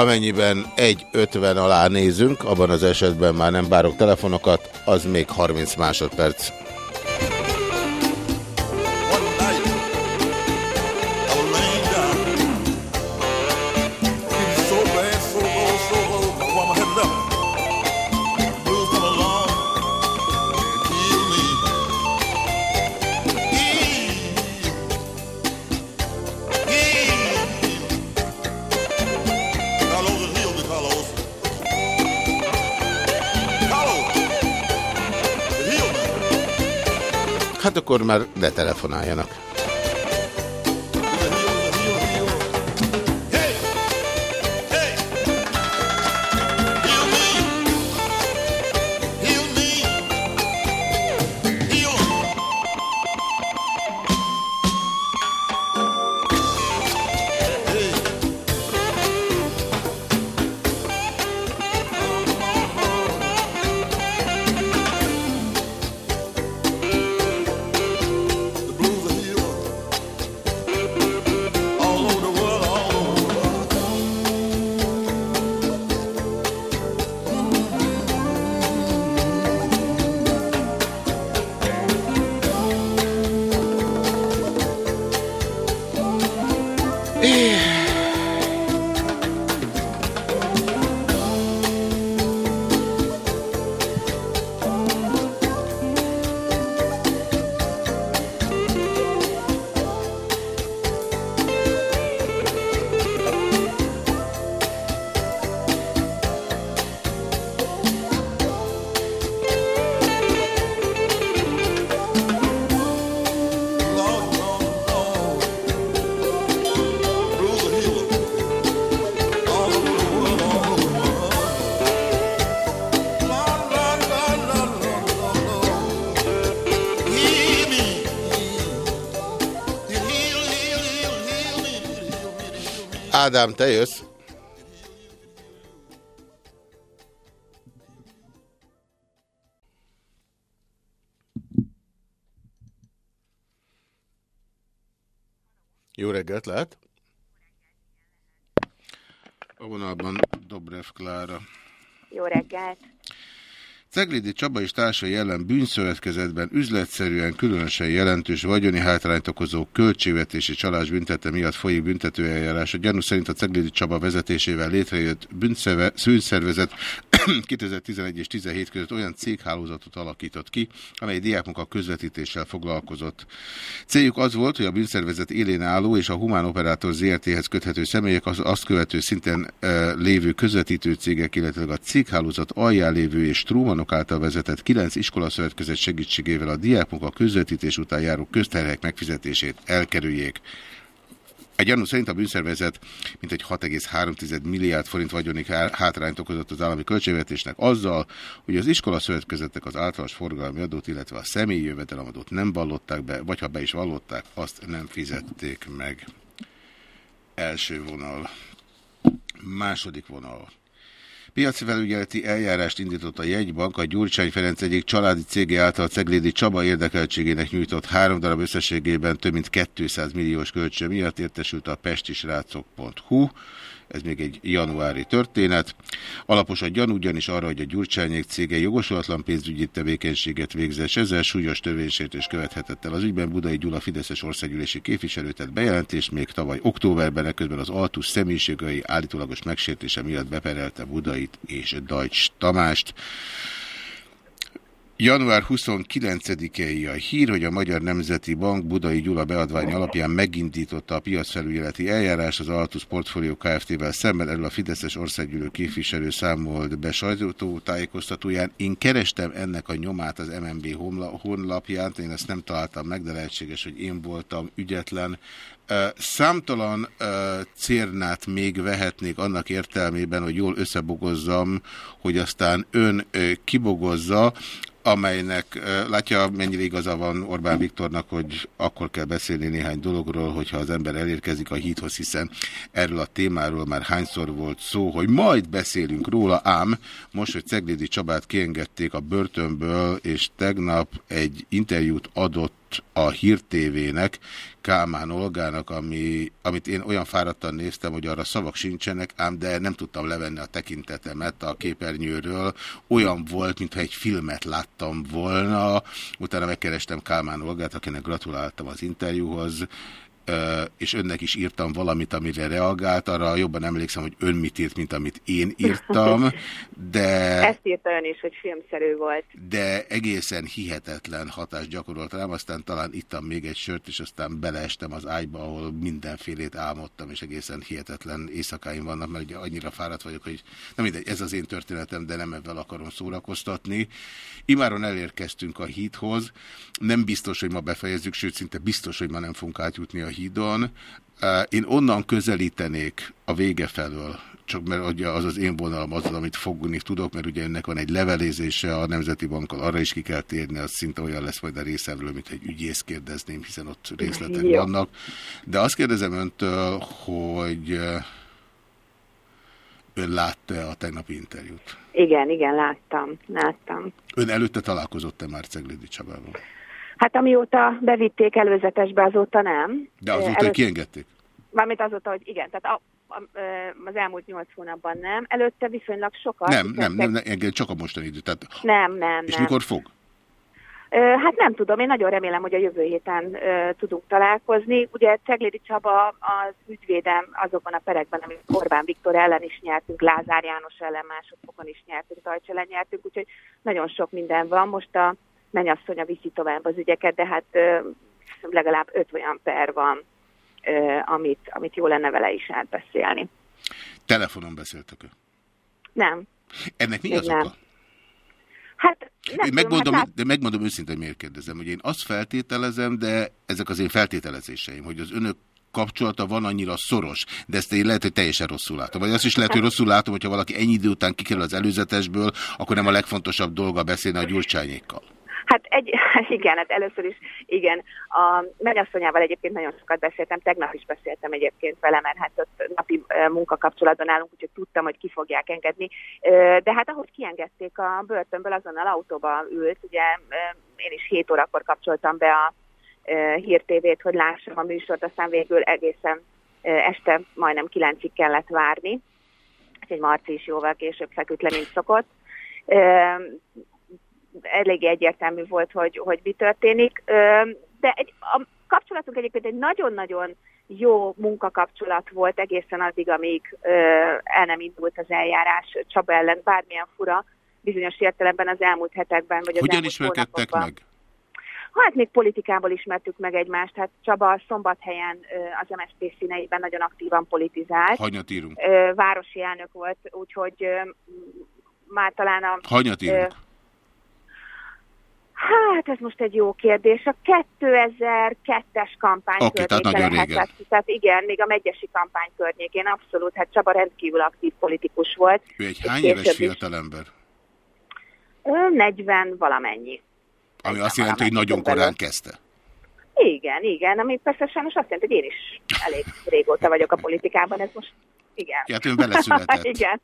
Amennyiben 1.50 alá nézünk, abban az esetben már nem bárok telefonokat, az még 30 másodperc. Már ne telefonáljanak. Ádám, te jössz? Ceglédi Csaba és társai ellen bűnszövetkezetben üzletszerűen különösen jelentős vagyoni hátrányt okozó költségvetési csalás büntette miatt folyik büntetőeljárás. A gyanú szerint a Ceglédi Csaba vezetésével létrejött bűnszervezet 2011 és 17 között olyan céghálózatot alakított ki, amely diákmunka közvetítéssel foglalkozott. Céljuk az volt, hogy a bűnszervezet élén álló és a Humán Operátor ZRT-hez köthető személyek az azt követő szinten e, lévő közvetítő cégek, illetve a céghálózat alján lévő és Trumanok által vezetett kilenc iskolaszövetkezet segítségével a diákmunka közvetítés után járó közterhek megfizetését elkerüljék. Egy gyanú szerint a bűnszervezet mintegy 6,3 milliárd forint vagyoni hátrányt okozott az állami költségvetésnek azzal, hogy az iskolaszövetkezetek az általános forgalmi adót, illetve a személyi jövedelemadót nem vallották be, vagy ha be is vallották, azt nem fizették meg. Első vonal. Második vonal. Piaci felügyeleti eljárást indított a jegybank a Gyurcsány Ferenc egyik családi cége által Ceglédi Csaba érdekeltségének nyújtott három darab összességében több mint 200 milliós kölcsön miatt értesült a pestisrácok.hu ez még egy januári történet. Alapos a gyanú ugyanis arra, hogy a Gyurcsányék cége jogosulatlan pénzügyi tevékenységet végzett, ezzel súlyos törvénysértés követhetett el. Az ügyben Budai Gyula Fideszes országgyűlési képviselő tett bejelentést még tavaly októberben, eközben az Altus személyiségai állítólagos megsértése miatt beperelte Budait és Dajcs Tamást. Január 29-i a hír, hogy a Magyar Nemzeti Bank Budai Gyula beadvány alapján megindította a piacfelügyeleti eljárás az Altus Portfolio Kft-vel szemben. Erről a Fideszes országgyűlő képviselő számolt be sajtótájékoztatóján. Én kerestem ennek a nyomát az MNB honlapján, én ezt nem találtam meg, de lehetséges, hogy én voltam ügyetlen. Számtalan cérnát még vehetnék annak értelmében, hogy jól összebogozzam, hogy aztán ön kibogozza amelynek látja, mennyire igaza van Orbán Viktornak, hogy akkor kell beszélni néhány dologról, hogyha az ember elérkezik a híthoz, hiszen erről a témáról már hányszor volt szó, hogy majd beszélünk róla, ám most, hogy Ceglédi Csabát kiengedték a börtönből, és tegnap egy interjút adott a Hír TV-nek, Kálmán Olgának, ami, amit én olyan fáradtan néztem, hogy arra szavak sincsenek, ám de nem tudtam levenni a tekintetemet a képernyőről. Olyan volt, mintha egy filmet láttam volna. Utána megkerestem Kálmán Olgát, akinek gratuláltam az interjúhoz, és önnek is írtam valamit, amire reagált, arra jobban emlékszem, hogy ön mit írt, mint amit én írtam, de... Ezt írta ön is, hogy filmszerű volt. De egészen hihetetlen hatást gyakorolt rám, aztán talán ittam még egy sört, és aztán beleestem az ágyba, ahol mindenfélét álmodtam, és egészen hihetetlen éjszakáim vannak, mert ugye annyira fáradt vagyok, hogy nem mindegy, ez az én történetem, de nem ebben akarom szórakoztatni. Imáron elérkeztünk a híthoz, nem biztos, hogy ma befejezzük, sőt, szinte biztos, hogy ma nem fogunk átjutni a hídon. Én onnan közelítenék a vége felől, csak mert ugye az az én vonalam az, amit fogni tudok, mert ugye ennek van egy levelézése a Nemzeti Bankkal, arra is ki kell térni, az szinte olyan lesz majd a részemről, mint egy ügyész kérdezném, hiszen ott részletek Jó. vannak. De azt kérdezem öntől, hogy ön látta a tegnapi interjút? Igen, igen, láttam, láttam. Ön előtte találkozott-e már Ceglédi Csabával? Hát amióta bevitték előzetesbe, azóta nem. De azóta Előtt... kiengedték? Mármint azóta, hogy igen, tehát a, az elmúlt nyolc hónapban nem. Előtte viszonylag sokat. Nem, nem, nem, nem, engem csak a mostani idő. Tehát... Nem, nem, És nem. mikor fog? Hát nem tudom, én nagyon remélem, hogy a jövő héten uh, tudunk találkozni. Ugye Ceglédi Csaba az ügyvédem azokban a perekben, amit Orbán Viktor ellen is nyertünk, Lázár János ellen másodfokon is nyertünk, Tajcs ellen nyertünk, úgyhogy nagyon sok minden van. Most a mennyasszonya viszi tovább az ügyeket, de hát legalább öt olyan per van, amit, amit jó lenne vele is átbeszélni. Telefonon beszéltek ő? Nem. Ennek mi az oka? Hát, nem én megmondom, hát de megmondom őszintén, miért kérdezem, hogy én azt feltételezem, de ezek az én feltételezéseim, hogy az önök kapcsolata van annyira szoros, de ezt én lehet, hogy teljesen rosszul látom. Vagy azt is lehet, hogy rosszul látom, hogyha valaki ennyi idő után kikerül az előzetesből, akkor nem a legfontosabb dolga beszélni a gyurcsányékkal. Hát egy, igen, hát először is, igen. A mennyasszonyával egyébként nagyon sokat beszéltem, tegnap is beszéltem egyébként vele, mert hát ott napi munkakapcsolatban állunk, úgyhogy tudtam, hogy ki fogják engedni. De hát ahogy kiengedték a börtönből, azonnal autóba ült, ugye én is 7 órakor kapcsoltam be a hírtévét, hogy lássam a műsort, aztán végül egészen este majdnem 9-ig kellett várni. Úgyhogy Marci is jóval később feküdt le, mint szokott. Elég egyértelmű volt, hogy, hogy mi történik. De egy, a kapcsolatunk egyébként egy nagyon-nagyon jó munkakapcsolat volt egészen addig, amíg el nem indult az eljárás Csaba ellen, bármilyen fura, bizonyos értelemben az elmúlt hetekben, vagy az Hogyan elmúlt ismerkedtek meg? Hát még politikából ismertük meg egymást, hát Csaba szombathelyen az MSZP színeiben nagyon aktívan politizált. Hanyat írunk? Városi elnök volt, úgyhogy már talán a... Hanyat írunk? Hát ez most egy jó kérdés. A 2002-es kampány tehát környéke lehetett. Tehát igen, még a megyesi kampány környékén abszolút, hát Csaba rendkívül aktív politikus volt. Ő egy hány éves fiatalember? Ö, 40 valamennyi. Ami azt jelenti, hogy nagyon korán kezdte. Igen, igen, ami persze sajnos azt jelenti, hogy én is elég régóta vagyok a politikában, ez most igen. Hát ön beleszületett. igen.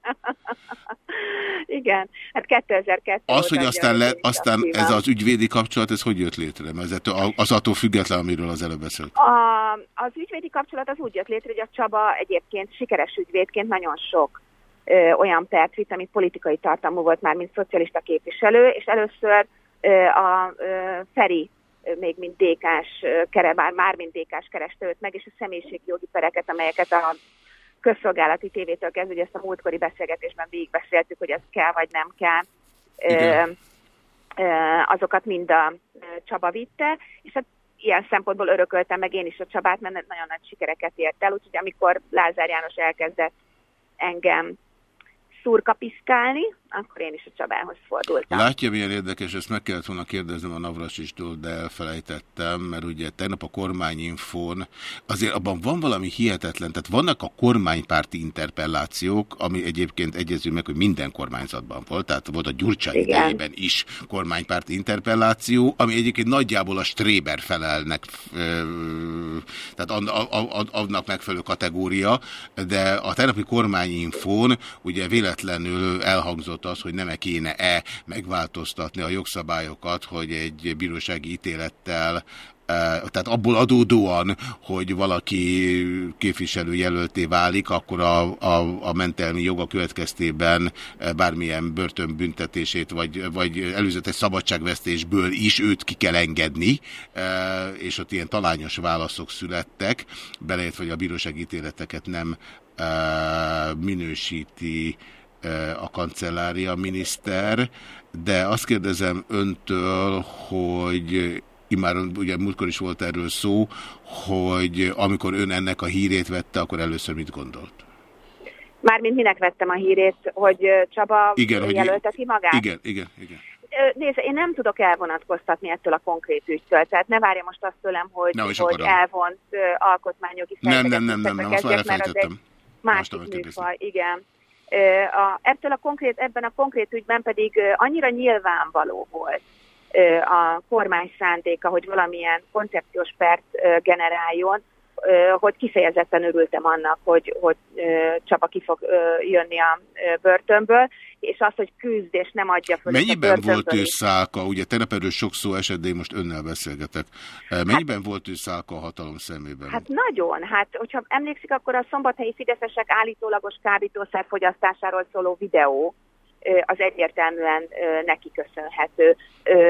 igen, hát 2002 Az, hogy aztán, le, aztán aktívan. ez az ügyvédi kapcsolat, ez hogy jött létre? Mert ez az attól független, amiről az előbb beszélt. A, az ügyvédi kapcsolat az úgy jött létre, hogy a Csaba egyébként sikeres ügyvédként nagyon sok ö, olyan pert vitt, amit politikai tartalmú volt már, mint szocialista képviselő, és először ö, a ö, Feri még mint DK-s, már, már mint DK-s kereste őt meg, és a személyiségjogi pereket, amelyeket a közszolgálati tévétől kezdve, hogy ezt a múltkori beszélgetésben végigbeszéltük, hogy ez kell vagy nem kell. Igen. azokat mind a Csaba vitte, és hát ilyen szempontból örököltem meg én is a Csabát, mert nagyon nagy sikereket ért el, úgyhogy amikor Lázár János elkezdett engem szurkapiszkálni, akkor én is a Csabához fordultam. Látja, milyen érdekes, ezt meg kellett volna kérdeznem a Navrasistól, de elfelejtettem, mert ugye tegnap a kormányinfón, azért abban van valami hihetetlen, tehát vannak a kormánypárti interpellációk, ami egyébként egyező meg, hogy minden kormányzatban volt, tehát volt a Gyurcsány Igen. idejében is kormánypárti interpelláció, ami egyébként nagyjából a Stréber felelnek, tehát annak megfelelő kategória, de a tegnapi kormányinfón ugye véletlenül elhangzott az, hogy nem -e kéne-e megváltoztatni a jogszabályokat, hogy egy bírósági ítélettel eh, tehát abból adódóan, hogy valaki képviselőjelölté válik, akkor a, a, a mentelmi joga következtében eh, bármilyen börtönbüntetését, vagy, vagy előzetes szabadságvesztésből is őt ki kell engedni, eh, és ott ilyen talányos válaszok születtek, beleértve, hogy a bírósági ítéleteket nem minősíti a kancellária miniszter, de azt kérdezem öntől, hogy Imáron ugye múltkor is volt erről szó, hogy amikor ön ennek a hírét vette, akkor először mit gondolt? Mármint minek vettem a hírét, hogy Csaba Igen, hogy- jelölteti magát? Igen, igen, igen. Nézd, én nem tudok elvonatkoztatni ettől a konkrét ügytől, tehát ne várja most azt tőlem, hogy, Nem is hogy elvont alkotmányjogi Nem, nem, nem, nem, nem, azt már mert az egy másik műfaj, igen. A, ebből a konkrét, ebben a konkrét ügyben pedig annyira nyilvánvaló volt a kormány szándéka, hogy valamilyen koncepciós pert generáljon, hogy kifejezetten örültem annak, hogy, hogy Csaba ki fog jönni a börtönből, és az, hogy küzd és nem adja föl. Mennyiben volt ő szálka? Ugye tegnap erről sok szó esett, de én most önnel beszélgetek. Eh, Mennyiben volt ő szálka a hatalom szemében? Hát nagyon. Hát, hogyha emlékszik, akkor a szombathelyi fideszesek állítólagos kábítószer fogyasztásáról szóló videó az egyértelműen neki köszönhető.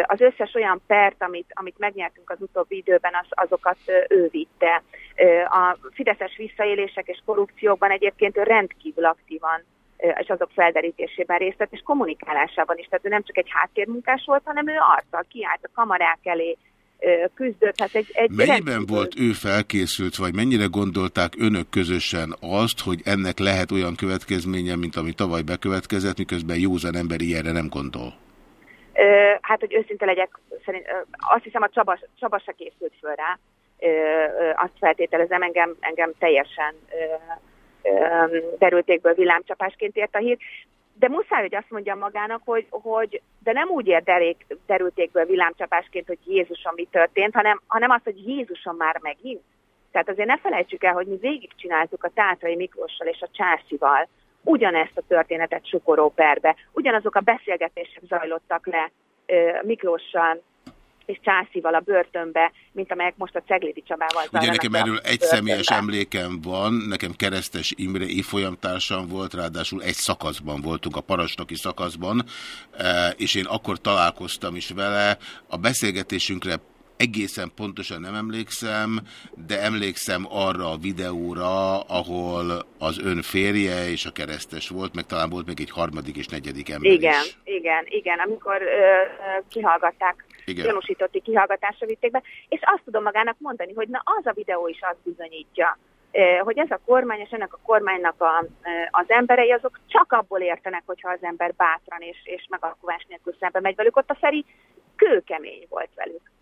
Az összes olyan pert, amit, amit megnyertünk az utóbbi időben, az, azokat ő vitte. A fideszes visszaélések és korrupciókban egyébként ő rendkívül aktívan és azok felderítésében részt vett, és kommunikálásában is. Tehát ő nem csak egy háttérmunkás volt, hanem ő arccal kiállt a kamarák elé, küzdött. Hát egy, egy Mennyiben rendkívül- volt ő felkészült, vagy mennyire gondolták önök közösen azt, hogy ennek lehet olyan következménye, mint ami tavaly bekövetkezett, miközben józan ember ilyenre nem gondol? Hát, hogy őszinte legyek, szerint, azt hiszem a Csaba, Csaba se készült föl rá. Azt feltételezem, engem, engem teljesen derültékből villámcsapásként ért a hír. De muszáj, hogy azt mondja magának, hogy, hogy de nem úgy ér derék, derültékből villámcsapásként, hogy Jézusom mi történt, hanem, hanem azt, hogy Jézusom már megint. Tehát azért ne felejtsük el, hogy mi végigcsináltuk a Tátrai Miklóssal és a Császival ugyanezt a történetet Sukoró perbe. Ugyanazok a beszélgetések zajlottak le Miklóssal és Császival a börtönbe, mint amelyek most a Ceglédi Csabával Ugye nekem erről egy személyes emlékem van, nekem Keresztes Imre évfolyamtársam volt, ráadásul egy szakaszban voltunk, a parancsnoki szakaszban, eh, és én akkor találkoztam is vele. A beszélgetésünkre egészen pontosan nem emlékszem, de emlékszem arra a videóra, ahol az ön férje és a keresztes volt, meg talán volt még egy harmadik és negyedik ember Igen, is. igen, igen, amikor ö, kihallgatták, Igen. gyanúsítotti kihallgatásra vitték be, és azt tudom magának mondani, hogy na az a videó is azt bizonyítja, hogy ez a kormány és ennek a kormánynak a, az emberei, azok csak abból értenek, hogyha az ember bátran és, és megalkuvás nélkül szembe megy velük. Ott a Feri kőkemény volt velük.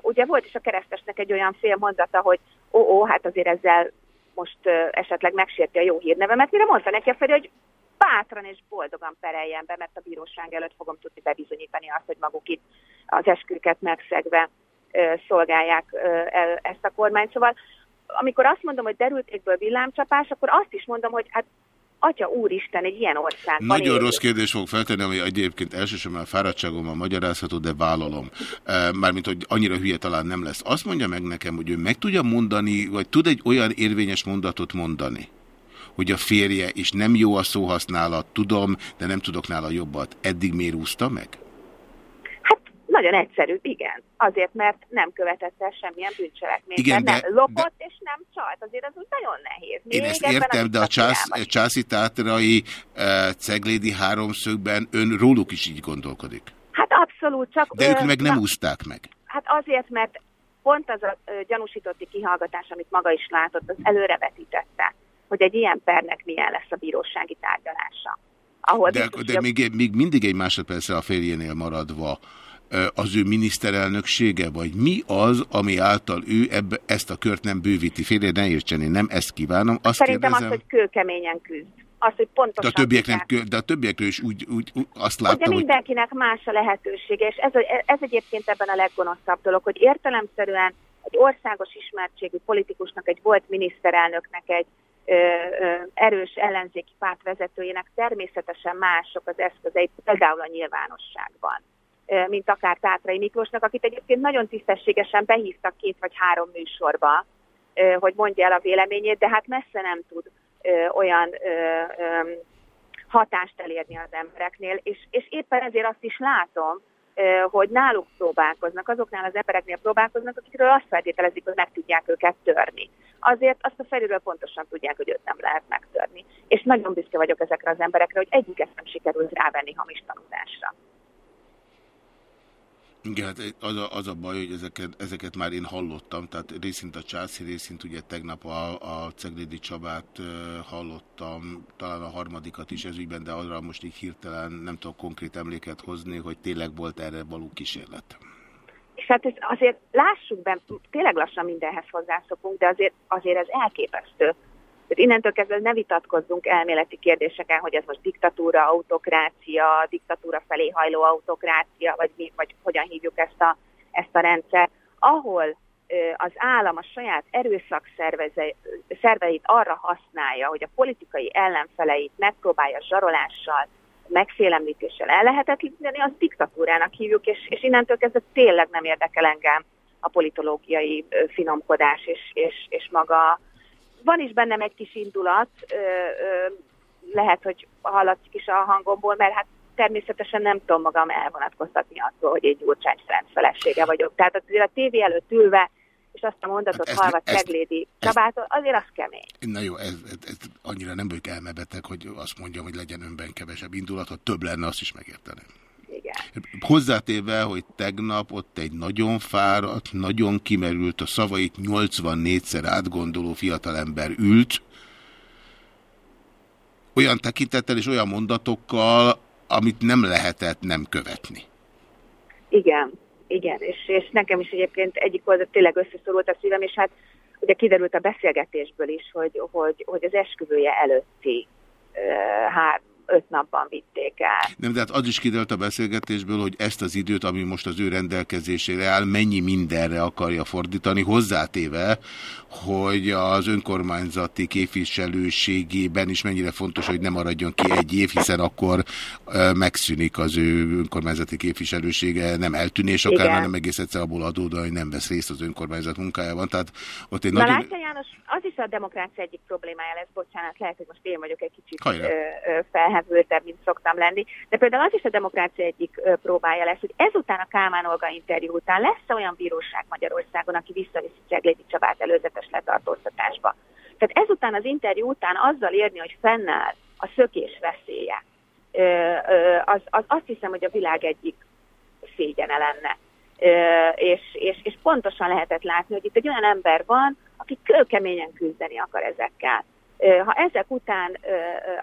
Ugye volt is a keresztesnek egy olyan fél mondata, hogy ó, ó, hát azért ezzel most esetleg megsérti a jó hírnevemet, mire mondta neki a Feri, hogy bátran és boldogan pereljen be, mert a bíróság előtt fogom tudni bebizonyítani azt, hogy maguk itt az esküket megszegve szolgálják el ezt a kormányt. Szóval amikor azt mondom, hogy derültékből villámcsapás, akkor azt is mondom, hogy hát Atya Úristen, egy ilyen országban Nagyon élünk. rossz kérdés fog feltenni, ami egyébként elsősorban a fáradtságommal magyarázható, de vállalom. E, Mármint, hogy annyira hülye talán nem lesz. Azt mondja meg nekem, hogy ő meg tudja mondani, vagy tud egy olyan érvényes mondatot mondani, hogy a férje, és nem jó a szóhasználat, tudom, de nem tudok nála jobbat. Eddig miért úszta meg? Nagyon egyszerű, igen. Azért, mert nem követett el semmilyen bűncselekményt. Igen, de- nem lopott és nem csalt. Azért az úgy nagyon nehéz. Én Még ezt ebben értem, de a csász, diktatúrában. császi tátrai e, ceglédi háromszögben ön róluk is így gondolkodik. Hát abszolút, csak... De ők ö, meg nem na, úszták meg. Hát azért, mert pont az a ö, gyanúsítotti kihallgatás, amit maga is látott, az előrevetítette, hogy egy ilyen pernek milyen lesz a bírósági tárgyalása. Ahol De, de a- még, még mindig egy másodpercre a férjénél maradva az ő miniszterelnöksége, vagy mi az, ami által ő ebbe, ezt a kört nem bővíti? Félre ne értsen, én nem ezt kívánom. Azt Szerintem kérdezem, az, hogy kőkeményen küzd. Az, hogy de pontosan a, többiek nem, kö- de a többiekről is úgy, úgy, úgy azt Ugye láttam, hogy mindenkinek más a lehetősége, és ez, ez egyébként ebben a leggonoszabb dolog, hogy értelemszerűen egy országos ismertségű politikusnak, egy volt miniszterelnöknek, egy ö, ö, erős ellenzéki párt vezetőjének természetesen mások az eszközei, például a nyilvánosságban, mint akár Tátrai Miklósnak, akit egyébként nagyon tisztességesen behívtak két vagy három műsorba, hogy mondja el a véleményét, de hát messze nem tud olyan hatást elérni az embereknél, és, és éppen ezért azt is látom, hogy náluk próbálkoznak, azoknál az embereknél próbálkoznak, akikről azt feltételezik, hogy meg tudják őket törni. Azért azt a felülről pontosan tudják, hogy őt nem lehet megtörni. És nagyon büszke vagyok ezekre az emberekre, hogy egyiket nem sikerült rávenni hamis tanulásra. Igen, hát az a, az a baj, hogy ezeket, ezeket már én hallottam, tehát részint a Császi, részint ugye tegnap a, a Ceglédi Csabát hallottam, talán a harmadikat is ez ügyben, de arra most így hirtelen nem tudok konkrét emléket hozni, hogy tényleg volt erre való kísérlet. És hát ez azért lássuk be, tényleg lassan mindenhez hozzászokunk, de azért, azért ez elképesztő. Tehát innentől kezdve ne vitatkozzunk elméleti kérdéseken, hogy ez most diktatúra, autokrácia, diktatúra felé hajló autokrácia, vagy, mi, vagy hogyan hívjuk ezt a, ezt a rendszer, ahol az állam a saját erőszak szerveit arra használja, hogy a politikai ellenfeleit megpróbálja zsarolással, megfélemlítéssel ellehetetleníteni, az diktatúrának hívjuk, és, és innentől kezdve tényleg nem érdekel engem a politológiai finomkodás és, és, és maga. Van is bennem egy kis indulat, ö, ö, lehet, hogy hallatszik is a hangomból, mert hát természetesen nem tudom magam elvonatkoztatni attól, hogy egy Gyurcsány Ferenc felesége vagyok. Tehát azért a tévé előtt ülve, és azt a mondatot Hát hallva Ceglédi Csabától, azért az kemény. Na jó, ez, ez, ez annyira nem vagyok elmebeteg, hogy azt mondjam, hogy legyen önben kevesebb indulat, ha több lenne, azt is megérteném. Igen. Hozzátéve, hogy tegnap ott egy nagyon fáradt, nagyon kimerült, a szavait 84-szer átgondoló fiatalember ült, olyan tekintettel és olyan mondatokkal, amit nem lehetett nem követni. Igen, igen, és, és nekem is egyébként egyik oldal tényleg összeszorult a szívem, és hát ugye kiderült a beszélgetésből is, hogy, hogy, hogy az esküvője előtti hár, öt napban vitték el. Nem, de hát az is kiderült a beszélgetésből, hogy ezt az időt, ami most az ő rendelkezésére áll, mennyi mindenre akarja fordítani, hozzátéve, hogy az önkormányzati képviselőségében is mennyire fontos, hogy nem maradjon ki egy év, hiszen akkor megszűnik az ő önkormányzati képviselősége, nem eltűnés akár, Igen. hanem egész egyszer abból adódóan, hogy nem vesz részt az önkormányzat munkájában. Tehát ott egy Na nagyon... látja János, az is a demokrácia egyik problémája lesz, bocsánat, lehet, hogy most én vagyok egy kicsit Hajrá. ö, ö, felhevültebb, mint szoktam lenni, de például az is a demokrácia egyik próbája lesz, hogy ezután a Kálmán Olga interjú után lesz olyan bíróság Magyarországon, aki visszaviszi Cseglédi Csabát előzetes letartóztatásba. Tehát ezután az interjú után azzal érni, hogy fennáll a szökés veszélye, az, az azt hiszem, hogy a világ egyik szégyene lenne. És, és, és pontosan lehetett látni, hogy itt egy olyan ember van, aki kőkeményen küzdeni akar ezekkel. Ha ezek után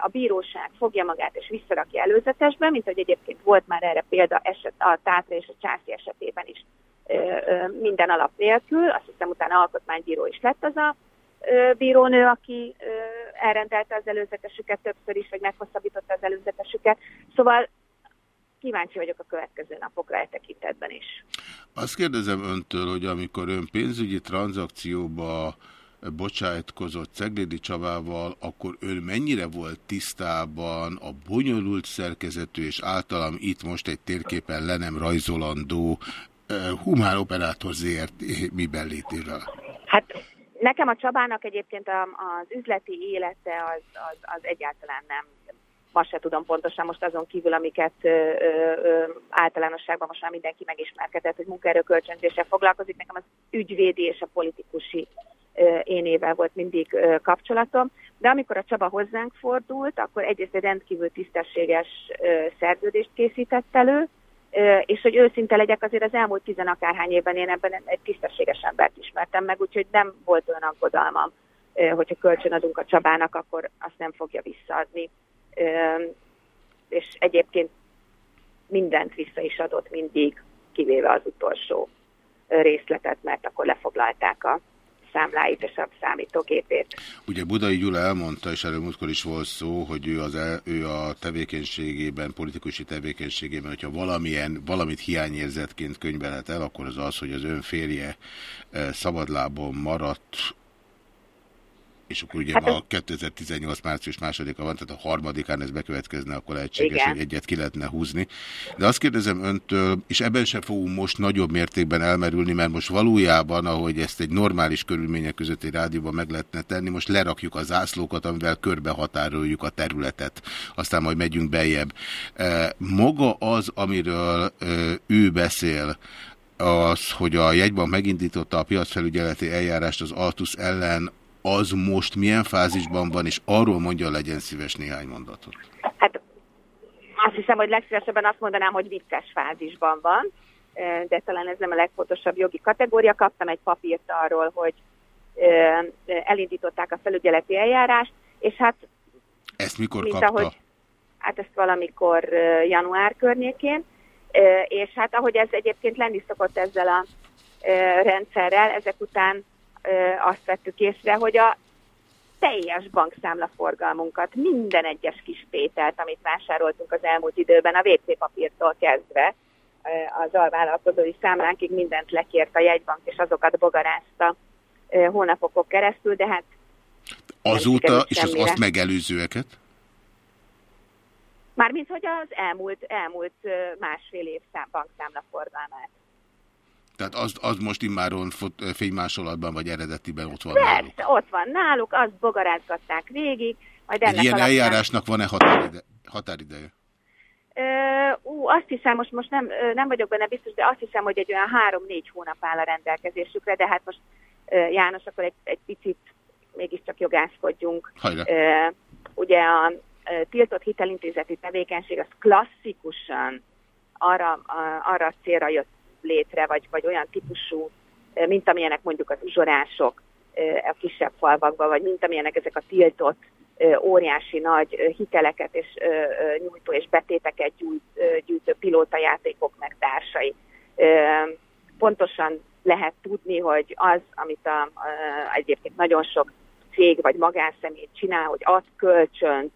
a bíróság fogja magát és visszarakja előzetesbe, mint hogy egyébként volt már erre példa eset, a Tátra és a Császi esetében is minden alap nélkül, azt hiszem utána alkotmánybíró is lett az a bírónő, aki elrendelte az előzetesüket többször is, vagy meghosszabbította az előzetesüket. Szóval kíváncsi vagyok a következő napokra e tekintetben is. Azt kérdezem öntől, hogy amikor ön pénzügyi tranzakcióba bocsájtkozott Ceglédi Csabával, akkor ön mennyire volt tisztában a bonyolult szerkezetű és általam itt most egy térképen le nem rajzolandó eh, humán operátor ZRT miben létével? Hát nekem a Csabának egyébként az üzleti élete az, az, az egyáltalán nem, ma se tudom pontosan most azon kívül, amiket ö, ö, általánosságban most már mindenki megismerkedett, hogy munkaerőkölcsönzéssel foglalkozik. Nekem az ügyvédi és a politikusi ö, énével volt mindig kapcsolatom. De amikor a Csaba hozzánk fordult, akkor egyrészt egy rendkívül tisztességes szerződést készített elő, és hogy őszinte legyek, azért az elmúlt tizenakárhány évben én ebben egy tisztességes embert ismertem meg, úgyhogy nem volt olyan aggodalmam, hogyha kölcsön adunk a Csabának, akkor azt nem fogja visszaadni. És egyébként mindent vissza is adott mindig, kivéve az utolsó részletet, mert akkor lefoglalták a számláit és a számítógépét. Ugye Budai Gyula elmondta, és erről múltkor is volt szó, hogy ő, az el, ő a tevékenységében, politikusi tevékenységében, hogyha valamilyen, valamit hiányérzetként könyvelhet el, akkor az az, hogy az ön férje eh, szabadlábon maradt, és akkor ugye Hát hát ez- a 2018 március másodika van, tehát a harmadikán ez bekövetkezne, akkor lehetséges, Igen. hogy egyet ki lehetne húzni. De azt kérdezem öntől, és ebben sem fogunk most nagyobb mértékben elmerülni, mert most valójában, ahogy ezt egy normális körülmények között egy rádióban meg lehetne tenni, most lerakjuk a zászlókat, amivel körbehatároljuk a területet. Aztán majd megyünk beljebb. Eh, Maga az, amiről eh, ő beszél, az, hogy a jegybank megindította a piacfelügyeleti eljárást az Altus ellen, az most milyen fázisban van, és arról mondja, legyen szíves néhány mondatot. Hát azt hiszem, hogy legszívesebben azt mondanám, hogy vicces fázisban van, de talán ez nem a legfontosabb jogi kategória. Kaptam egy papírt arról, hogy elindították a felügyeleti eljárást, és hát Ezt mikor mint kapta? ahogy hát ezt valamikor január környékén, és hát ahogy ez egyébként lenni szokott ezzel a rendszerrel, ezek után azt vettük észre, hogy a teljes bankszámlaforgalmunkat, minden egyes kis pételt, amit vásároltunk az elmúlt időben, a WC papírtól kezdve, az alvállalkozói számlánkig mindent lekért a jegybank, és azokat bogarázta ö, hónapokon keresztül, de hát Azóta, és az azt megelőzőeket? Mármint, hogy az elmúlt, elmúlt másfél év szám, bankszámlaforgalmát. Tehát az, az most immáron fénymásolatban vagy eredetiben ott van náluk. Persze, ott van náluk, azt bogarázgatták végig, majd Egy ennek ilyen alapján... eljárásnak van-e határide, határideje? Ú, azt hiszem, most, most nem, nem vagyok benne biztos, de azt hiszem, hogy egy olyan három-négy hónap áll a rendelkezésükre, de hát most János, akkor egy, egy picit mégiscsak jogászkodjunk. Hajrá. Ö, ugye a tiltott hitelintézeti tevékenység az klasszikusan arra, a, arra a célra jött létre, vagy, vagy olyan típusú, mint amilyenek mondjuk az uzsorások a kisebb falvakban, vagy mint amilyenek ezek a tiltott óriási nagy hiteleket és nyújtó és betéteket gyújt, ö, gyűjtő pilótajátékok meg társai. Pontosan lehet tudni, hogy az, amit a, a, egyébként nagyon sok cég vagy magánszemély csinál, hogy ad kölcsönt,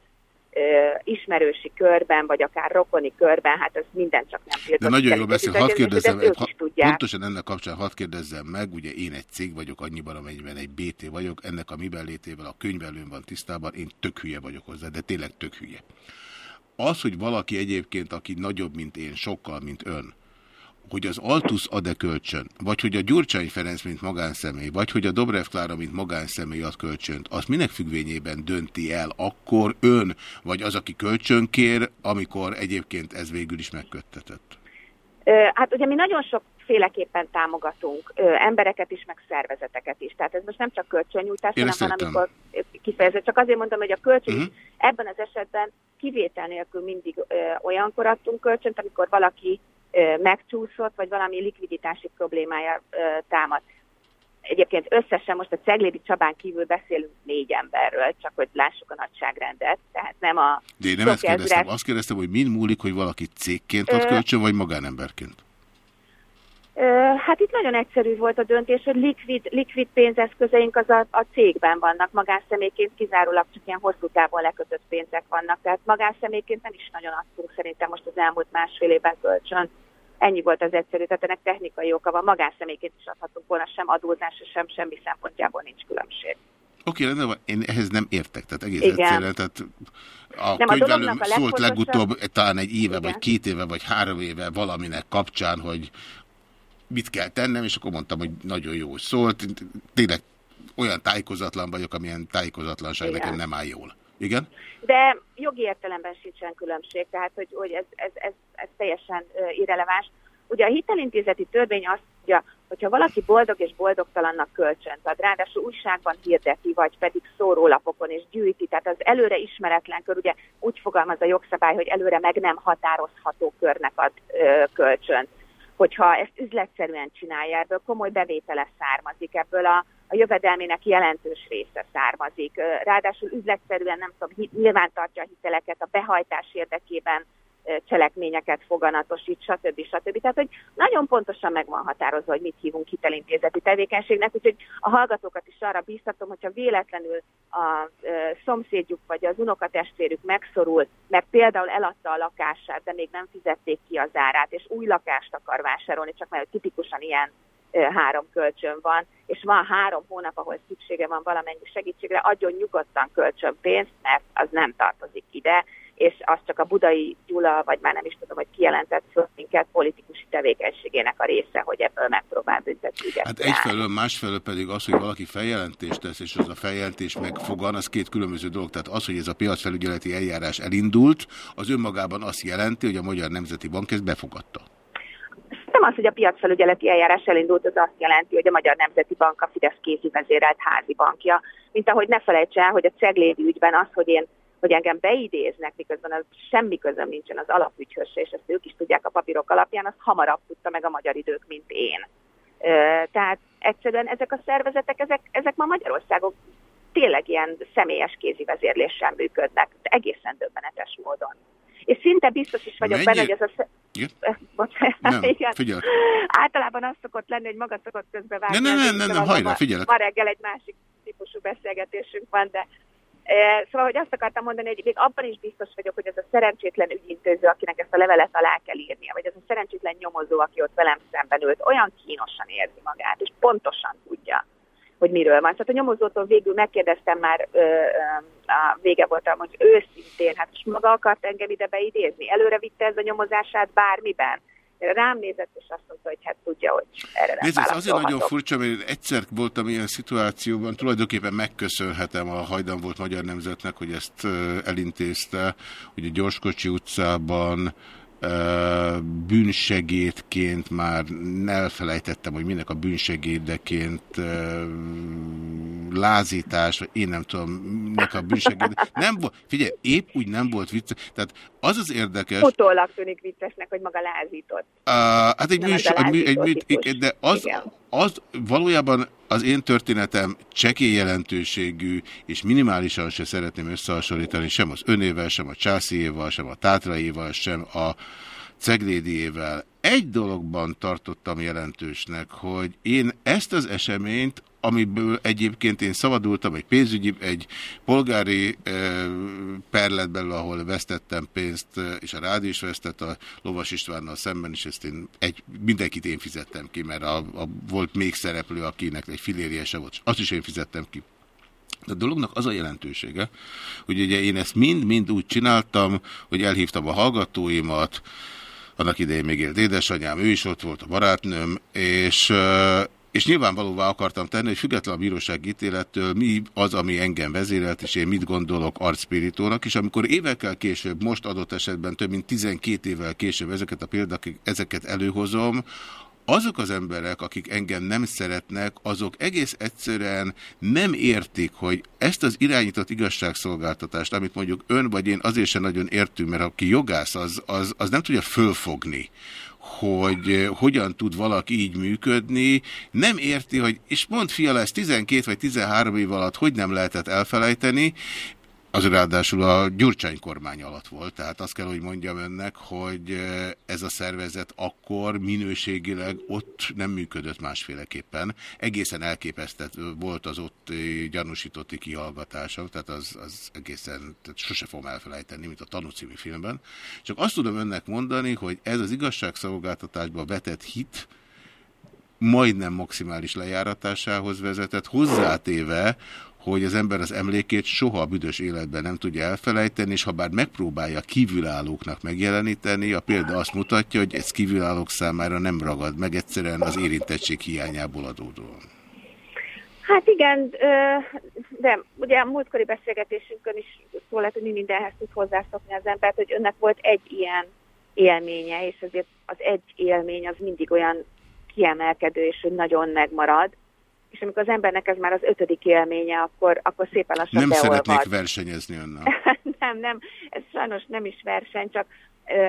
ismerősi körben, vagy akár rokoni körben, hát ez minden csak nem tiltott. De nagyon jól beszél, hadd kérdezzem, ők ha, pontosan ennek kapcsán hadd kérdezzem meg, ugye én egy cég vagyok, annyiban, amennyiben egy BT vagyok, ennek a miben létével a könyvelőn van tisztában, én tök hülye vagyok hozzá, de tényleg tök hülye. Az, hogy valaki egyébként, aki nagyobb, mint én, sokkal, mint ön, hogy az Altus ad-e kölcsön, vagy hogy a Gyurcsány Ferenc, mint magánszemély, vagy hogy a Dobrev Klára, mint magánszemély ad kölcsönt, az minek függvényében dönti el akkor ön, vagy az, aki kölcsön kér, amikor egyébként ez végül is megköttetett? Hát ugye mi nagyon sokféleképpen támogatunk ö, embereket is, meg szervezeteket is. Tehát ez most nem csak kölcsönnyújtás, Én hanem van, amikor kifejezett. Csak azért mondom, hogy a kölcsön Mhm. is ebben az esetben kivétel nélkül mindig ö, olyankor adtunk kölcsönt, amikor valaki megcsúszott, vagy valami likviditási problémája támad. Egyébként összesen most a Ceglédi Csabán kívül beszélünk négy emberről, csak hogy lássuk a nagyságrendet, tehát nem a De én nem ezt kérdeztem, ezres- azt kérdeztem, hogy mind múlik, hogy valaki cégként ad kölcsön, vagy magánemberként? Hát itt nagyon egyszerű volt a döntés, hogy likvid, likvid pénzeszközeink az a, a cégben vannak, magánszemélyként kizárólag csak ilyen hosszú távon lekötött pénzek vannak, tehát magánszemélyként nem is nagyon adtunk szerintem most az elmúlt másfél évben kölcsön. Ennyi volt az egyszerű, tehát ennek technikai oka van, magánszemélyként is adhatunk volna, sem adózás, sem semmi szempontjából nincs különbség. Oké, rendben van, én ehhez nem értek, tehát egész Igen. egyszerűen, tehát a Nem, könyvelőm a szólt legfontosabb- legutóbb, talán egy éve, Igen. vagy két éve, vagy három éve valaminek kapcsán, hogy mit kell tennem, és akkor mondtam, hogy nagyon jó szólt. Tényleg olyan tájékozatlan vagyok, amilyen tájékozatlanság Igen. nekem nem áll jól. Igen? De jogi értelemben sincsen különbség, tehát hogy, hogy ez, ez, ez, ez teljesen irreleváns. Ugye a hitelintézeti törvény azt mondja, hogyha valaki boldog és boldogtalannak kölcsönt ad, ráadásul újságban hirdeti, vagy pedig szórólapokon és gyűjti, tehát az előre ismeretlen kör, ugye úgy fogalmaz a jogszabály, hogy előre meg nem határozható körnek ad ö, kölcsönt. Hogyha ezt üzletszerűen csinálja, ebből komoly bevétele származik, ebből a, a jövedelmének jelentős része származik. Ráadásul üzletszerűen nem tudom, nyilván tartja a hiteleket a behajtás érdekében, cselekményeket foganatosít, stb. stb. Tehát, hogy nagyon pontosan meg van határozva, hogy mit hívunk hitelintézeti tevékenységnek, úgyhogy a hallgatókat is arra bíztatom, hogyha véletlenül a szomszédjuk vagy az unokatestvérük megszorul, mert például eladta a lakását, de még nem fizették ki az árát, és új lakást akar vásárolni, csak mert tipikusan ilyen három kölcsön van, és van három hónap, ahol szüksége van valamennyi segítségre, adjon nyugodtan kölcsönpénzt, mert az nem tartozik ide, és az csak a budai Gyula, vagy már nem is tudom, hogy kijelentett föl minket politikusi tevékenységének a része, hogy ebből megpróbál büntetőget Hát egyfelől, másfelől pedig az, hogy valaki feljelentést tesz, és az a feljelentés megfogan, az két különböző dolog. Tehát az, hogy ez a piacfelügyeleti eljárás elindult, az önmagában azt jelenti, hogy a Magyar Nemzeti Bank ezt befogadta. Nem az, hogy a piacfelügyeleti eljárás elindult, az azt jelenti, hogy a Magyar Nemzeti Bank a Fidesz kézi vezérelt házi bankja. Mint ahogy ne felejts el, hogy a Ceglédi ügyben az, hogy én hogy engem beidéznek, miközben az semmi közöm nincsen az alapügyhöz, és ezt ők is tudják a papírok alapján, az hamarabb tudta meg a magyar idők, mint én. Tehát egyszerűen ezek a szervezetek, ezek, ezek ma Magyarországon tényleg ilyen személyes kézi vezérléssel működnek, de egészen döbbenetes módon. És szinte biztos is vagyok Mennyi- benne, hogy ez a... Bocsánat, Nem, igen. Általában az szokott lenni, hogy maga szokott közbevágni. Nem, nem, nem, nem, nem, hajrá, figyelek. Ma reggel egy másik típusú beszélgetésünk van, de Szóval, hogy azt akartam mondani, hogy még abban is biztos vagyok, hogy ez a szerencsétlen ügyintéző, akinek ezt a levelet alá kell írnia, vagy ez a szerencsétlen nyomozó, aki ott velem szemben ült, olyan kínosan érzi magát, és pontosan tudja, hogy miről van. Tehát a nyomozótól végül megkérdeztem már, ö, ö, a vége voltam, hogy őszintén, hát most maga akart engem ide beidézni, előre vitte ez a nyomozását bármiben. Rám nézett, és azt mondta, hogy hát tudja, hogy erre nem Nézd, ez azért nagyon furcsa, mert egyszer voltam ilyen szituációban, tulajdonképpen megköszönhetem a hajdan volt Magyar Nemzetnek, hogy ezt elintézte, hogy a Gyorskocsi utcában bűnsegédként már elfelejtettem, hogy minek a bűnsegédeként lázítás, vagy én nem tudom, minek a bűnsegéd. Nem volt, figyelj, épp úgy nem volt vicc. Tehát az az érdekes, Utólag tűnik viccesnek, hogy maga lázított. Uh, hát egy műsor, egy, de az, Igen. Az valójában az én történetem csekély jelentőségű, és minimálisan se szeretném összehasonlítani sem az önével, sem a Császiéval, sem a Tátraiéval, sem a Ceglédiével. Egy dologban tartottam jelentősnek, hogy én ezt az eseményt amiből egyébként én szabadultam, egy pénzügyi, egy polgári e, belül, ahol vesztettem pénzt, és a rádió is vesztett a Lovas Istvánnal szemben, és ezt én egy, mindenkit én fizettem ki, mert a, a, volt még szereplő, akinek egy filérje se volt, azt is én fizettem ki. De a dolognak az a jelentősége, hogy ugye én ezt mind-mind úgy csináltam, hogy elhívtam a hallgatóimat, annak idején még élt édesanyám, ő is ott volt, a barátnőm, és, és nyilvánvalóvá akartam tenni, hogy független a bíróság ítélettől mi az, ami engem vezérelt, és én mit gondolok arcspiritónak, és amikor évekkel később, most adott esetben több mint 12 évvel később ezeket a példák, ezeket előhozom, azok az emberek, akik engem nem szeretnek, azok egész egyszerűen nem értik, hogy ezt az irányított igazságszolgáltatást, amit mondjuk ön vagy én azért sem nagyon értünk, mert aki jogász, az, az, az nem tudja fölfogni, hogy eh, hogyan tud valaki így működni, nem érti, hogy, és mond fiala, ez 12 vagy 13 év alatt hogy nem lehetett elfelejteni, az ráadásul a Gyurcsány kormány alatt volt, tehát azt kell, hogy mondjam önnek, hogy ez a szervezet akkor minőségileg ott nem működött másféleképpen. Egészen elképesztett volt az ott gyanúsítotti kihallgatások, tehát az, az egészen, tehát sose fogom elfelejteni, mint a Tanú című filmben. Csak azt tudom önnek mondani, hogy ez az igazságszolgáltatásba vetett hit, majdnem maximális lejáratásához vezetett, hozzátéve, hogy az ember az emlékét soha a büdös életben nem tudja elfelejteni, és ha bár megpróbálja kívülállóknak megjeleníteni, a példa azt mutatja, hogy ez kívülállók számára nem ragad meg egyszerűen az érintettség hiányából adódóan. Hát igen, de ugye a múltkori beszélgetésünkön is szó lett, hogy mi mindenhez tud hozzászokni az embert, hogy önnek volt egy ilyen élménye, és azért az egy élmény az mindig olyan kiemelkedő, és hogy nagyon megmarad és amikor az embernek ez már az ötödik élménye, akkor, akkor szépen lassan Nem beolvad. szeretnék versenyezni önnel. nem, nem, ez sajnos nem is verseny, csak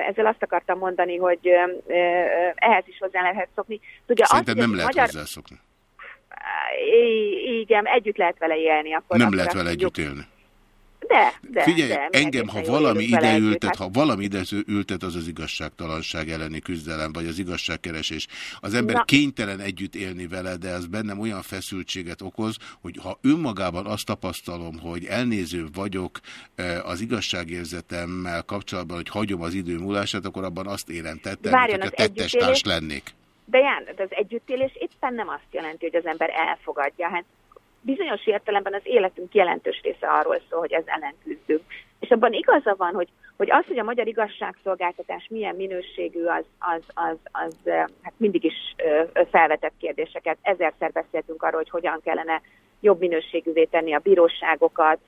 ezzel azt akartam mondani, hogy ehhez is hozzá lehet szokni. Tudja, Szerinted azt, nem lehet magyar... hozzászokni. Igen, együtt lehet vele élni. Akkor Nem akkor lehet vele együtt élni. De, de, Figyelj, de, engem, ha valami ide ültet, Hát ha valami ide ültet, az az igazságtalanság elleni küzdelem, vagy az igazságkeresés. Az ember Na. kénytelen együtt élni vele, de ez bennem olyan feszültséget okoz, hogy ha önmagában azt tapasztalom, hogy elnéző vagyok eh, az igazságérzetemmel kapcsolatban, hogy hagyom az idő múlását, akkor abban azt érem tettem, Várjon, hogy a tettestárs lennék. De Ján, az együttélés éppen nem azt jelenti, hogy az ember elfogadja. Hát bizonyos értelemben az életünk jelentős része arról szól, hogy ez ellen küzdünk. És abban igaza van, hogy, hogy az, hogy a magyar igazságszolgáltatás milyen minőségű, az, az, az, az hát mindig is felvetett kérdéseket. Ezerszer beszéltünk arról, hogy hogyan kellene jobb minőségűvé tenni a bíróságokat,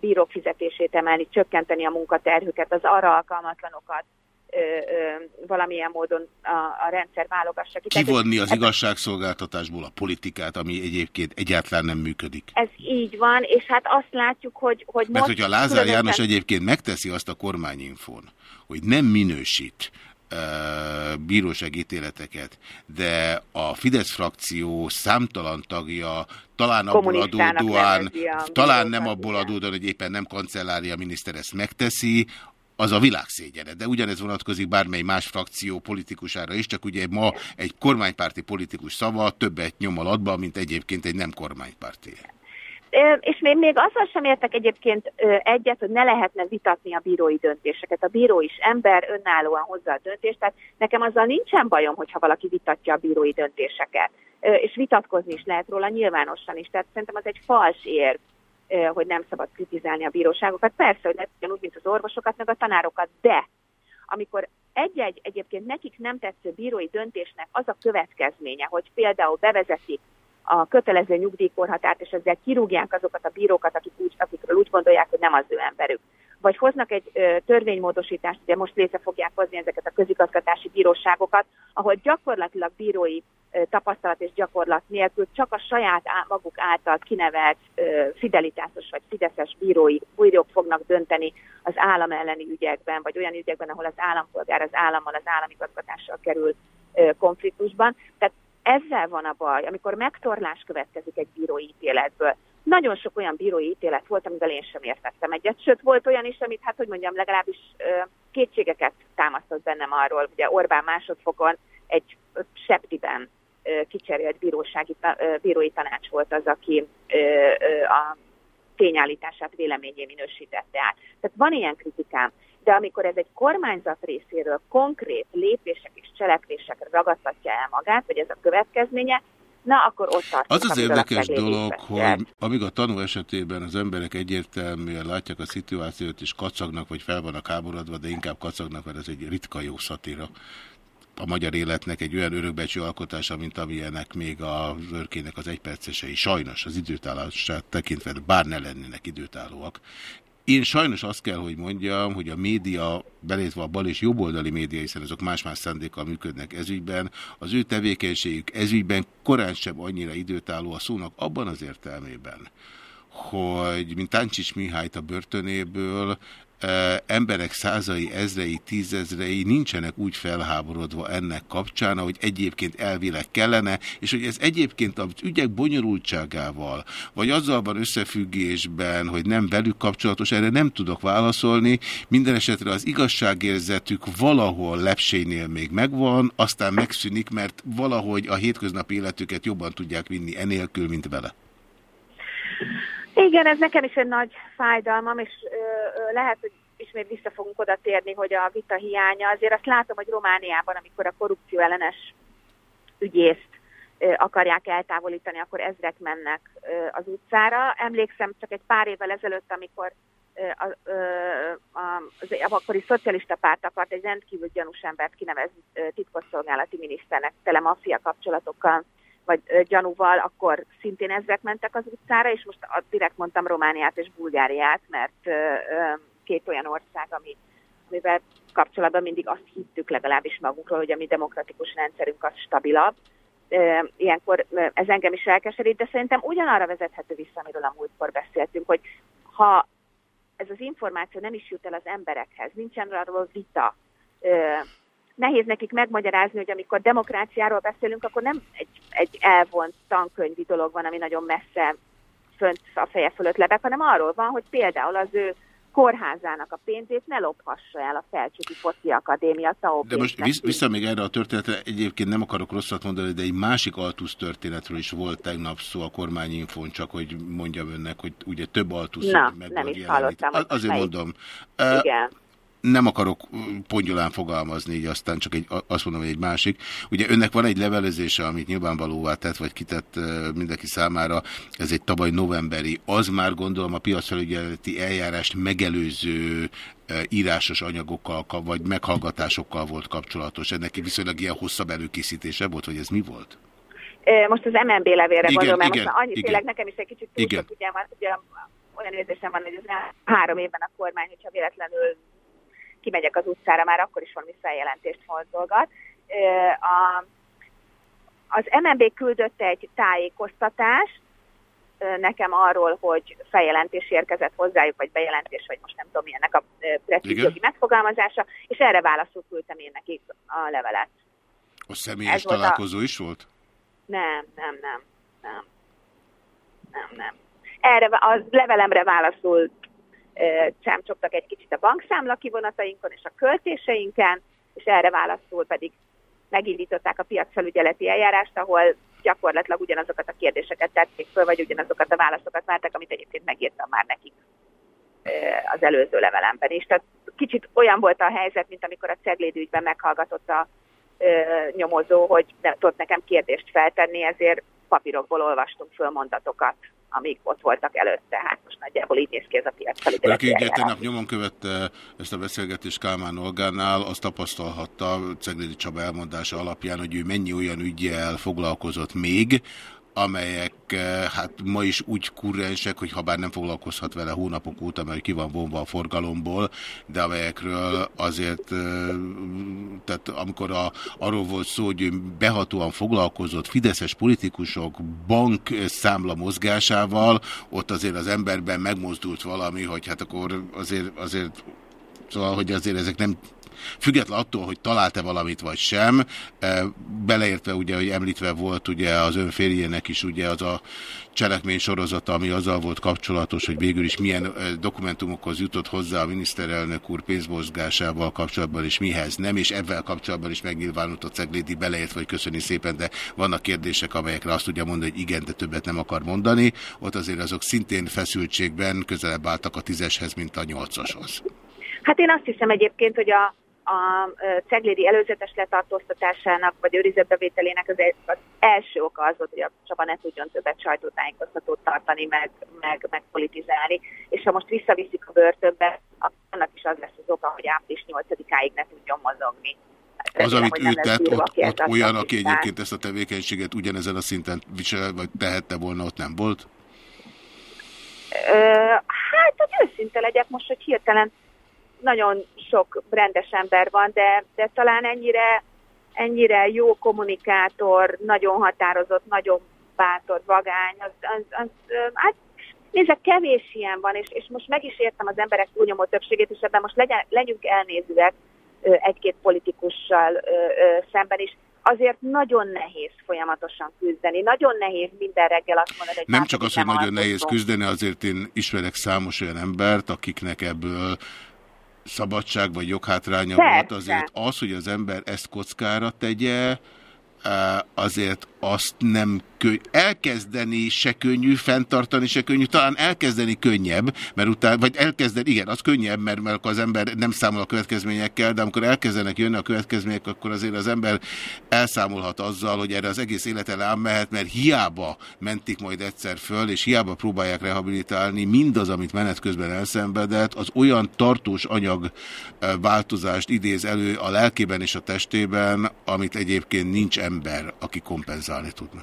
bírók fizetését emelni, csökkenteni a munkaterhüket, az arra alkalmatlanokat ö, ö, valamilyen módon a, a rendszer válogassa ki. Kivonni az ez- igazságszolgáltatásból a politikát, ami egyébként egyáltalán nem működik. Ez így van, és hát azt látjuk, hogy, hogy Mert most... hogyha Lázár különösen- János egyébként megteszi azt a kormányinfón, hogy nem minősít bíróságítéleteket, de a Fidesz frakció számtalan tagja talán abból adódóan, talán nem abból adódóan, hogy éppen nem kancellária miniszter ezt megteszi, az a világ szégyene. De ugyanez vonatkozik bármely más frakció politikusára is, csak ugye ma egy kormánypárti politikus szava többet nyom alatba, mint egyébként egy nem kormánypárti. És még, még azzal sem értek egyébként egyet, hogy ne lehetne vitatni a bírói döntéseket. A bíró is ember, önállóan hozza a döntést, tehát nekem azzal nincsen bajom, hogyha valaki vitatja a bírói döntéseket. És vitatkozni is lehet róla nyilvánosan is. Tehát szerintem az egy fals érv, ö, hogy nem szabad kritizálni a bíróságokat. Persze, hogy lehet ugyanúgy, mint az orvosokat, meg a tanárokat, de amikor egy-egy egyébként nekik nem tetsző bírói döntésnek az a következménye, hogy például bevezetik a kötelező nyugdíjkorhatárt, és ezzel kirúgják azokat a bírókat, akik úgy, akikről úgy gondolják, hogy nem az ő emberük. Vagy hoznak egy ö, törvénymódosítást, ugye most létre fogják hozni ezeket a közigazgatási bíróságokat, ahol gyakorlatilag bírói ö, tapasztalat és gyakorlat nélkül csak a saját á, maguk által kinevelt ö, fidelitásos vagy fideszes bírói bírók fognak dönteni az állam elleni ügyekben, vagy olyan ügyekben, ahol az állampolgár az állammal, az államigazgatással kerül ö, konfliktusban. Tehát ezzel van a baj, amikor megtorlás következik egy bírói ítéletből. Nagyon sok olyan bírói ítélet volt, amivel én sem értettem egyet. Sőt, volt olyan is, amit, hát hogy mondjam, legalábbis kétségeket támasztott bennem arról. Ugye Orbán másodfokon egy septiben kicserélt bírósági, bírói tanács volt az, aki a tényállítását véleményé minősítette át. Tehát van ilyen kritikám, de amikor ez egy kormányzat részéről konkrét lépések és cselekvésekre ragadtatja el magát, vagy ez a következménye, na akkor ott tartunk. Az az érdekes dolog, hogy amíg a tanú esetében az emberek egyértelműen látják a szituációt, és kacagnak, vagy fel vannak háborodva, de inkább kacagnak, mert ez egy ritka jó szatíra. A magyar életnek egy olyan örökbecsű alkotása, mint amilyenek még a örkének az egypercesei. Sajnos az időtállását tekintve, bár ne lennének időtállóak. Én sajnos azt kell, hogy mondjam, hogy a média, belétve a bal és jobboldali média, hiszen azok más-más szándékkal működnek ezügyben, az ő tevékenységük ezügyben korán sem annyira időtálló a szónak abban az értelmében, hogy mint Táncsics Mihályt a börtönéből emberek százai, ezrei, tízezrei nincsenek úgy felháborodva ennek kapcsán, ahogy egyébként elvileg kellene, és hogy ez egyébként az ügyek bonyolultságával, vagy azzal van összefüggésben, hogy nem velük kapcsolatos, erre nem tudok válaszolni. Minden esetre az igazságérzetük valahol lepsénél még megvan, aztán megszűnik, mert valahogy a hétköznapi életüket jobban tudják vinni enélkül, mint vele. Igen, ez nekem is egy nagy fájdalmam, és ö, lehet, hogy ismét vissza fogunk oda térni, hogy a vita hiánya. Azért azt látom, hogy Romániában, amikor a korrupció ellenes ügyészt ö, akarják eltávolítani, akkor ezrek mennek ö, az utcára. Emlékszem csak egy pár évvel ezelőtt, amikor a, a, az akkori szocialista párt akart egy rendkívül gyanús embert kinevezni titkosszolgálati miniszternek tele maffia kapcsolatokkal vagy gyanúval, akkor szintén ezek mentek az utcára, és most direkt mondtam Romániát és Bulgáriát, mert két olyan ország, ami, amivel kapcsolatban mindig azt hittük legalábbis magunkról, hogy a mi demokratikus rendszerünk az stabilabb. Ilyenkor ez engem is elkeserít, de szerintem ugyanarra vezethető vissza, amiről a múltkor beszéltünk, hogy ha ez az információ nem is jut el az emberekhez, nincsen arról vita, nehéz nekik megmagyarázni, hogy amikor demokráciáról beszélünk, akkor nem egy, egy elvont tankönyvi dolog van, ami nagyon messze fönt a feje fölött lebeg, hanem arról van, hogy például az ő kórházának a pénzét ne lophassa el a Felcsúti Foci Akadémia tao De most visz, vissza még erre a történetre, egyébként nem akarok rosszat mondani, de egy másik Altusz történetről is volt tegnap szó a kormányinfón, csak hogy mondjam önnek, hogy ugye több Altusz Na, nem is jelenít. hallottam, Azért melyik. mondom. Igen. Nem akarok pongyolán fogalmazni, így aztán csak egy, azt mondom, hogy egy másik. Ugye önnek van egy levelezése, amit nyilvánvalóvá tett, vagy kitett mindenki számára, ez egy tavaly novemberi, az már gondolom a piacfelügyeleti eljárást megelőző írásos anyagokkal, ka- vagy meghallgatásokkal volt kapcsolatos. Ennek viszonylag ilyen hosszabb előkészítése volt, vagy ez mi volt? Most az MNB levélre Igen, gondolom, mert igen, most igen. tényleg nekem is egy kicsit túl Igen. sok van, ugye olyan érzésem van, hogy az három évben a kormány, hogyha véletlenül kimegyek az utcára, már akkor is valami feljelentést fordolgat. Ö, A, az MNB küldött egy tájékoztatást nekem arról, hogy feljelentés érkezett hozzájuk, vagy bejelentés, vagy most nem tudom milyennek a precíz jogi megfogalmazása, és erre válaszul küldtem én nekik a levelet. A személyes Ez volt a- találkozó is volt? Nem, nem, nem, nem, nem, nem. Erre a levelemre válaszul csámcsogtak egy kicsit a bankszámla kivonatainkon és a költéseinken, és erre válaszul pedig megindították a piacfelügyeleti eljárást, ahol gyakorlatilag ugyanazokat a kérdéseket tették föl, vagy ugyanazokat a válaszokat vártak, amit egyébként megírtam már nekik az előző levelemben is. Tehát kicsit olyan volt a helyzet, mint amikor a Cegléd ügyben meghallgatott a nyomozó, hogy ne tudott nekem kérdést feltenni, ezért papírokból olvastunk föl mondatokat, amik ott voltak előtte. Hát most nagyjából így néz ki ez a piacfelügyeleti Valaki ugye tegnap nyomon követte ezt a beszélgetést Kálmán Olgánál, azt tapasztalhatta Ceglédi Csaba elmondása alapján, hogy ő mennyi olyan ügyjel foglalkozott még, amelyek eh, hát ma is úgy kurrensek, hogy ha bár nem foglalkozhat vele hónapok óta, mert ki van vonva a forgalomból, de amelyekről azért, eh, tehát amikor a, arról volt szó, hogy behatóan foglalkozott fideszes politikusok bank számla mozgásával, ott azért az emberben megmozdult valami, hogy hát akkor azért, azért Szóval, hogy azért ezek nem Független attól, hogy talált-e valamit vagy sem, e, beleértve ugye, hogy említve volt ugye az ön férjének is ugye az a cselekmény sorozata, ami azzal volt kapcsolatos, hogy végül is milyen e, dokumentumokhoz jutott hozzá a miniszterelnök úr pénzmozgásával kapcsolatban, és mihez nem, és ebben kapcsolatban is megnyilvánult a Ceglédi beleért, vagy köszöni szépen, de vannak kérdések, amelyekre azt tudja mondani, hogy igen, de többet nem akar mondani. Ott azért azok szintén feszültségben közelebb álltak a tízeshez, mint a nyolcashoz. Hát én azt hiszem egyébként, hogy a, a Ceglédi előzetes letartóztatásának, vagy őrizetbevételének az, az első oka az volt, hogy a Csaba ne tudjon többet sajtótájékoztatót tartani, meg, meg, meg politizálni. És ha most visszaviszik a börtönbe, annak is az lesz az oka, hogy április 8-áig ne tudjon mozogni. Az, Remélem, amit ő tett, ott, ott olyan, aki egyébként ezt a tevékenységet ugyanezen a szinten visel, vagy tehette volna, ott nem volt? Ö, hát, hogy őszinte legyek most, hogy hirtelen nagyon sok rendes ember van, de, de talán ennyire, ennyire jó kommunikátor, nagyon határozott, nagyon bátor, vagány, az, az, az hát nézze, kevés ilyen van, és, és most meg is értem az emberek túlnyomó többségét, és ebben most legyen, legyünk elnézőek egy-két politikussal szemben is. Azért nagyon nehéz folyamatosan küzdeni, nagyon nehéz minden reggel azt mondani, hogy Nem már csak az, hogy nagyon nehéz küzdeni, azért én ismerek számos olyan embert, akiknek ebből szabadság vagy joghátránya Persze. volt, azért az, hogy az ember ezt kockára tegye, eh, azért azt nem könny... Elkezdeni se könnyű, fenntartani se könnyű, talán elkezdeni könnyebb, mert utána, vagy elkezdeni, igen, az könnyebb, mert, mert az ember nem számol a következményekkel, de amikor elkezdenek jönni a következmények, akkor azért az ember elszámolhat azzal, hogy erre az egész élete rám mehet, mert hiába mentik majd egyszer föl, és hiába próbálják rehabilitálni, mindaz, amit menet közben elszenvedett, az olyan tartós anyag változást idéz elő a lelkében és a testében, amit egyébként nincs ember, aki kompenzálni tudna.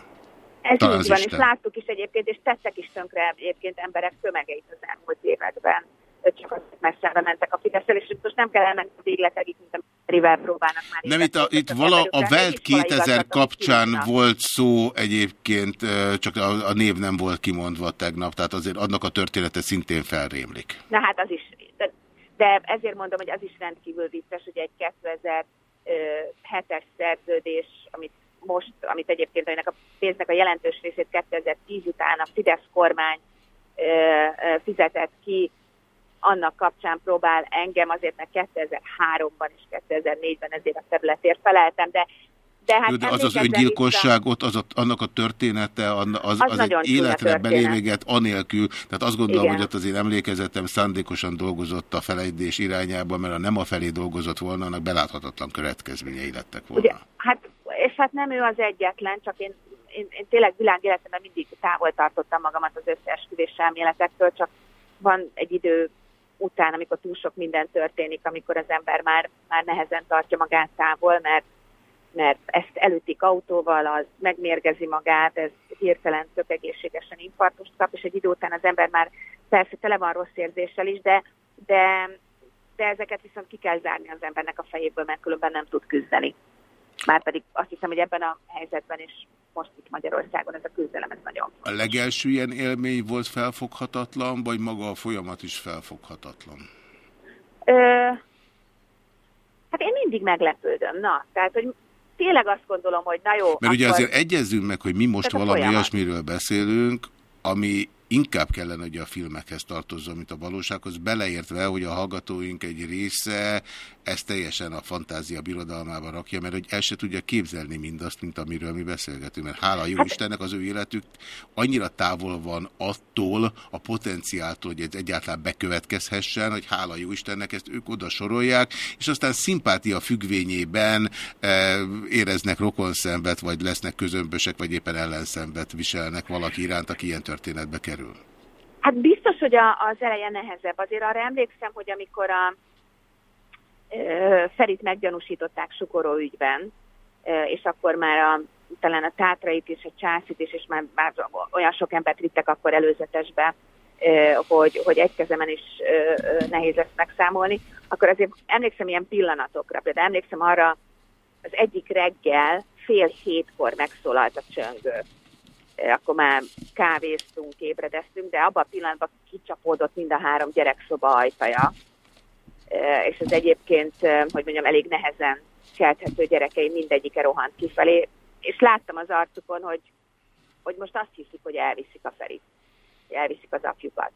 Ez Talán így az van, és Isten. láttuk is egyébként, és tettek is tönkre egyébként emberek tömegeit az elmúlt években. Csak azért messze mentek a fidesz és most nem kell elmenni a végletekig, mint amivel próbálnak már. Nem, itt a, itt az vala, a Welt egy iskolai 2000 igazgató kapcsán kívánnak. volt szó egyébként, csak a, a név nem volt kimondva tegnap, tehát azért annak a története szintén felrémlik. Na hát az is, de, de ezért mondom, hogy az is rendkívül vicces, hogy egy 2007-es szerződés, most, amit egyébként ennek a pénznek a jelentős részét 2010 után a Fidesz kormány fizetett ki, annak kapcsán próbál engem azért, mert 2003-ban és 2004-ben ezért a területért feleltem, de de hát de az az öngyilkosság, ott az a, annak a története, az, Az az, egy életre beléveget anélkül. Tehát azt gondolom, Igen. hogy ott az én emlékezetem szándékosan dolgozott a felejtés irányába, mert ha nem a felé dolgozott volna, annak beláthatatlan következményei lettek volna. Ugye, hát, és hát nem ő az egyetlen, csak én, én, én tényleg világéletemben mindig távol tartottam magamat az összeesküvés elméletektől, csak van egy idő után, amikor túl sok minden történik, amikor az ember már, már nehezen tartja magát távol, mert, mert ezt elütik autóval, az megmérgezi magát, ez hirtelen tök egészségesen infarktust kap, és egy idő után az ember már persze tele van rossz érzéssel is, de, de, de ezeket viszont ki kell zárni az embernek a fejéből, mert különben nem tud küzdeni. Márpedig azt hiszem, hogy ebben a helyzetben is most itt Magyarországon ez a küzdelem ez nagyon A legelső ilyen élmény volt felfoghatatlan, vagy maga a folyamat is felfoghatatlan? Ö, hát én mindig meglepődöm, na, tehát, hogy tényleg azt gondolom, hogy na jó, Mert ugye akkor... azért egyezzünk meg, hogy mi most valami folyamat. olyasmiről beszélünk, ami inkább kellene, hogy a filmekhez tartozzon, mint a valósághoz, beleértve, hogy a hallgatóink egy része ezt teljesen a fantázia birodalmába rakja, mert hogy el se tudja képzelni mindazt, mint amiről mi beszélgetünk. Mert hála jó Hát- Istennek az ő életük annyira távol van attól a potenciáltól, hogy ez egyáltalán bekövetkezhessen, hogy hála jó Istennek ezt ők oda sorolják, és aztán szimpátia függvényében e, éreznek rokonszenvet, vagy lesznek közömbösek, vagy éppen ellenszenvet viselnek valaki iránt, aki ilyen történetbe kerül. Hát biztos, hogy a, az eleje nehezebb. Azért arra emlékszem, hogy amikor a Ferit meggyanúsították Sukoró ügyben, és akkor már a, talán a Tátrait is, a Császit is, és már, már olyan sok embert vittek akkor előzetesbe, hogy, hogy egy kezemen is nehéz lesz megszámolni, akkor azért emlékszem ilyen pillanatokra. Például emlékszem arra, az egyik reggel fél hétkor megszólalt a csöngő akkor már kávéztunk, ébredeztünk, de abban a pillanatban kicsapódott mind a három gyerekszoba ajtaja. és az egyébként, hogy mondjam, elég nehezen kelthető gyerekei mindegyike rohant kifelé, és láttam az arcukon, hogy, hogy most azt hiszik, hogy elviszik a Ferit, elviszik az apjukat.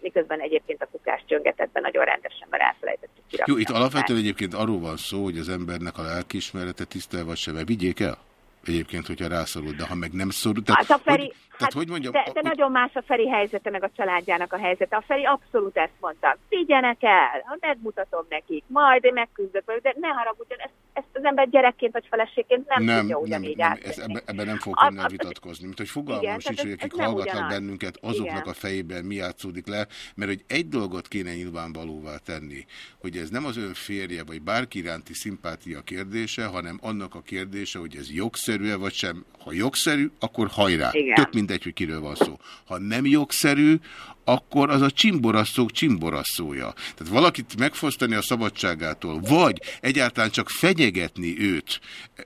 Miközben egyébként a kukás csöngetett be nagyon rendesen, mert elfelejtettük kirakni. Jó, itt alapvetően egyébként arról van szó, hogy az embernek a lelkiismerete tisztel vagy sem, vigyék el? Egyébként, hogyha rászorul, de ha meg nem szorul... Tehát, Hát a Feri, hogy, tehát hogy mondjam, de, de nagyon más a Feri helyzete, meg a családjának a helyzete. A Feri abszolút ezt mondta. Vigyenek el, ha megmutatom nekik, majd én megküzdök velük, de ne haragudjon, ezt, ezt az ember gyerekként vagy feleségként nem, nem, tudja nem, ugyanígy nem, ez, ebben, ebben nem fogok A- önnel a- vitatkozni. Mint hogy Igen, fogalmam sincs, tehát hogy akik nem hallgatnak ugyanaz. bennünket, azoknak Igen. a fejében mi játszódik le, mert hogy egy dolgot kéne nyilvánvalóvá tenni, hogy ez nem az ön férje, vagy bárki iránti szimpátia kérdése, hanem annak a kérdése, hogy ez jogszerű-e vagy sem. Ha jogszerű, akkor hajrá. Igen. Tök mindegy, hogy kiről van szó. Ha nem jogszerű, akkor az a csimborasszók csimborasszója. Tehát valakit megfosztani a szabadságától, vagy egyáltalán csak fenyegetni őt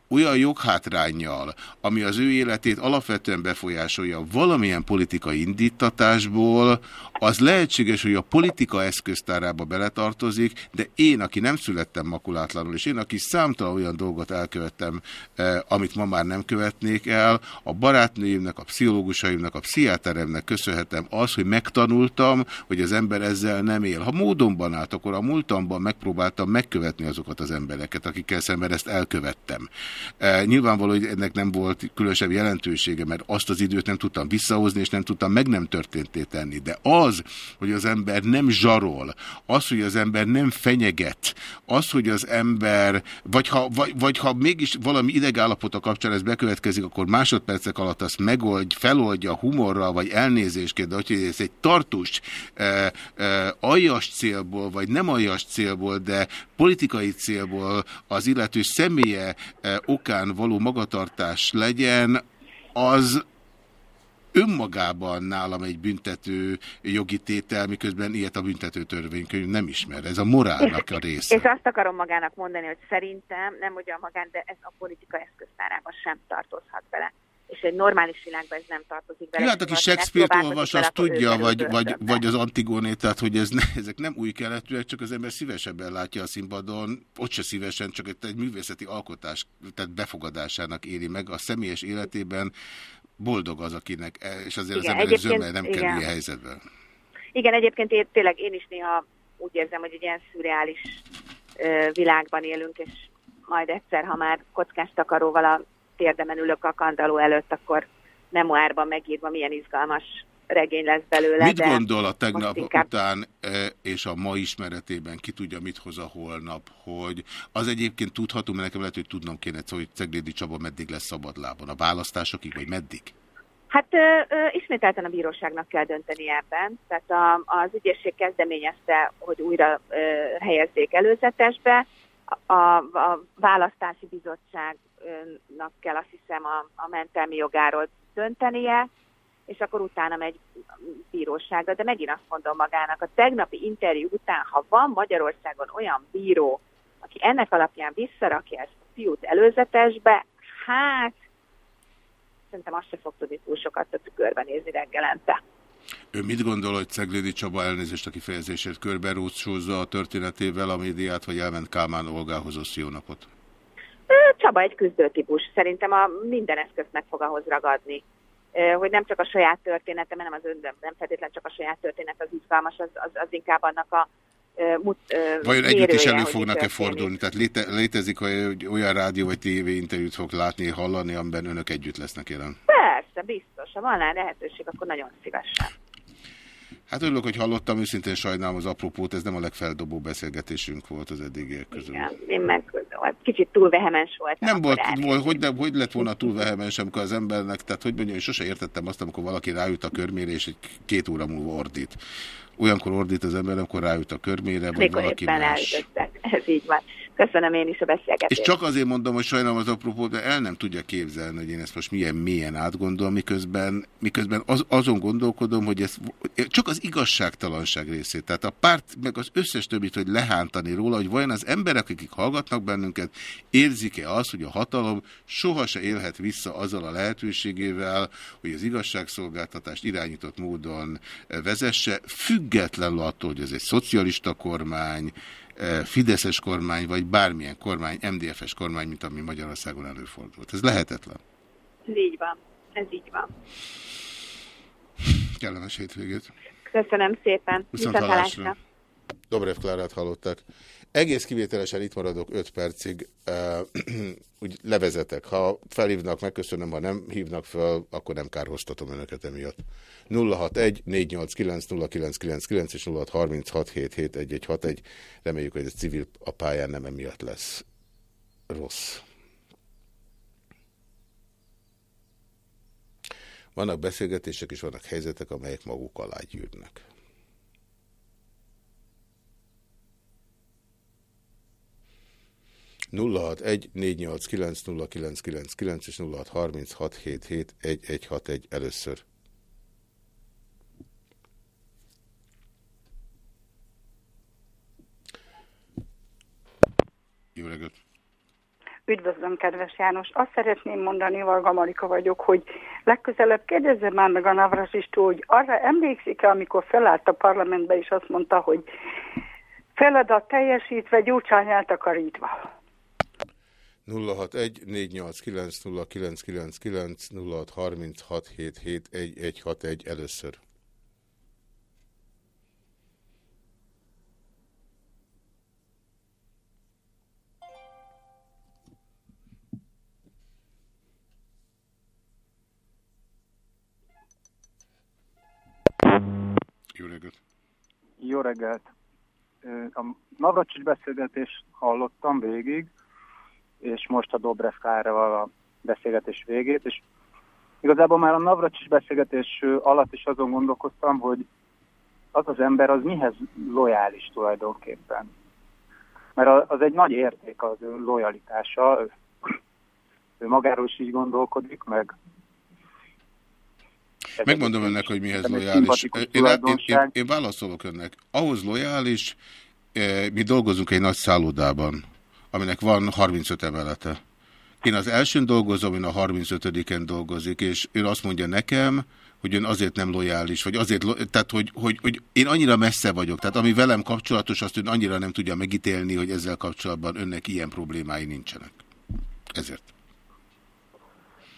olyan joghátrányjal, ami az ő életét alapvetően befolyásolja valamilyen politikai indítatásból, az lehetséges, hogy a politika eszköztárába beletartozik, de én, aki nem születtem makulátlanul, és én, aki számtalan olyan dolgot elkövettem, eh, amit ma már nem követnék el, a barátnőimnek, a pszichológusaimnak, a pszichiáteremnek köszönhetem az, hogy megtanultam, hogy az ember ezzel nem él. Ha módonban állt, akkor a múltamban megpróbáltam megkövetni azokat az embereket, akikkel szemben ezt elkövettem. E, nyilvánvaló, hogy ennek nem volt különösebb jelentősége, mert azt az időt nem tudtam visszahozni, és nem tudtam meg nem történté tenni. De az, hogy az ember nem zsarol, az, hogy az ember nem fenyeget, az, hogy az ember, vagy ha, vagy, vagy ha mégis valami idegállapota kapcsán ez bekövetkezik, akkor másodpercek alatt azt megoldj, feloldja humorral, vagy elnézésként, de hogy ez egy tartus, e, e, aljas célból, vagy nem aljas célból, de politikai célból az illető személye e, okán való magatartás legyen, az önmagában nálam egy büntető jogi tétel, miközben ilyet a büntető törvénykönyv nem ismer. Ez a morálnak a része. És azt akarom magának mondani, hogy szerintem nem ugye a magán, de ez a politika eszköztárában sem tartozhat bele. És egy normális világban ez nem tartozik bele. Jó, hát aki ha Shakespeare-t olvas, vele, az akkor ő tudja, vagy, vagy, vagy az Antigónét, tehát hogy ez ne, ezek nem új keletűek, csak az ember szívesebben látja a színpadon, ott se szívesen, csak egy, egy művészeti alkotás, tehát befogadásának éli meg. A személyes életében boldog az, akinek, és azért Igen, az ember zömmel nem kerül igen. ilyen helyzetbe. Igen, egyébként én, tényleg én is néha úgy érzem, hogy egy ilyen szürreális ö, világban élünk, és majd egyszer, ha már kockás takaróval a térdemen ülök a kandaló előtt, akkor memoárban megírva milyen izgalmas regény lesz belőle. Mit gondol a tegnap inkább- után e, és a ma ismeretében, ki tudja, mit hoz a holnap, hogy az egyébként tudható, mert nekem lehet, hogy tudnom kéne, hogy Ceglédi Csaba meddig lesz szabadlábon, a választásokig, vagy meddig? Hát ö, ö, ismételten a bíróságnak kell dönteni ebben. Tehát a, az ügyészség kezdeményezte, hogy újra ö, helyezzék előzetesbe. A, a, a választási bizottságnak kell azt hiszem a, a mentelmi jogáról döntenie, és akkor utána megy bíróságra. De megint azt mondom magának, a tegnapi interjú után, ha van Magyarországon olyan bíró, aki ennek alapján visszarakja ezt a fiút előzetesbe, hát szerintem azt se fog tudni túl sokat a tükörben nézni reggelente. Ő mit gondol, hogy Ceglédi Csaba elnézést a kifejezését körberócsózza a történetével a médiát, vagy elment Kálmán Olgához osz jó napot? Csaba egy küzdőtípus, szerintem a minden eszközt meg fog ahhoz ragadni. Hogy nem csak a saját története, mert nem az ön, nem feltétlen csak a saját történet az izgalmas, az, az, az inkább annak a mut, Vajon együtt is elő fognak-e fordulni? Tehát léte, létezik hogy olyan rádió vagy tévé interjút fog látni, hallani, amiben önök együtt lesznek jelen? Persze, biztos. Ha van rá lehetőség, akkor nagyon szívesen. Hát örülök, hogy hallottam, őszintén sajnálom az apropót, ez nem a legfeldobó beszélgetésünk volt az eddigiek közül. Igen, én meg kicsit túl vehemens voltam. Nem volt, volt hogy, nem, hogy lett volna túl vehemens, amikor az embernek, tehát hogy mondjam, én sose értettem azt, amikor valaki rájut a körmére, és egy két óra múlva ordít. Olyankor ordít az ember, amikor rájut a körmére, vagy valaki más. Ez így van. Köszönöm én is a És beszélgetést. csak azért mondom, hogy sajnálom az apropó, de el nem tudja képzelni, hogy én ezt most milyen mélyen átgondolom, miközben, miközben az, azon gondolkodom, hogy ez csak az igazságtalanság részét, tehát a párt, meg az összes többit, hogy lehántani róla, hogy vajon az emberek, akik hallgatnak bennünket, érzik-e azt, hogy a hatalom sohasem élhet vissza azzal a lehetőségével, hogy az igazságszolgáltatást irányított módon vezesse, függetlenül attól, hogy ez egy szocialista kormány, Fideszes kormány, vagy bármilyen kormány, MDF-es kormány, mint ami Magyarországon előfordult. Ez lehetetlen. Ez így van. Ez így van. Kellemes hétvégét. Köszönöm szépen. Viszont Viszontlátásra. Dobrev Klárát hallották. Egész kivételesen itt maradok 5 percig, úgy levezetek. Ha felhívnak, megköszönöm, ha nem hívnak fel, akkor nem kárhoztatom önöket emiatt. 061 489 0999 és 0636 771161. Reméljük, hogy ez civil a pályán nem emiatt lesz rossz. Vannak beszélgetések és vannak helyzetek, amelyek maguk alá gyűrnek. 0614890999 és 0636771161 először. Jó reggelt! Üdvözlöm, kedves János! Azt szeretném mondani, Valga Marika vagyok, hogy legközelebb kérdezze már meg a Navrasistó, hogy arra emlékszik-e, amikor felállt a parlamentbe, és azt mondta, hogy feladat teljesítve, gyurcsány eltakarítva. 061 489 0999 0636 771161 először. Jó reggelt! Jó reggelt! A Navracsics beszélgetést hallottam végig, és most a Dobrev Klárával a beszélgetés végét, és igazából már a Navracsics beszélgetés alatt is azon gondolkoztam, hogy az az ember az mihez lojális tulajdonképpen. Mert az egy nagy érték az ő lojalitása, ő, ő magáról is így gondolkodik, meg Megmondom önnek, hogy mihez lojális. Én, én, én, én válaszolok önnek. Ahhoz lojális, eh, mi dolgozunk egy nagy szállodában, aminek van 35 emelete. Én az elsőn dolgozom, én a 35-en dolgozik, és ő azt mondja nekem, hogy ön azért nem lojális, vagy azért, lo- tehát hogy, hogy, hogy én annyira messze vagyok, tehát ami velem kapcsolatos, azt ön annyira nem tudja megítélni, hogy ezzel kapcsolatban önnek ilyen problémái nincsenek. Ezért.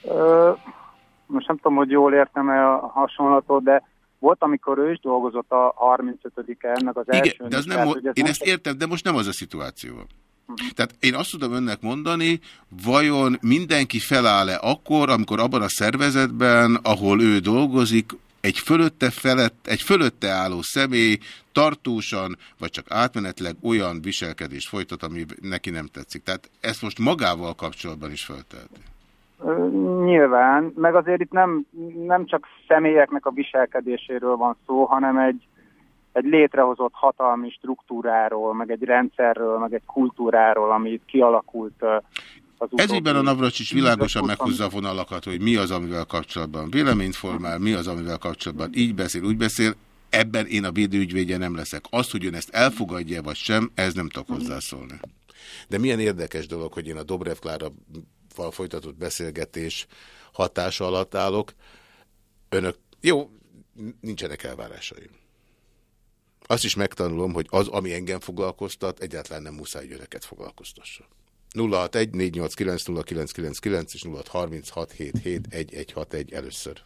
Ö, most nem tudom, hogy jól értem-e a hasonlatot, de volt, amikor ő is dolgozott a 35-en, meg az első. Igen, de az nem, mo- én ezt értem, de most nem az a szituáció. Tehát én azt tudom önnek mondani, vajon mindenki feláll-e akkor, amikor abban a szervezetben, ahol ő dolgozik, egy fölötte, felett, egy fölötte álló személy tartósan, vagy csak átmenetleg olyan viselkedést folytat, ami neki nem tetszik. Tehát ezt most magával kapcsolatban is felteheti. Nyilván, meg azért itt nem, nem csak személyeknek a viselkedéséről van szó, hanem egy, egy létrehozott hatalmi struktúráról, meg egy rendszerről, meg egy kultúráról, ami itt kialakult az Ez utóbbi ígyben a Navracsics világosan 10-20 meghúzza a vonalakat, hogy mi az, amivel kapcsolatban véleményt formál, mi az, amivel kapcsolatban így beszél, úgy beszél. Ebben én a védőügyvédje nem leszek. Azt, hogy ön ezt elfogadja vagy sem, ez nem tudok hozzászólni. De milyen érdekes dolog, hogy én a Dobrev Klárával folytatott beszélgetés hatása alatt állok. Önök, jó, nincsenek elvárásaim. Azt is megtanulom, hogy az, ami engem foglalkoztat, egyáltalán nem muszáj, hogy önöket foglalkoztassa. 061 489 0999 és 0636 771161 először.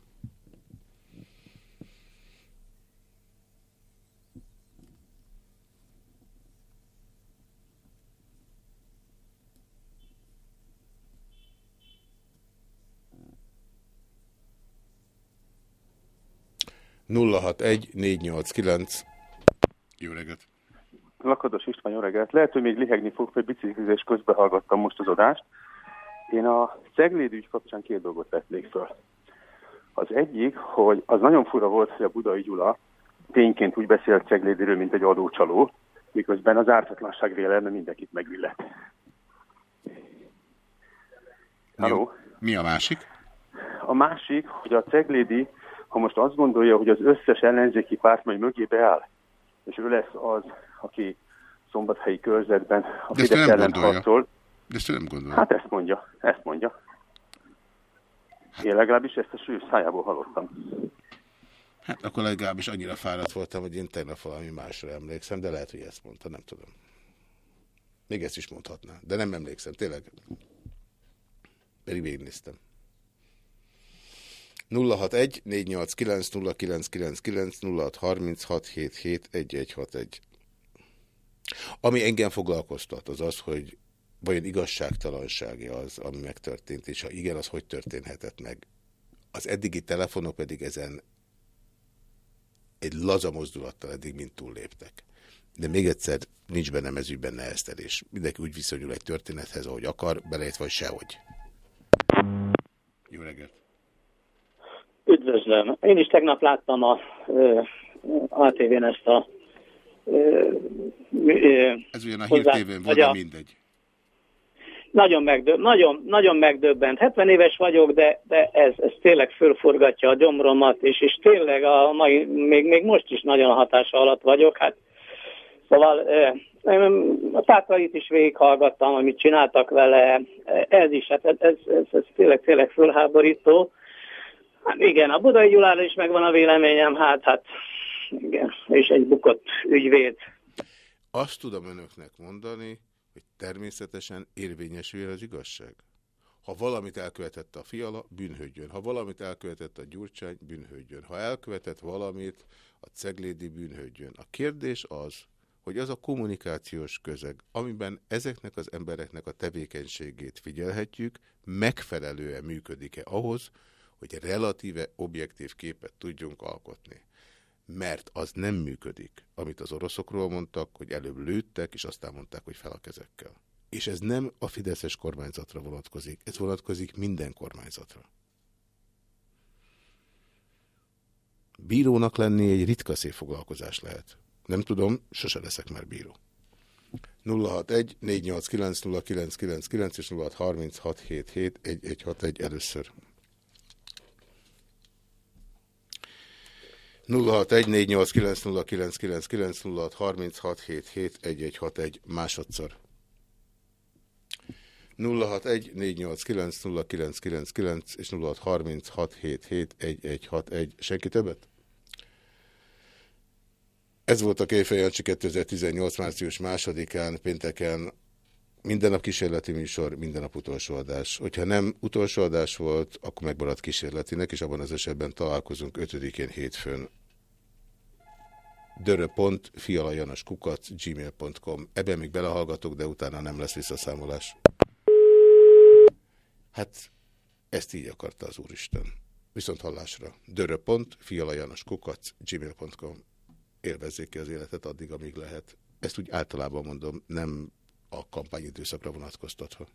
nulla hat egy négy nyolc kilenc. Jó reggelt! Lakatos István, jó reggelt. Lehet, hogy még lihegni fog, hogy biciklizés közben hallgattam most az adást. Én a Cegléd ügy kapcsán két dolgot vetnék föl. Az egyik, hogy az nagyon fura volt, hogy a Budai Gyula tényként úgy beszélt Ceglédiről, mint egy adócsaló, miközben az ártatlanság vélelme mindenkit megillet. Halló? Mi a másik? A másik, hogy a Ceglédi, ha most azt gondolja, hogy az összes ellenzéki párt majd mögé beáll, és ő lesz az, aki szombathelyi körzetben a De Fidesz ellen harcol. De ezt nem gondolja. Hát ezt mondja, ezt mondja. Én legalábbis ezt a sű szájából hallottam. Hát akkor legalábbis annyira fáradt voltam, hogy én tegnap valami másra emlékszem, de lehet, hogy ezt mondta, nem tudom. Még ezt is mondhatná, de nem emlékszem, tényleg. Pedig végignéztem. 061 489 0999 0636 77 1161. Ami engem foglalkoztat, az az, hogy vajon igazságtalansági az, ami megtörtént, és ha igen, az hogy történhetett meg. Az eddigi telefonok pedig ezen egy laza mozdulattal eddig mind túlléptek. De még egyszer nincs bennem ez ügyben neheztelés. Mindenki úgy viszonyul egy történethez, ahogy akar, belejött vagy sehogy. Jó reggelt! Üdvözlöm. Én is tegnap láttam a ATV-n ezt a ö, Ez ugyan a hírtévén van, a- de mindegy. Nagyon, megdöb, nagyon, nagyon megdöbbent. 70 éves vagyok, de, de ez, ez tényleg fölforgatja a gyomromat, és, és tényleg a mai, még, még most is nagyon hatása alatt vagyok. Hát, szóval a tátait is végighallgattam, amit csináltak vele. Ez is, hát ez, ez, ez, ez tényleg, tényleg fölháborító. Hát igen, a Budai Gyulára is megvan a véleményem, hát, hát igen, és egy bukott ügyvéd. Azt tudom önöknek mondani, hogy természetesen érvényesül az igazság. Ha valamit elkövetett a fiala, bűnhődjön. Ha valamit elkövetett a gyurcsány, bűnhődjön. Ha elkövetett valamit, a ceglédi bűnhődjön. A kérdés az, hogy az a kommunikációs közeg, amiben ezeknek az embereknek a tevékenységét figyelhetjük, megfelelően működik-e ahhoz, hogy relatíve objektív képet tudjunk alkotni. Mert az nem működik, amit az oroszokról mondtak, hogy előbb lőttek, és aztán mondták, hogy fel a kezekkel. És ez nem a fideszes kormányzatra vonatkozik, ez vonatkozik minden kormányzatra. Bírónak lenni egy ritka szép foglalkozás lehet. Nem tudom, sose leszek már bíró. 061 489 0999 és 0636 77 1161 először. 0614890999 másodszor. 0614890999 és 0636771161. Senki többet? Ez volt a Kéfej Jancsi 2018. március másodikán, pénteken minden nap kísérleti műsor, minden nap utolsó adás. Hogyha nem utolsó adás volt, akkor megmaradt kísérletinek, és abban az esetben találkozunk 5-én hétfőn gmail.com Ebben még belehallgatok, de utána nem lesz visszaszámolás. Hát ezt így akarta az Úristen. Viszont hallásra. gmail.com Élvezzék ki az életet addig, amíg lehet. Ezt úgy általában mondom, nem a kampányidőszakra vonatkoztatva.